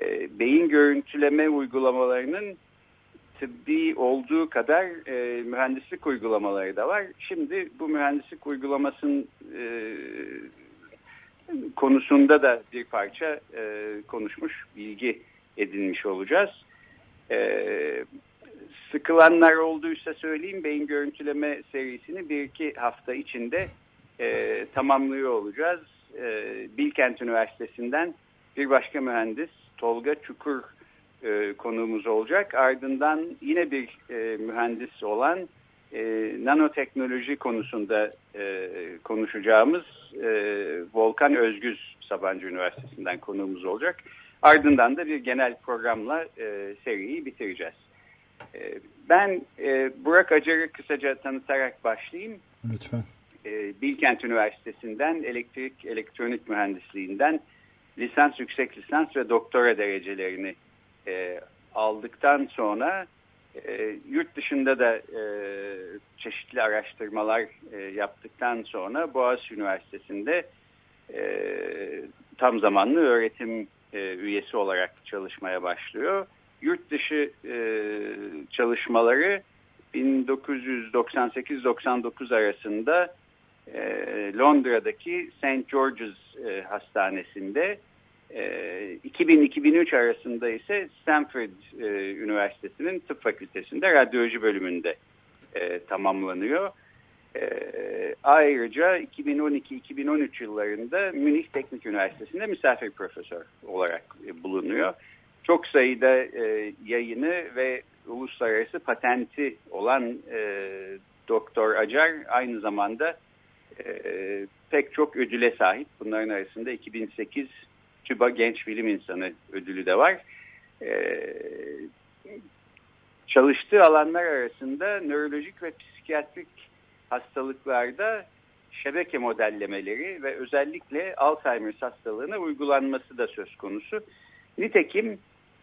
E, beyin görüntüleme uygulamalarının tıbbi olduğu kadar e, mühendislik uygulamaları da var. Şimdi bu mühendislik uygulamasının e, konusunda da bir parça e, konuşmuş, bilgi edinmiş olacağız. E, sıkılanlar olduysa söyleyeyim beyin görüntüleme serisini bir iki hafta içinde e, tamamlıyor olacağız. E, Bilkent Üniversitesi'nden bir başka mühendis Tolga Çukur e, konuğumuz olacak. Ardından yine bir e, mühendis olan e, nanoteknoloji konusunda e, konuşacağımız e, Volkan Özgüz Sabancı Üniversitesi'nden konuğumuz olacak. Ardından da bir genel programla e, seriyi bitireceğiz. E, ben e, Burak Acar'ı kısaca tanıtarak başlayayım. Lütfen. E, Bilkent Üniversitesi'nden elektrik elektronik mühendisliğinden lisans, yüksek lisans ve doktora derecelerini e, aldıktan sonra e, yurt dışında da e, çeşitli araştırmalar e, yaptıktan sonra Boğaziçi Üniversitesi'nde e, tam zamanlı öğretim e, üyesi olarak çalışmaya başlıyor. Yurt dışı e, çalışmaları 1998-99 arasında e, Londra'daki St. George's e, Hastanesi'nde 2000-2003 arasında ise Stanford e, Üniversitesi'nin tıp fakültesinde radyoloji bölümünde e, tamamlanıyor. E, ayrıca 2012-2013 yıllarında Münih Teknik Üniversitesi'nde misafir profesör olarak e, bulunuyor. Çok sayıda yayını ve uluslararası patenti olan Doktor Acar aynı zamanda pek çok ödüle sahip. Bunların arasında 2008 TÜBA Genç Bilim İnsanı ödülü de var. E, çalıştığı alanlar arasında nörolojik ve psikiyatrik hastalıklarda şebeke modellemeleri ve özellikle Alzheimer hastalığına uygulanması da söz konusu. Nitekim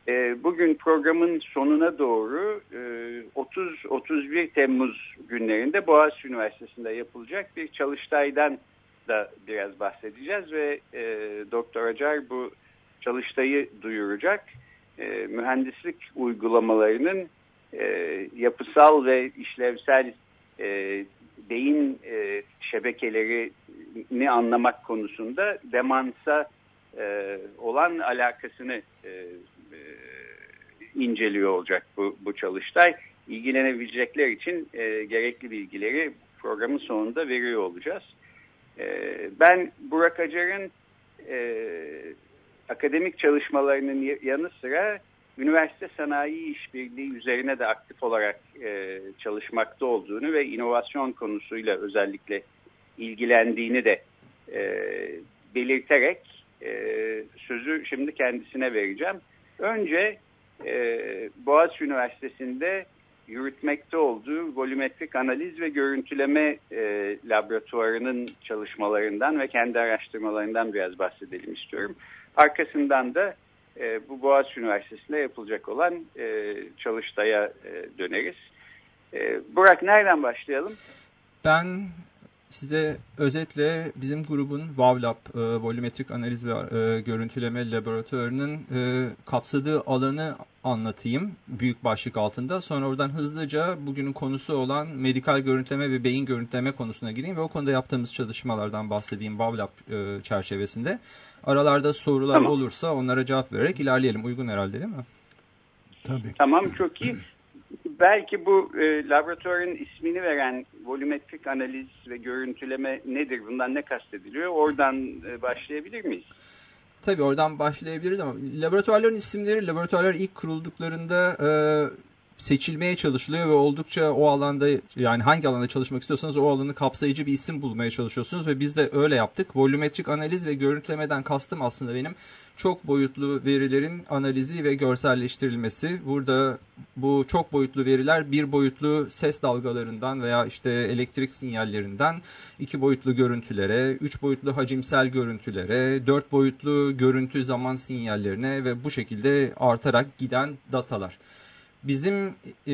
e, bugün programın sonuna doğru e, 30-31 Temmuz günlerinde Boğaziçi Üniversitesi'nde yapılacak bir çalıştaydan da biraz bahsedeceğiz ve e, Doktor Acar bu çalıştayı duyuracak. E, mühendislik uygulamalarının e, yapısal ve işlevsel e, beyin e, şebekelerini anlamak konusunda demansa e, olan alakasını e, e, inceliyor olacak bu, bu çalıştay. İlgilenebilecekler için e, gerekli bilgileri programın sonunda veriyor olacağız. E, ben Burak Acar'ın e, akademik çalışmalarının yanı sıra üniversite sanayi işbirliği üzerine de aktif olarak e, çalışmakta olduğunu ve inovasyon konusuyla özellikle ilgilendiğini de e, belirterek e, sözü şimdi kendisine vereceğim. Önce e, Boğaziçi Üniversitesi'nde yürütmekte olduğu volümetrik analiz ve görüntüleme e, laboratuvarının çalışmalarından ve kendi araştırmalarından biraz bahsedelim istiyorum. Arkasından da e, bu Boğaziçi Üniversitesi'nde yapılacak olan e, çalıştaya e, döneriz. E, Burak nereden başlayalım? Ben size özetle bizim grubun WAVLab, e, volümetrik analiz ve e, görüntüleme laboratuvarının e, kapsadığı alanı anlatayım büyük başlık altında. Sonra oradan hızlıca bugünün konusu olan medikal görüntüleme ve beyin görüntüleme konusuna gireyim ve o konuda yaptığımız çalışmalardan bahsedeyim WAVLab e, çerçevesinde. Aralarda sorular tamam. olursa onlara cevap vererek ilerleyelim. Uygun herhalde değil mi? Tabii. Tamam çok iyi. Belki bu e, laboratuvarın ismini veren volümetrik analiz ve görüntüleme nedir? Bundan ne kastediliyor? Oradan e, başlayabilir miyiz? Tabii oradan başlayabiliriz ama laboratuvarların isimleri laboratuvarlar ilk kurulduklarında e, seçilmeye çalışılıyor ve oldukça o alanda yani hangi alanda çalışmak istiyorsanız o alanı kapsayıcı bir isim bulmaya çalışıyorsunuz ve biz de öyle yaptık. Volümetrik analiz ve görüntülemeden kastım aslında benim çok boyutlu verilerin analizi ve görselleştirilmesi. Burada bu çok boyutlu veriler bir boyutlu ses dalgalarından veya işte elektrik sinyallerinden iki boyutlu görüntülere, üç boyutlu hacimsel görüntülere, dört boyutlu görüntü zaman sinyallerine ve bu şekilde artarak giden datalar. Bizim e,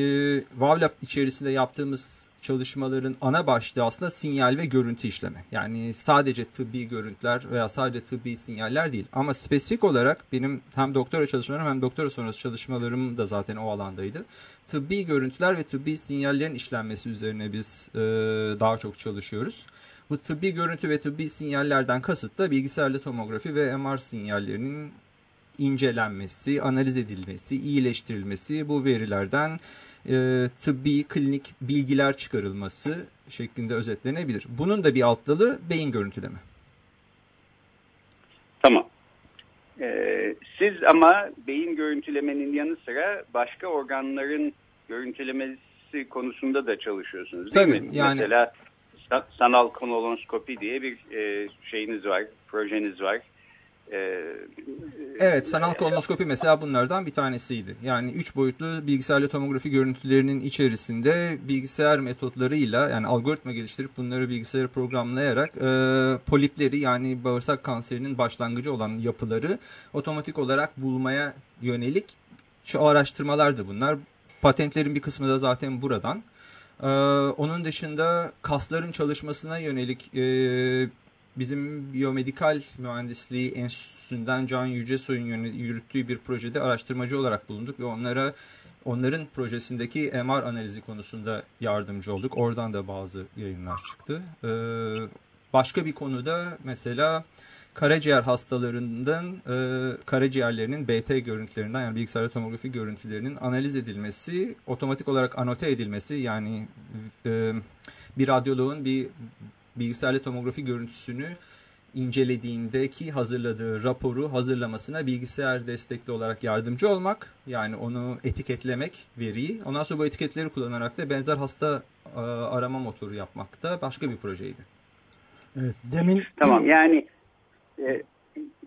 WAVLab içerisinde yaptığımız çalışmaların ana başlığı aslında sinyal ve görüntü işleme. Yani sadece tıbbi görüntüler veya sadece tıbbi sinyaller değil. Ama spesifik olarak benim hem doktora çalışmalarım hem doktora sonrası çalışmalarım da zaten o alandaydı. Tıbbi görüntüler ve tıbbi sinyallerin işlenmesi üzerine biz e, daha çok çalışıyoruz. Bu tıbbi görüntü ve tıbbi sinyallerden kasıt da bilgisayarlı tomografi ve MR sinyallerinin incelenmesi, analiz edilmesi, iyileştirilmesi, bu verilerden e, tıbbi, klinik bilgiler çıkarılması şeklinde özetlenebilir. Bunun da bir alt dalı beyin görüntüleme. Tamam. Ee, siz ama beyin görüntülemenin yanı sıra başka organların görüntülemesi konusunda da çalışıyorsunuz değil Tabii, mi? Yani... Mesela sanal kolonoskopi diye bir e, şeyiniz var, projeniz var. Ee, evet sanal kolonoskopi mesela bunlardan bir tanesiydi. Yani üç boyutlu bilgisayarlı tomografi görüntülerinin içerisinde bilgisayar metotlarıyla yani algoritma geliştirip bunları bilgisayara programlayarak e, polipleri yani bağırsak kanserinin başlangıcı olan yapıları otomatik olarak bulmaya yönelik şu araştırmalar da bunlar. Patentlerin bir kısmı da zaten buradan. Ee, onun dışında kasların çalışmasına yönelik e, bizim biyomedikal mühendisliği enstitüsünden Can Yücesoy'un yürüttüğü bir projede araştırmacı olarak bulunduk ve onlara onların projesindeki MR analizi konusunda yardımcı olduk. Oradan da bazı yayınlar çıktı. Ee, başka bir konuda mesela karaciğer hastalarından e, karaciğerlerinin BT görüntülerinden yani bilgisayar tomografi görüntülerinin analiz edilmesi, otomatik olarak anote edilmesi yani e, bir radyoloğun bir bilgisayarlı tomografi görüntüsünü incelediğindeki hazırladığı raporu hazırlamasına bilgisayar destekli olarak yardımcı olmak. Yani onu etiketlemek veriyi. Ondan sonra bu etiketleri kullanarak da benzer hasta e, arama motoru yapmak da başka bir projeydi. Evet, demin Tamam yani e,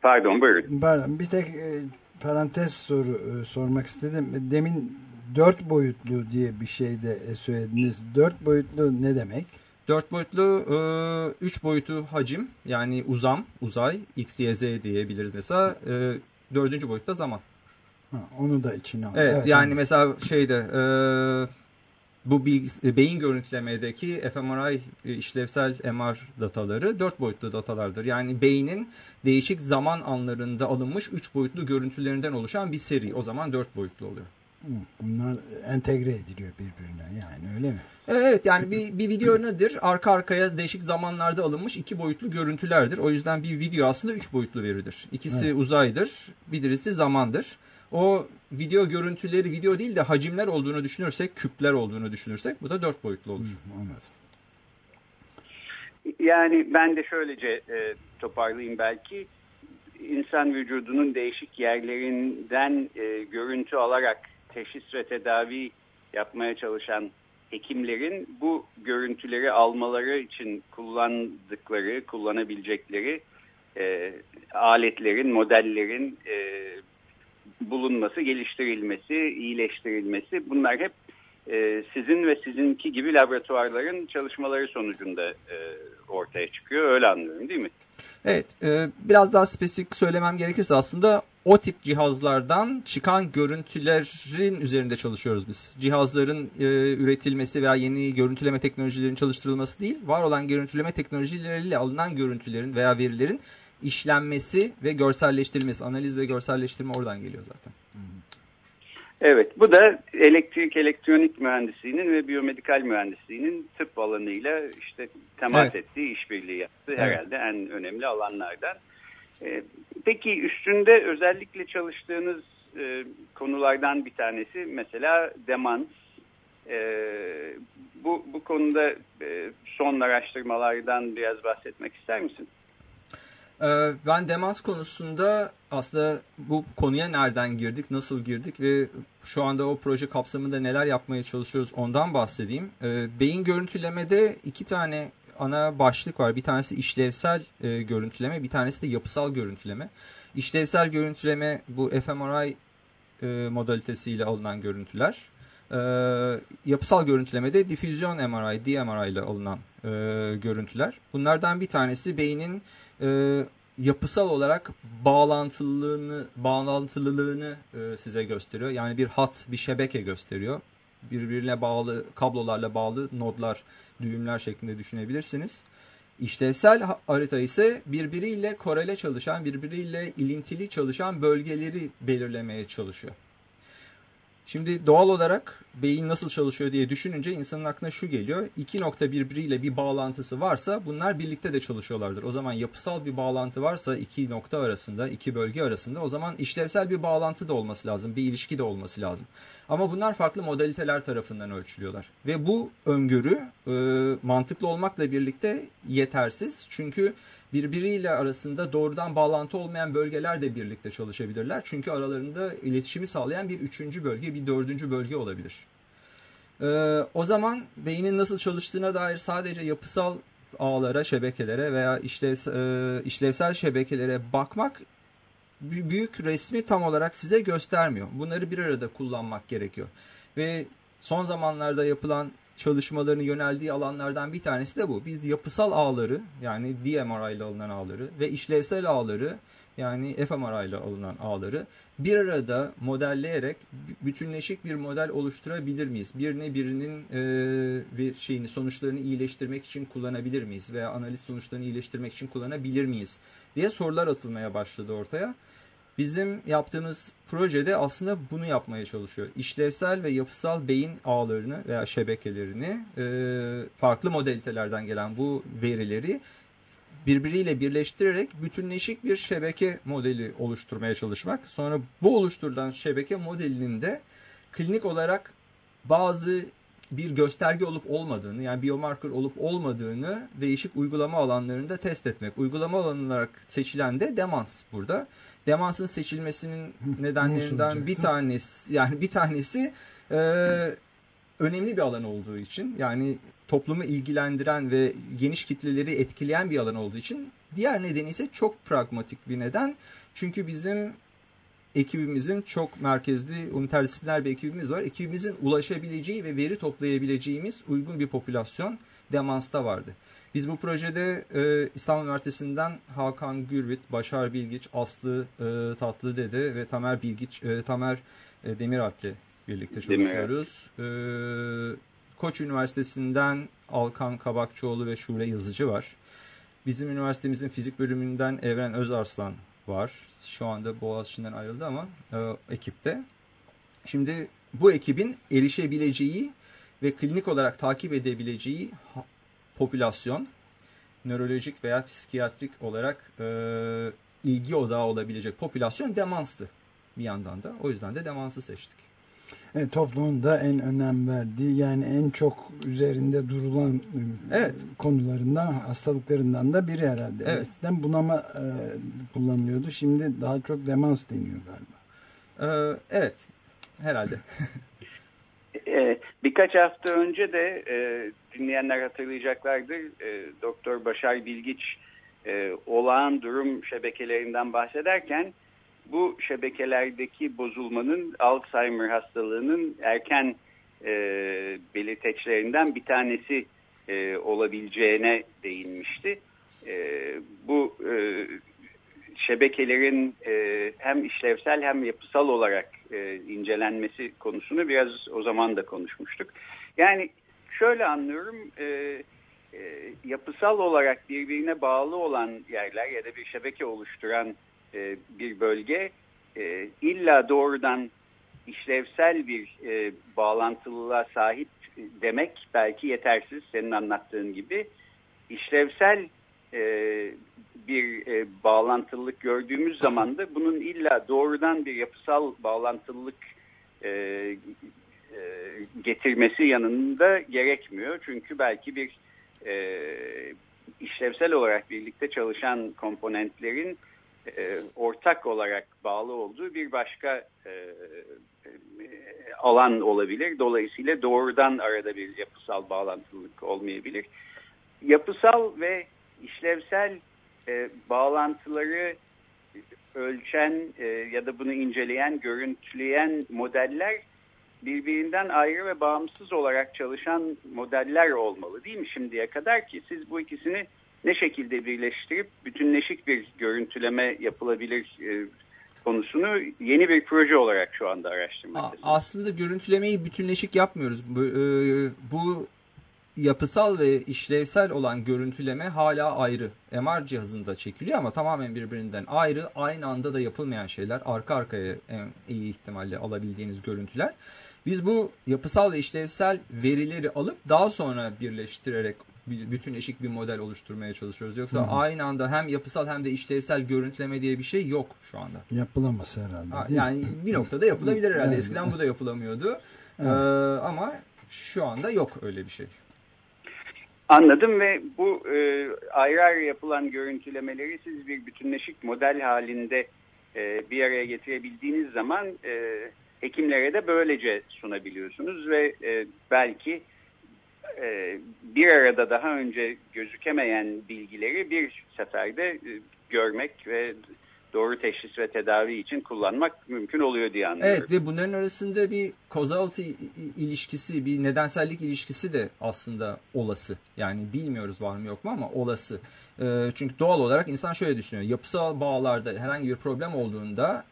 pardon buyurun. Pardon, bir tek e, parantez soru e, sormak istedim. Demin dört boyutlu diye bir şey de söylediniz. Dört boyutlu ne demek? Dört boyutlu, e, üç boyutu hacim yani uzam, uzay, x, y, z diyebiliriz mesela. E, dördüncü boyutta zaman. Ha, onu da içine al. Evet, yani anladım. mesela şeyde e, bu beyin görüntülemedeki fMRI e, işlevsel MR dataları dört boyutlu datalardır. Yani beynin değişik zaman anlarında alınmış üç boyutlu görüntülerinden oluşan bir seri. O zaman dört boyutlu oluyor. Bunlar entegre ediliyor birbirine yani öyle mi? Evet yani bir, bir video nedir? Arka arkaya değişik zamanlarda alınmış iki boyutlu görüntülerdir. O yüzden bir video aslında üç boyutlu veridir. İkisi Evet. uzaydır, birisi zamandır. O video görüntüleri video değil de hacimler olduğunu düşünürsek, küpler olduğunu düşünürsek bu da dört boyutlu olur. Hı, Anladım. Yani ben de şöylece e, toparlayayım belki. İnsan vücudunun değişik yerlerinden e, görüntü alarak teşhis ve tedavi yapmaya çalışan hekimlerin bu görüntüleri almaları için kullandıkları, kullanabilecekleri e, aletlerin, modellerin e, bulunması, geliştirilmesi, iyileştirilmesi bunlar hep e, sizin ve sizinki gibi laboratuvarların çalışmaları sonucunda e, ortaya çıkıyor. Öyle anlıyorum değil mi? Evet, e, biraz daha spesifik söylemem gerekirse aslında o tip cihazlardan çıkan görüntülerin üzerinde çalışıyoruz biz. Cihazların e, üretilmesi veya yeni görüntüleme teknolojilerinin çalıştırılması değil, var olan görüntüleme teknolojileriyle alınan görüntülerin veya verilerin işlenmesi ve görselleştirilmesi, analiz ve görselleştirme oradan geliyor zaten. Evet, bu da elektrik elektronik mühendisliğinin ve biyomedikal mühendisliğinin tıp alanıyla işte temas Evet. ettiği, işbirliği yaptığı Evet. herhalde en önemli alanlardan. Ee, peki üstünde özellikle çalıştığınız e, konulardan bir tanesi mesela demans. Ee, bu, bu konuda e, son araştırmalardan biraz bahsetmek ister misin? Ee, Ben demans konusunda aslında bu konuya nereden girdik, nasıl girdik ve şu anda o proje kapsamında neler yapmaya çalışıyoruz ondan bahsedeyim. Beyin görüntülemede iki tane ana başlık var. Bir tanesi işlevsel e, görüntüleme, bir tanesi de yapısal görüntüleme. İşlevsel görüntüleme bu fMRI e, modalitesiyle alınan görüntüler. Ee, yapısal görüntülemede difüzyon MRI, DMRI ile alınan e, görüntüler. Bunlardan bir tanesi beynin e, yapısal olarak bağlantılılığını bağlantılılığını e, size gösteriyor. Yani bir hat, bir şebeke gösteriyor. Birbirine bağlı kablolarla bağlı nodlar, düğümler şeklinde düşünebilirsiniz. İşlevsel ha- harita ise birbiriyle korele çalışan, birbiriyle ilintili çalışan bölgeleri belirlemeye çalışıyor. Şimdi doğal olarak beyin nasıl çalışıyor diye düşününce insanın aklına şu geliyor. İki nokta birbiriyle bir bağlantısı varsa bunlar birlikte de çalışıyorlardır. O zaman yapısal bir bağlantı varsa iki nokta arasında, iki bölge arasında o zaman işlevsel bir bağlantı da olması lazım. Bir ilişki de olması lazım. Ama bunlar farklı modaliteler tarafından ölçülüyorlar. Ve bu öngörü e, mantıklı olmakla birlikte yetersiz. Çünkü birbiriyle arasında doğrudan bağlantı olmayan bölgeler de birlikte çalışabilirler. Çünkü aralarında iletişimi sağlayan bir üçüncü bölge, bir dördüncü bölge olabilir. Ee, o zaman beynin nasıl çalıştığına dair sadece yapısal ağlara, şebekelere veya işlev, e, işlevsel şebekelere bakmak büyük resmi tam olarak size göstermiyor. Bunları bir arada kullanmak gerekiyor. Ve son zamanlarda yapılan çalışmalarını yöneldiği alanlardan bir tanesi de bu. Biz yapısal ağları yani DMRI ile alınan ağları ve işlevsel ağları yani fMRI ile alınan ağları bir arada modelleyerek bütünleşik bir model oluşturabilir miyiz? Birini birinin e, bir şeyini sonuçlarını iyileştirmek için kullanabilir miyiz veya analiz sonuçlarını iyileştirmek için kullanabilir miyiz diye sorular atılmaya başladı ortaya. Bizim yaptığımız projede aslında bunu yapmaya çalışıyor. İşlevsel ve yapısal beyin ağlarını veya şebekelerini e, farklı modalitelerden gelen bu verileri birbiriyle birleştirerek bütünleşik bir şebeke modeli oluşturmaya çalışmak. Sonra bu oluşturulan şebeke modelinin de klinik olarak bazı bir gösterge olup olmadığını yani biomarker olup olmadığını değişik uygulama alanlarında test etmek. Uygulama alanı olarak seçilen de demans burada. Demansın seçilmesinin nedenlerinden bir tanesi yani bir tanesi e, önemli bir alan olduğu için yani toplumu ilgilendiren ve geniş kitleleri etkileyen bir alan olduğu için diğer nedeni ise çok pragmatik bir neden. Çünkü bizim ekibimizin çok merkezli interdisipliner bir ekibimiz var. Ekibimizin ulaşabileceği ve veri toplayabileceğimiz uygun bir popülasyon Demans'ta vardı. Biz bu projede e, İstanbul Üniversitesi'nden Hakan Gürvit, Başar Bilgiç, Aslı e, Tatlıdede ve Tamer Bilgiç, e, Tamer e, Demiralp'le birlikte çalışıyoruz. E, Koç Üniversitesi'nden Alkan Kabakçıoğlu ve Şule Yazıcı var. Bizim üniversitemizin fizik bölümünden Evren Özarslan var. Şu anda Boğaziçi'nden ayrıldı ama e, ekipte. Şimdi bu ekibin erişebileceği ve klinik olarak takip edebileceği popülasyon nörolojik veya psikiyatrik olarak e, ilgi odağı olabilecek popülasyon demanstı bir yandan da. O yüzden de demansı seçtik. E, toplumun da en önem verdiği yani en çok üzerinde durulan e, evet. konularından hastalıklarından da biri herhalde. Evet. Eskiden bunama e, kullanılıyordu. Şimdi daha çok demans deniyor galiba. Ee, evet. Herhalde. e, birkaç hafta önce de e, dinleyenler hatırlayacaklardır. E, Doktor Başar Bilgiç e, olağan durum şebekelerinden bahsederken bu şebekelerdeki bozulmanın Alzheimer hastalığının erken e, belirteçlerinden bir tanesi e, olabileceğine değinmişti. E, bu e, şebekelerin e, hem işlevsel hem yapısal olarak e, incelenmesi konusunu biraz o zaman da konuşmuştuk. Yani şöyle anlıyorum e, e, yapısal olarak birbirine bağlı olan yerler ya da bir şebeke oluşturan e, bir bölge e, illa doğrudan işlevsel bir e, bağlantılılığa sahip demek belki yetersiz senin anlattığın gibi. işlevsel e, bir e, bağlantılılık gördüğümüz zaman da bunun illa doğrudan bir yapısal bağlantılılık e, e, getirmesi yanında gerekmiyor. Çünkü belki bir e, işlevsel olarak birlikte çalışan komponentlerin e, ortak olarak bağlı olduğu bir başka e, e, alan olabilir. Dolayısıyla doğrudan arada bir yapısal bağlantılılık olmayabilir. Yapısal ve işlevsel bağlantıları ölçen ya da bunu inceleyen, görüntüleyen modeller birbirinden ayrı ve bağımsız olarak çalışan modeller olmalı değil mi şimdiye kadar ki siz bu ikisini ne şekilde birleştirip bütünleşik bir görüntüleme yapılabilir e, konusunu yeni bir proje olarak şu anda araştırmaktayız. Aslında görüntülemeyi bütünleşik yapmıyoruz. Bu, e, bu yapısal ve işlevsel olan görüntüleme hala ayrı. MR cihazında çekiliyor ama tamamen birbirinden ayrı. Aynı anda da yapılmayan şeyler. Arka arkaya en iyi ihtimalle alabildiğiniz görüntüler. Biz bu yapısal ve işlevsel verileri alıp daha sonra birleştirerek bütün eşik bir model oluşturmaya çalışıyoruz. Yoksa Hı. aynı anda hem yapısal hem de işlevsel görüntüleme diye bir şey yok şu anda. Yapılamaz herhalde. Ha, yani bir noktada yapılabilir herhalde. Eskiden bu da yapılamıyordu. Evet. Ee, ama şu anda yok öyle bir şey. Anladım ve bu e, ayrı ayrı yapılan görüntülemeleri siz bir bütünleşik model halinde e, bir araya getirebildiğiniz zaman e, hekimlere de böylece sunabiliyorsunuz ve e, belki e, bir arada daha önce gözükemeyen bilgileri bir seferde e, görmek ve doğru teşhis ve tedavi için kullanmak mümkün oluyor diye anlıyorum. Evet ve bunların arasında bir causality ilişkisi, bir nedensellik ilişkisi de aslında olası. Yani bilmiyoruz var mı yok mu ama olası. E, çünkü doğal olarak insan şöyle düşünüyor. Yapısal bağlarda herhangi bir problem olduğunda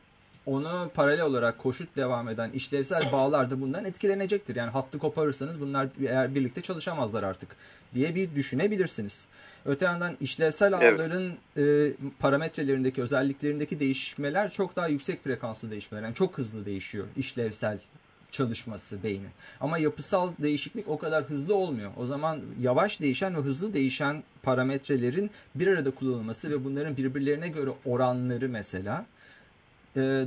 onu paralel olarak koşut devam eden işlevsel bağlar da bundan etkilenecektir. Yani hattı koparırsanız bunlar eğer birlikte çalışamazlar artık diye bir düşünebilirsiniz. Öte yandan işlevsel ağların evet. e, parametrelerindeki özelliklerindeki değişmeler çok daha yüksek frekanslı değişmeler. Yani çok hızlı değişiyor işlevsel çalışması beynin. Ama yapısal değişiklik o kadar hızlı olmuyor. O zaman yavaş değişen ve hızlı değişen parametrelerin bir arada kullanılması ve bunların birbirlerine göre oranları mesela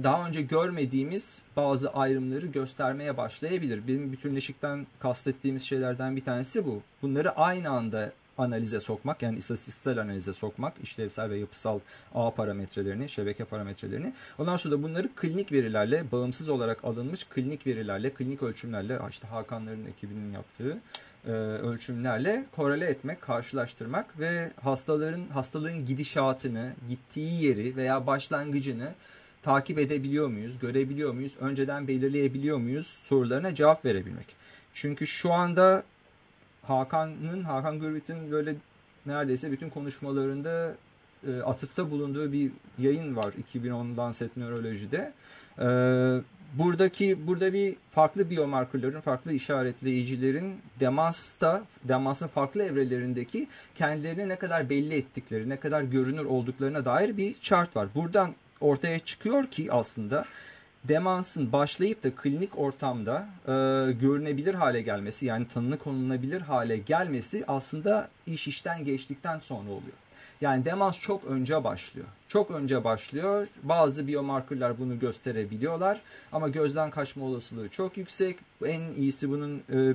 daha önce görmediğimiz bazı ayrımları göstermeye başlayabilir. Benim bütünleşikten kastettiğimiz şeylerden bir tanesi bu. Bunları aynı anda analize sokmak yani istatistiksel analize sokmak işlevsel ve yapısal ağ parametrelerini, şebeke parametrelerini. Ondan sonra da bunları klinik verilerle bağımsız olarak alınmış klinik verilerle, klinik ölçümlerle işte Hakanların ekibinin yaptığı e, ölçümlerle korele etmek, karşılaştırmak ve hastaların hastalığın gidişatını, gittiği yeri veya başlangıcını takip edebiliyor muyuz, görebiliyor muyuz, önceden belirleyebiliyor muyuz sorularına cevap verebilmek. Çünkü şu anda Hakan'ın, Hakan Gürbüz'ün böyle neredeyse bütün konuşmalarında e, atıfta bulunduğu bir yayın var 2010'dan Set Nöroloji'de. E, buradaki burada bir farklı biomarkerların, farklı işaretleyicilerin demansta, demansın farklı evrelerindeki kendilerini ne kadar belli ettikleri, ne kadar görünür olduklarına dair bir chart var. Buradan ortaya çıkıyor ki aslında demansın başlayıp da klinik ortamda e, görünebilir hale gelmesi yani tanını konulabilir hale gelmesi aslında iş işten geçtikten sonra oluyor. Yani demans çok önce başlıyor. Çok önce başlıyor. Bazı biomarkerlar bunu gösterebiliyorlar ama gözden kaçma olasılığı çok yüksek. En iyisi bunun e, e,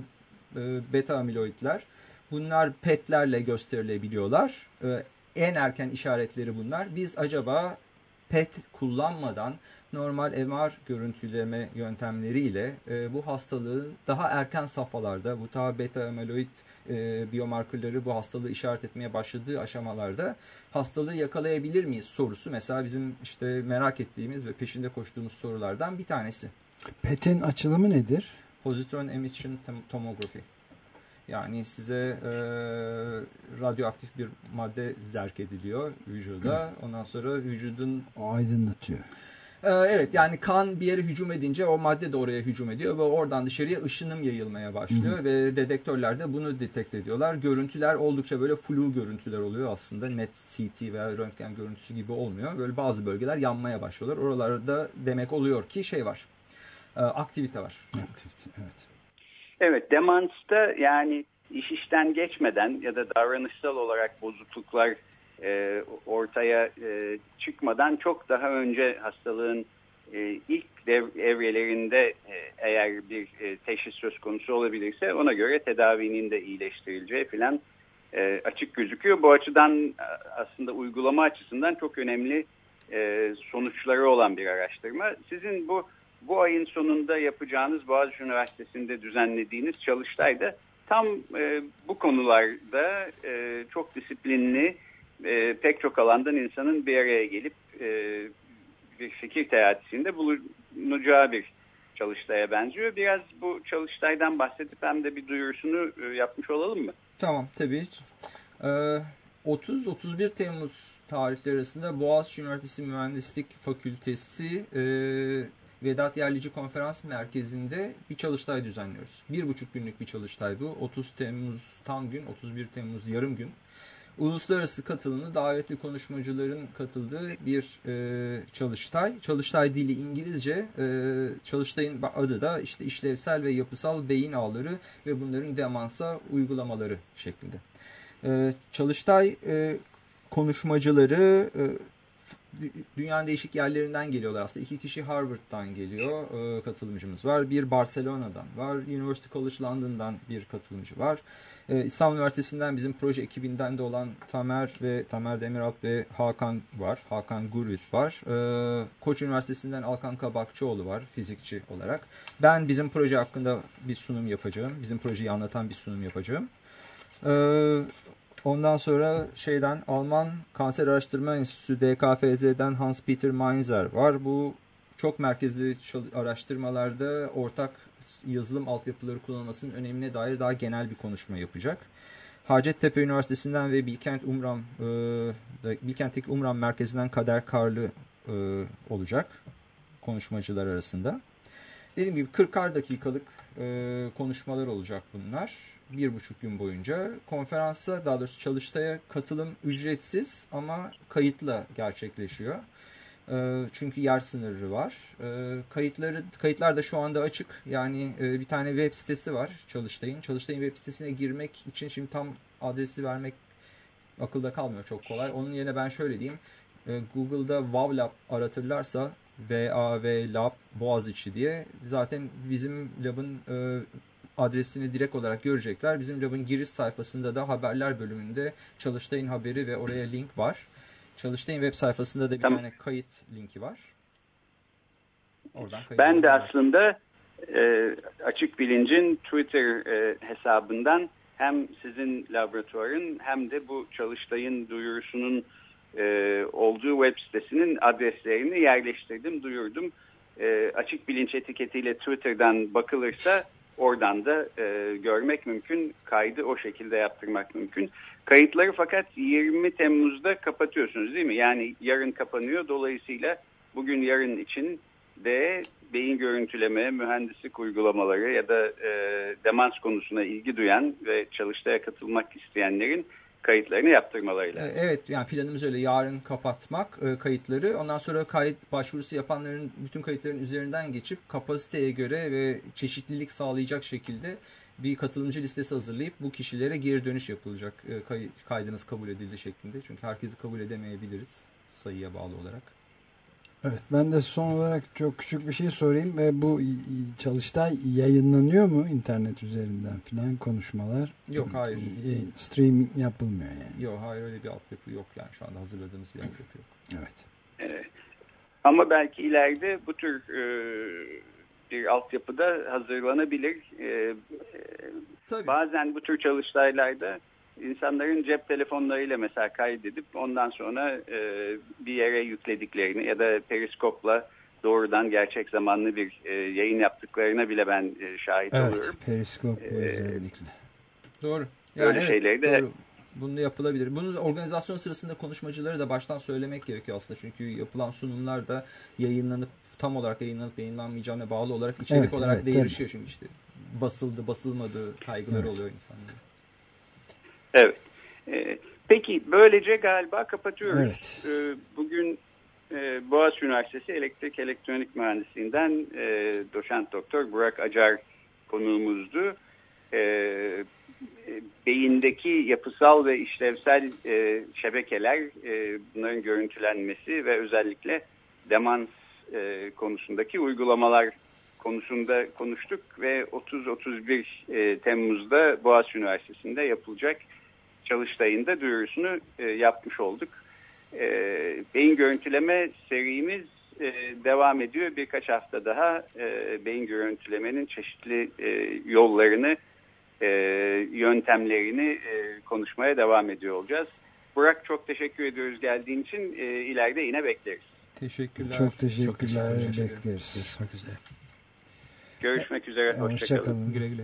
beta amiloidler. Bunlar PET'lerle gösterilebiliyorlar. E, en erken işaretleri bunlar. Biz acaba PET kullanmadan normal MR görüntüleme yöntemleriyle e, bu hastalığın daha erken safhalarda bu ta beta amiloid e, biomarkerları bu hastalığı işaret etmeye başladığı aşamalarda hastalığı yakalayabilir miyiz sorusu mesela bizim işte merak ettiğimiz ve peşinde koştuğumuz sorulardan bir tanesi. PET'in açılımı nedir? Positron Emission Tomography. Yani size e, radyoaktif bir madde zerk ediliyor vücuda. Ondan sonra vücudun... O aydınlatıyor. Ee, evet yani kan bir yere hücum edince o madde de oraya hücum ediyor ve oradan dışarıya ışınım yayılmaya başlıyor hı. ve dedektörler de bunu detekt ediyorlar. Görüntüler oldukça böyle flu görüntüler oluyor aslında. Net CT veya röntgen görüntüsü gibi olmuyor. Böyle bazı bölgeler yanmaya başlıyorlar. Oralarda demek oluyor ki şey var. E, aktivite var. Aktivite evet. Evet demansta yani iş işten geçmeden ya da davranışsal olarak bozukluklar e, ortaya e, çıkmadan çok daha önce hastalığın e, ilk dev, evrelerinde e, eğer bir e, teşhis söz konusu olabilirse ona göre tedavinin de iyileştirileceği falan e, açık gözüküyor. Bu açıdan aslında uygulama açısından çok önemli e, sonuçları olan bir araştırma. Sizin bu bu ayın sonunda yapacağınız Boğaziçi Üniversitesi'nde düzenlediğiniz çalıştayda tam e, bu konularda e, çok disiplinli e, pek çok alandan insanın bir araya gelip e, bir fikir teatisinde bulunacağı bir çalıştaya benziyor. Biraz bu çalıştaydan bahsedip hem de bir duyurusunu e, yapmış olalım mı? Tamam tabii. Ee, 30-31 Temmuz tarihleri arasında Boğaziçi Üniversitesi Mühendislik Fakültesi e, Vedat Yerlici Konferans Merkezi'nde bir çalıştay düzenliyoruz. Bir buçuk günlük bir çalıştay bu. 30 Temmuz tam gün, 31 Temmuz yarım gün uluslararası katılımlı davetli konuşmacıların katıldığı bir e, çalıştay. Çalıştay dili İngilizce. E, çalıştayın adı da işte işlevsel ve yapısal beyin ağları ve bunların demansa uygulamaları şeklinde. E, çalıştay e, konuşmacıları e, dünyanın değişik yerlerinden geliyorlar aslında. İki kişi Harvard'dan geliyor e, katılımcımız var. Bir Barcelona'dan var. University College London'dan bir katılımcı var. E, İstanbul Üniversitesi'nden bizim proje ekibinden de olan Tamer ve Tamer Demiralp ve Hakan var. Hakan Gurvit var. E, Koç Üniversitesi'nden Alkan Kabakçıoğlu var fizikçi olarak. Ben bizim proje hakkında bir sunum yapacağım. Bizim projeyi anlatan bir sunum yapacağım. E, ondan sonra şeyden Alman Kanser Araştırma Enstitüsü DKFZ'den Hans Peter Mainzer var. Bu çok merkezli araştırmalarda ortak yazılım altyapıları kullanılmasının önemine dair daha genel bir konuşma yapacak. Hacettepe Üniversitesi'nden ve Bilkent Umram e, Bilkent'teki Umram Merkezi'nden Kader Karlı e, olacak konuşmacılar arasında. Dediğim gibi 40'ar dakikalık e, konuşmalar olacak bunlar. Bir buçuk gün boyunca. Konferansa daha doğrusu çalıştaya katılım ücretsiz ama kayıtla gerçekleşiyor. Ee, çünkü yer sınırı var. Ee, kayıtları kayıtlar da şu anda açık. Yani e, bir tane web sitesi var Çalıştay'ın. Çalıştay'ın web sitesine girmek için şimdi tam adresi vermek akılda kalmıyor çok kolay. Onun yerine ben şöyle diyeyim. Google'da WowLab aratırlarsa VAV Lab Boğaziçi diye zaten bizim labın e, adresini direkt olarak görecekler. Bizim labın giriş sayfasında da haberler bölümünde Çalıştay'ın haberi ve oraya link var. Çalıştay'ın web sayfasında da bir tamam. tane kayıt linki var. Oradan ben de var. aslında e, Açık Bilinc'in Twitter e, hesabından hem sizin laboratuvarın hem de bu Çalıştay'ın duyurusunun e, olduğu web sitesinin adreslerini yerleştirdim, duyurdum. E, açık bilinç etiketiyle Twitter'dan bakılırsa oradan da e, görmek mümkün. Kaydı o şekilde yaptırmak mümkün. Kayıtları fakat 20 Temmuz'da kapatıyorsunuz değil mi? Yani yarın kapanıyor. Dolayısıyla bugün yarın için de beyin görüntüleme, mühendislik uygulamaları ya da e, demans konusuna ilgi duyan ve çalıştaya katılmak isteyenlerin kayıtlarını yaptırmalarıyla. E, evet yani planımız öyle yarın kapatmak e, kayıtları. Ondan sonra kayıt başvurusu yapanların bütün kayıtların üzerinden geçip kapasiteye göre ve çeşitlilik sağlayacak şekilde bir katılımcı listesi hazırlayıp bu kişilere geri dönüş yapılacak e, kay, kaydınız kabul edildi şeklinde. Çünkü herkesi kabul edemeyebiliriz sayıya bağlı olarak. Evet ben de son olarak çok küçük bir şey sorayım. E, bu çalıştay yayınlanıyor mu internet üzerinden filan konuşmalar? Yok hayır. E, stream yapılmıyor yani. Yok hayır öyle bir altyapı yok yani şu anda hazırladığımız bir altyapı yok. Evet. evet. Ama belki ileride bu tür e, bir altyapıda hazırlanabilir. E, Tabii. Bazen bu tür çalıştaylarda insanların cep telefonlarıyla mesela kaydedip ondan sonra e, bir yere yüklediklerini ya da periskopla doğrudan gerçek zamanlı bir e, yayın yaptıklarına bile ben e, şahit evet, oluyorum. Evet, periskop ee, özellikle. Doğru. Yani Böyle evet, şeyleri de doğru. Bunu yapılabilir. Bunu organizasyon sırasında konuşmacıları da baştan söylemek gerekiyor aslında. Çünkü yapılan sunumlar da yayınlanıp tam olarak yayınlanıp yayınlanmayacağına bağlı olarak içerik evet, olarak evet, değişiyor. Çünkü işte basıldı basılmadı kaygıları evet. oluyor insanların. Evet. E, peki böylece galiba kapatıyoruz. Evet. E, bugün e, Boğaziçi Üniversitesi Elektrik Elektronik Mühendisliğinden e, doçent doktor Burak Acar konuğumuzdu. E, beyindeki yapısal ve işlevsel e, şebekeler, e, bunların görüntülenmesi ve özellikle demans e, konusundaki uygulamalar konusunda konuştuk ve 30-31 e, Temmuz'da Boğaziçi Üniversitesi'nde yapılacak çalıştayında duyurusunu e, yapmış olduk. E, beyin görüntüleme serimiz e, devam ediyor. Birkaç hafta daha e, beyin görüntülemenin çeşitli e, yollarını, e, yöntemlerini e, konuşmaya devam ediyor olacağız. Burak çok teşekkür ediyoruz geldiğin için. E, ileride yine bekleriz. Teşekkürler. Çok teşekkürler. Çok teşekkürler. Bekleriz. Görüşmek üzere. Görüşmek üzere. Hoşçakalın. Hoşça güle güle.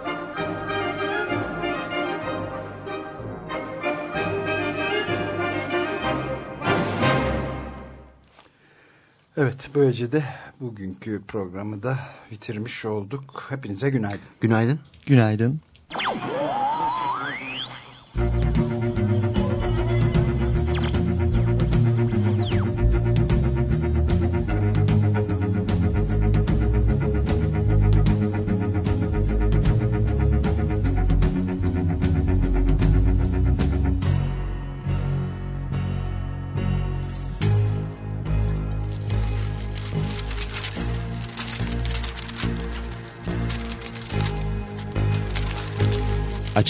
Evet böylece de bugünkü programı da bitirmiş olduk. Hepinize günaydın. Günaydın. Günaydın.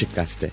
Açık Gazete